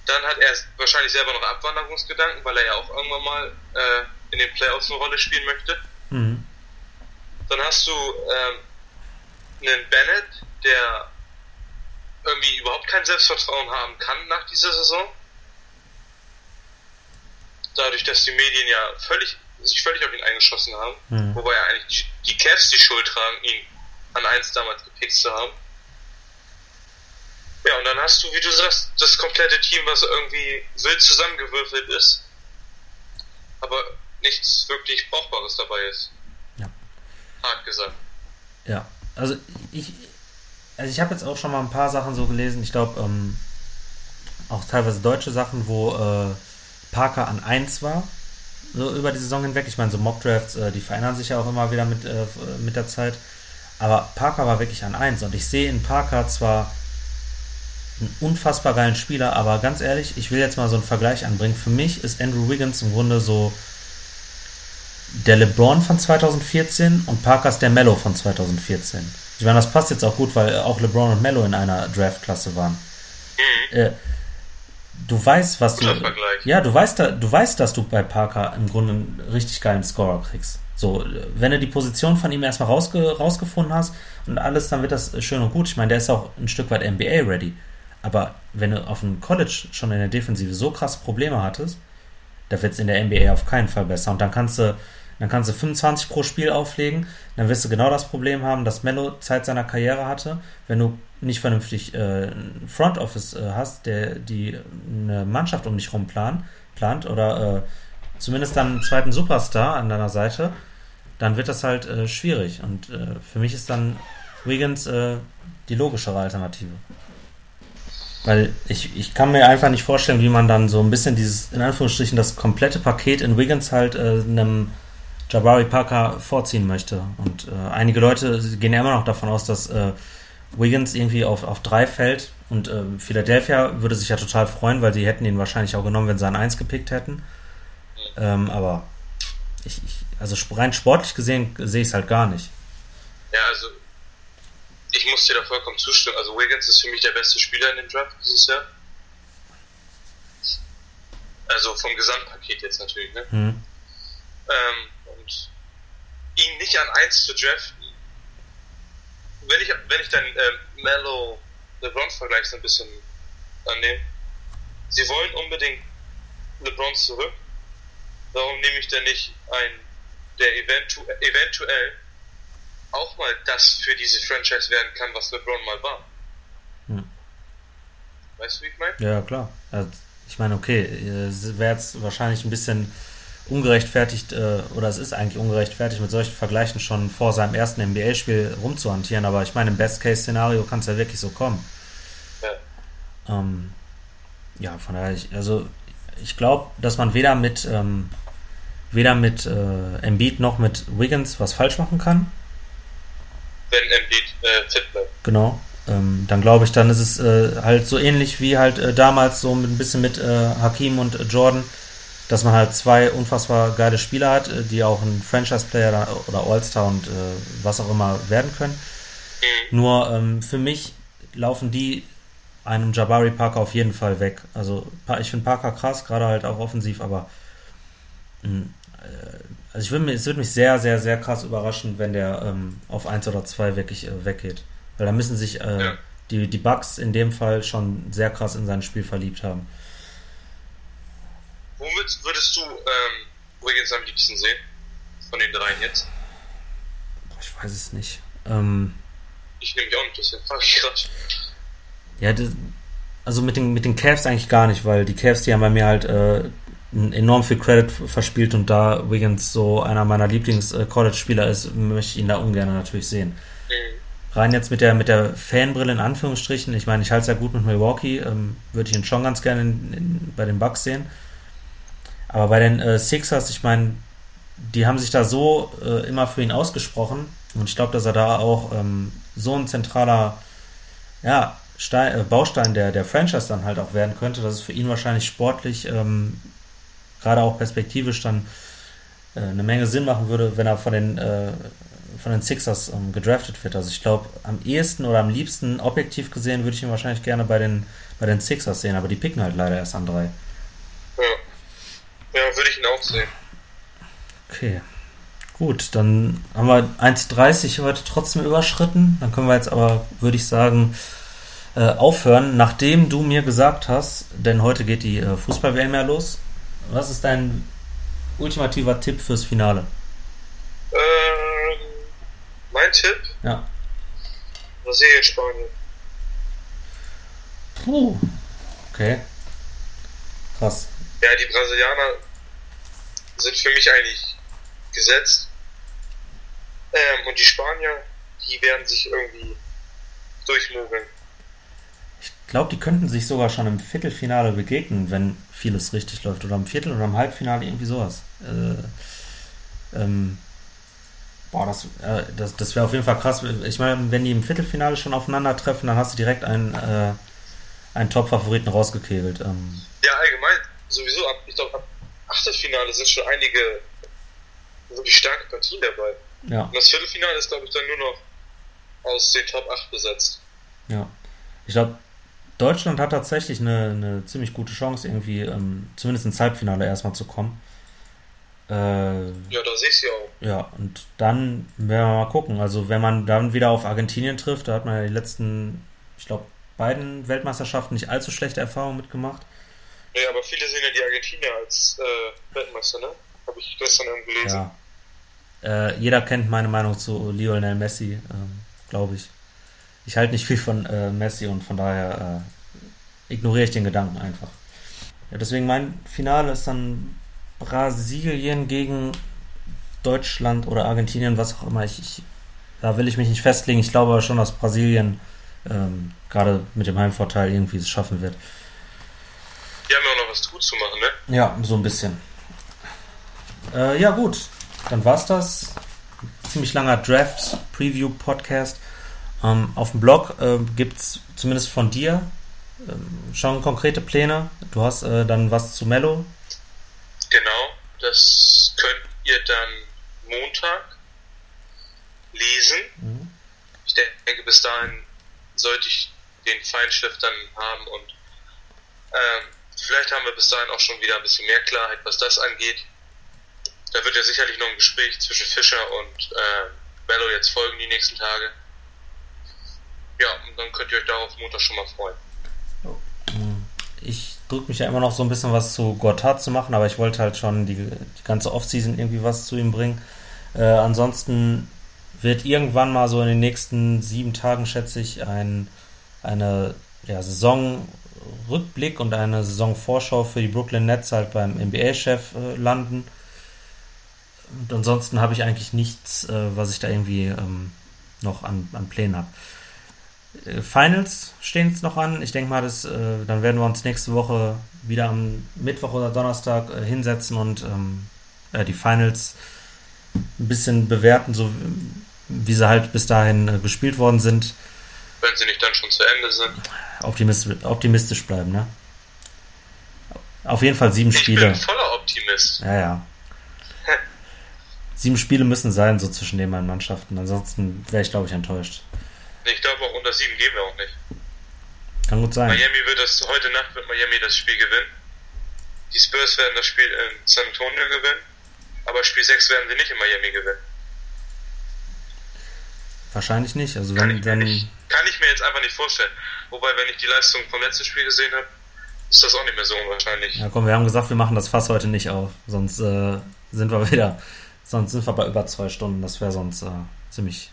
Speaker 2: Dann hat er wahrscheinlich selber noch Abwanderungsgedanken, weil er ja auch irgendwann mal äh, in den Playoffs eine Rolle spielen möchte.
Speaker 1: Mhm.
Speaker 2: Dann hast du ähm, einen Bennett, der irgendwie überhaupt kein Selbstvertrauen haben kann nach dieser Saison. Dadurch, dass die Medien ja völlig, sich völlig auf ihn eingeschossen haben,
Speaker 1: Mhm.
Speaker 2: wobei ja eigentlich die, die Cavs die Schuld tragen, ihn an eins damals gepickt zu haben. Ja, und dann hast du, wie du sagst, das komplette Team, was irgendwie wild zusammengewürfelt ist, aber nichts wirklich Brauchbares dabei ist.
Speaker 1: Ja.
Speaker 2: Hart gesagt.
Speaker 1: Ja, also ich, also ich habe jetzt auch schon mal ein paar Sachen so gelesen. Ich glaube, ähm, auch teilweise deutsche Sachen, wo äh, Parker an 1 war, so über die Saison hinweg. Ich meine, so Mockdrafts, äh, die verändern sich ja auch immer wieder mit, äh, mit der Zeit. Aber Parker war wirklich an 1 und ich sehe in Parker zwar einen unfassbar geilen Spieler, aber ganz ehrlich, ich will jetzt mal so einen Vergleich anbringen. Für mich ist Andrew Wiggins im Grunde so der LeBron von 2014 und Parker ist der Mello von 2014. Ich meine, das passt jetzt auch gut, weil auch LeBron und Mello in einer Draftklasse waren. Äh, du weißt, was du.
Speaker 2: Guter Vergleich.
Speaker 1: Ja, du weißt, du weißt, dass du bei Parker im Grunde einen richtig geilen Scorer kriegst. So, wenn du die Position von ihm erstmal rausge rausgefunden hast und alles, dann wird das schön und gut. Ich meine, der ist auch ein Stück weit NBA-ready. Aber wenn du auf dem College schon in der Defensive so krasse Probleme hattest, da wird es in der NBA auf keinen Fall besser. Und dann kannst du, dann kannst du 25 pro Spiel auflegen, dann wirst du genau das Problem haben, das Mello Zeit seiner Karriere hatte. Wenn du nicht vernünftig äh, ein Front Office äh, hast, der die eine Mannschaft um dich rum plan, plant oder äh, zumindest dann einen zweiten Superstar an deiner Seite, dann wird das halt äh, schwierig. Und äh, für mich ist dann Wiggins äh, die logischere Alternative. Weil ich, ich kann mir einfach nicht vorstellen, wie man dann so ein bisschen dieses, in Anführungsstrichen, das komplette Paket in Wiggins halt äh, einem Jabari Parker vorziehen möchte. Und äh, einige Leute gehen ja immer noch davon aus, dass äh, Wiggins irgendwie auf, auf drei fällt. Und äh, Philadelphia würde sich ja total freuen, weil die hätten ihn wahrscheinlich auch genommen, wenn sie an eins gepickt hätten. Ähm, aber ich, ich, also rein sportlich gesehen sehe ich es halt gar nicht.
Speaker 2: Ja, also ich muss dir da vollkommen zustimmen. Also Wiggins ist für mich der beste Spieler in dem Draft dieses Jahr. Also vom Gesamtpaket jetzt natürlich, ne?
Speaker 1: Hm.
Speaker 2: Ähm, ihn nicht an 1 zu draften, wenn ich, wenn ich dann ähm, Mellow LeBron Vergleich so ein bisschen annehme, sie wollen unbedingt LeBron zurück. Warum nehme ich denn nicht einen, der eventu eventuell auch mal das für diese Franchise werden kann, was LeBron mal war?
Speaker 1: Hm.
Speaker 2: Weißt du, wie ich meine?
Speaker 1: Ja, klar. Also, ich meine, okay, es wäre jetzt wahrscheinlich ein bisschen ungerechtfertigt, äh, oder es ist eigentlich ungerechtfertigt, mit solchen Vergleichen schon vor seinem ersten NBA-Spiel rumzuhantieren, aber ich meine, im Best-Case-Szenario kann es ja wirklich so kommen.
Speaker 2: Ja.
Speaker 1: Ähm, ja, von daher, ich, also ich glaube, dass man weder mit ähm, weder mit äh, Embiid noch mit Wiggins was falsch machen kann.
Speaker 2: Wenn Embiid äh, fit bleibt.
Speaker 1: Genau. Ähm, dann glaube ich, dann ist es äh, halt so ähnlich wie halt äh, damals so mit, ein bisschen mit äh, Hakim und äh, Jordan, dass man halt zwei unfassbar geile Spieler hat, äh, die auch ein Franchise-Player oder All-Star und äh, was auch immer werden können.
Speaker 2: Mhm.
Speaker 1: Nur ähm, für mich laufen die einem Jabari Parker auf jeden Fall weg. Also ich finde Parker krass, gerade halt auch offensiv, aber mh, äh, also ich würde mich, es würde mich sehr, sehr, sehr krass überraschen, wenn der ähm, auf 1 oder 2 wirklich äh, weggeht. Weil da müssen sich äh, die, die Bucks in dem Fall schon sehr krass in sein Spiel verliebt haben.
Speaker 2: Womit würdest du ähm, Wiggins am liebsten sehen? Von den dreien jetzt?
Speaker 1: Ich weiß es nicht. Ähm,
Speaker 2: Ich nehme mich auch nicht, deswegen frage ich gerade.
Speaker 1: Ja, das, also mit den, mit den Cavs eigentlich gar nicht, weil die Cavs, die haben bei mir halt äh, enorm viel Credit verspielt und da Wiggins so einer meiner Lieblings-College-Spieler ist, möchte ich ihn da ungern natürlich sehen.
Speaker 2: Mhm.
Speaker 1: Rein jetzt mit der, mit der Fanbrille in Anführungsstrichen, ich meine, ich halte es ja gut mit Milwaukee, ähm, würde ich ihn schon ganz gerne in, in, bei den Bucks sehen. Aber bei den äh, Sixers, ich meine, die haben sich da so äh, immer für ihn ausgesprochen und ich glaube, dass er da auch ähm, so ein zentraler ja, Stein, äh, Baustein der, der Franchise dann halt auch werden könnte, dass es für ihn wahrscheinlich sportlich, ähm, gerade auch perspektivisch dann äh, eine Menge Sinn machen würde, wenn er von den, äh, von den Sixers ähm, gedraftet wird. Also ich glaube, am ehesten oder am liebsten objektiv gesehen würde ich ihn wahrscheinlich gerne bei den, bei den Sixers sehen, aber die picken halt leider erst an drei.
Speaker 2: Ja, ja würde ich ihn auch sehen.
Speaker 1: Okay. Gut, dann haben wir 1,30 heute trotzdem überschritten. Dann können wir jetzt aber, würde ich sagen, äh, aufhören, nachdem du mir gesagt hast, denn heute geht die äh, Fußball-WM ja los. Was ist dein ultimativer Tipp fürs Finale?
Speaker 2: Ähm, mein Tipp?
Speaker 1: Ja.
Speaker 2: Brasilien, Spanien.
Speaker 1: Puh. Okay. Krass.
Speaker 2: Ja, die Brasilianer sind für mich eigentlich gesetzt. Ähm, und die Spanier, die werden sich irgendwie durchmogeln.
Speaker 1: Ich glaube, die könnten sich sogar schon im Viertelfinale begegnen, wenn vieles richtig läuft. Oder im Viertel oder im Halbfinale, irgendwie sowas. Äh, ähm, boah, das, äh, das, das wäre auf jeden Fall krass. Ich meine, wenn die im Viertelfinale schon aufeinandertreffen, dann hast du direkt einen, äh, einen Top-Favoriten rausgekegelt. Ähm.
Speaker 2: Ja, allgemein, sowieso ab, ich glaube, ab Achtelfinale sind schon einige wirklich starke Partien dabei.
Speaker 1: Ja.
Speaker 2: Und das Viertelfinale ist, glaube ich, dann nur noch aus den Top 8 besetzt.
Speaker 1: Ja. Ich glaube, Deutschland hat tatsächlich eine, eine ziemlich gute Chance, irgendwie ähm, zumindest ins Halbfinale erstmal zu kommen. Äh,
Speaker 2: ja, da sehe ich sie auch.
Speaker 1: Ja, und dann werden wir mal gucken. Also, wenn man dann wieder auf Argentinien trifft, da hat man ja die letzten, ich glaube, beiden Weltmeisterschaften nicht allzu schlechte Erfahrungen mitgemacht.
Speaker 2: Ja, aber viele sehen ja die Argentinier als äh, Weltmeister, ne? Habe ich gestern irgendwo gelesen.
Speaker 1: Ja. Äh, jeder kennt meine Meinung zu Lionel Messi, ähm, glaube ich. Ich halte nicht viel von äh, Messi und von daher äh, ignoriere ich den Gedanken einfach. Ja, deswegen mein Finale ist dann Brasilien gegen Deutschland oder Argentinien, was auch immer. Ich, ich, da will ich mich nicht festlegen. Ich glaube aber schon, dass Brasilien ähm, gerade mit dem Heimvorteil irgendwie es schaffen wird.
Speaker 2: Die haben ja auch noch was gut zu machen, ne?
Speaker 1: Ja, so ein bisschen. Äh, ja, gut. Dann war's das. Ziemlich langer Draft-Preview-Podcast. Ähm, auf dem Blog äh, gibt's zumindest von dir ähm, schon konkrete Pläne. Du hast äh, dann was zu Mello.
Speaker 2: Genau, das könnt ihr dann Montag lesen. Mhm. Ich denke, bis dahin sollte ich den Feinschliff dann haben und ähm, vielleicht haben wir bis dahin auch schon wieder ein bisschen mehr Klarheit, was das angeht. Da wird ja sicherlich noch ein Gespräch zwischen Fischer und äh, Bello jetzt folgen die nächsten Tage. Ja, und dann könnt ihr euch darauf Montag schon mal freuen.
Speaker 1: Ich drücke mich ja immer noch so ein bisschen was zu Gotthard zu machen, aber ich wollte halt schon die, die ganze Offseason irgendwie was zu ihm bringen. Äh, ansonsten wird irgendwann mal so in den nächsten sieben Tagen, schätze ich, ein, eine ja, Saisonrückblick und eine Saisonvorschau für die Brooklyn Nets halt beim NBA-Chef äh, landen. Und ansonsten habe ich eigentlich nichts, äh, was ich da irgendwie ähm, noch an, an Plänen habe. Äh, Finals stehen jetzt noch an. Ich denke mal, dass, äh, dann werden wir uns nächste Woche wieder am Mittwoch oder Donnerstag äh, hinsetzen und ähm, äh, die Finals ein bisschen bewerten, so wie sie halt bis dahin äh, gespielt worden sind.
Speaker 2: Wenn sie nicht dann schon zu Ende sind.
Speaker 1: Optimist, optimistisch bleiben, ne? Auf jeden Fall sieben ich Spiele.
Speaker 2: Ich bin voller Optimist.
Speaker 1: Ja, ja. sieben Spiele müssen sein, so zwischen den beiden Mannschaften. Ansonsten wäre ich, glaube ich, enttäuscht.
Speaker 2: Ich glaube, auch unter sieben gehen wir auch nicht.
Speaker 1: Kann gut sein.
Speaker 2: Miami wird das, heute Nacht wird Miami das Spiel gewinnen. Die Spurs werden das Spiel in San Antonio gewinnen. Aber Spiel 6 werden sie nicht in Miami gewinnen.
Speaker 1: Wahrscheinlich nicht. Also wenn, wenn
Speaker 2: nicht, kann ich mir jetzt einfach nicht vorstellen. Wobei, wenn ich die Leistung vom letzten Spiel gesehen habe, ist das auch nicht mehr so unwahrscheinlich.
Speaker 1: Ja, komm, wir haben gesagt, wir machen das Fass heute nicht auf. Sonst äh, sind wir wieder. Sonst sind wir bei über zwei Stunden. Das wäre sonst äh, ziemlich.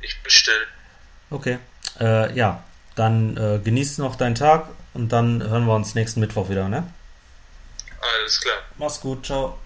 Speaker 2: Ich bin still.
Speaker 1: Okay. Äh, ja, dann äh, genieß noch deinen Tag und dann hören wir uns nächsten Mittwoch wieder, ne?
Speaker 2: Alles klar.
Speaker 1: Mach's gut, ciao.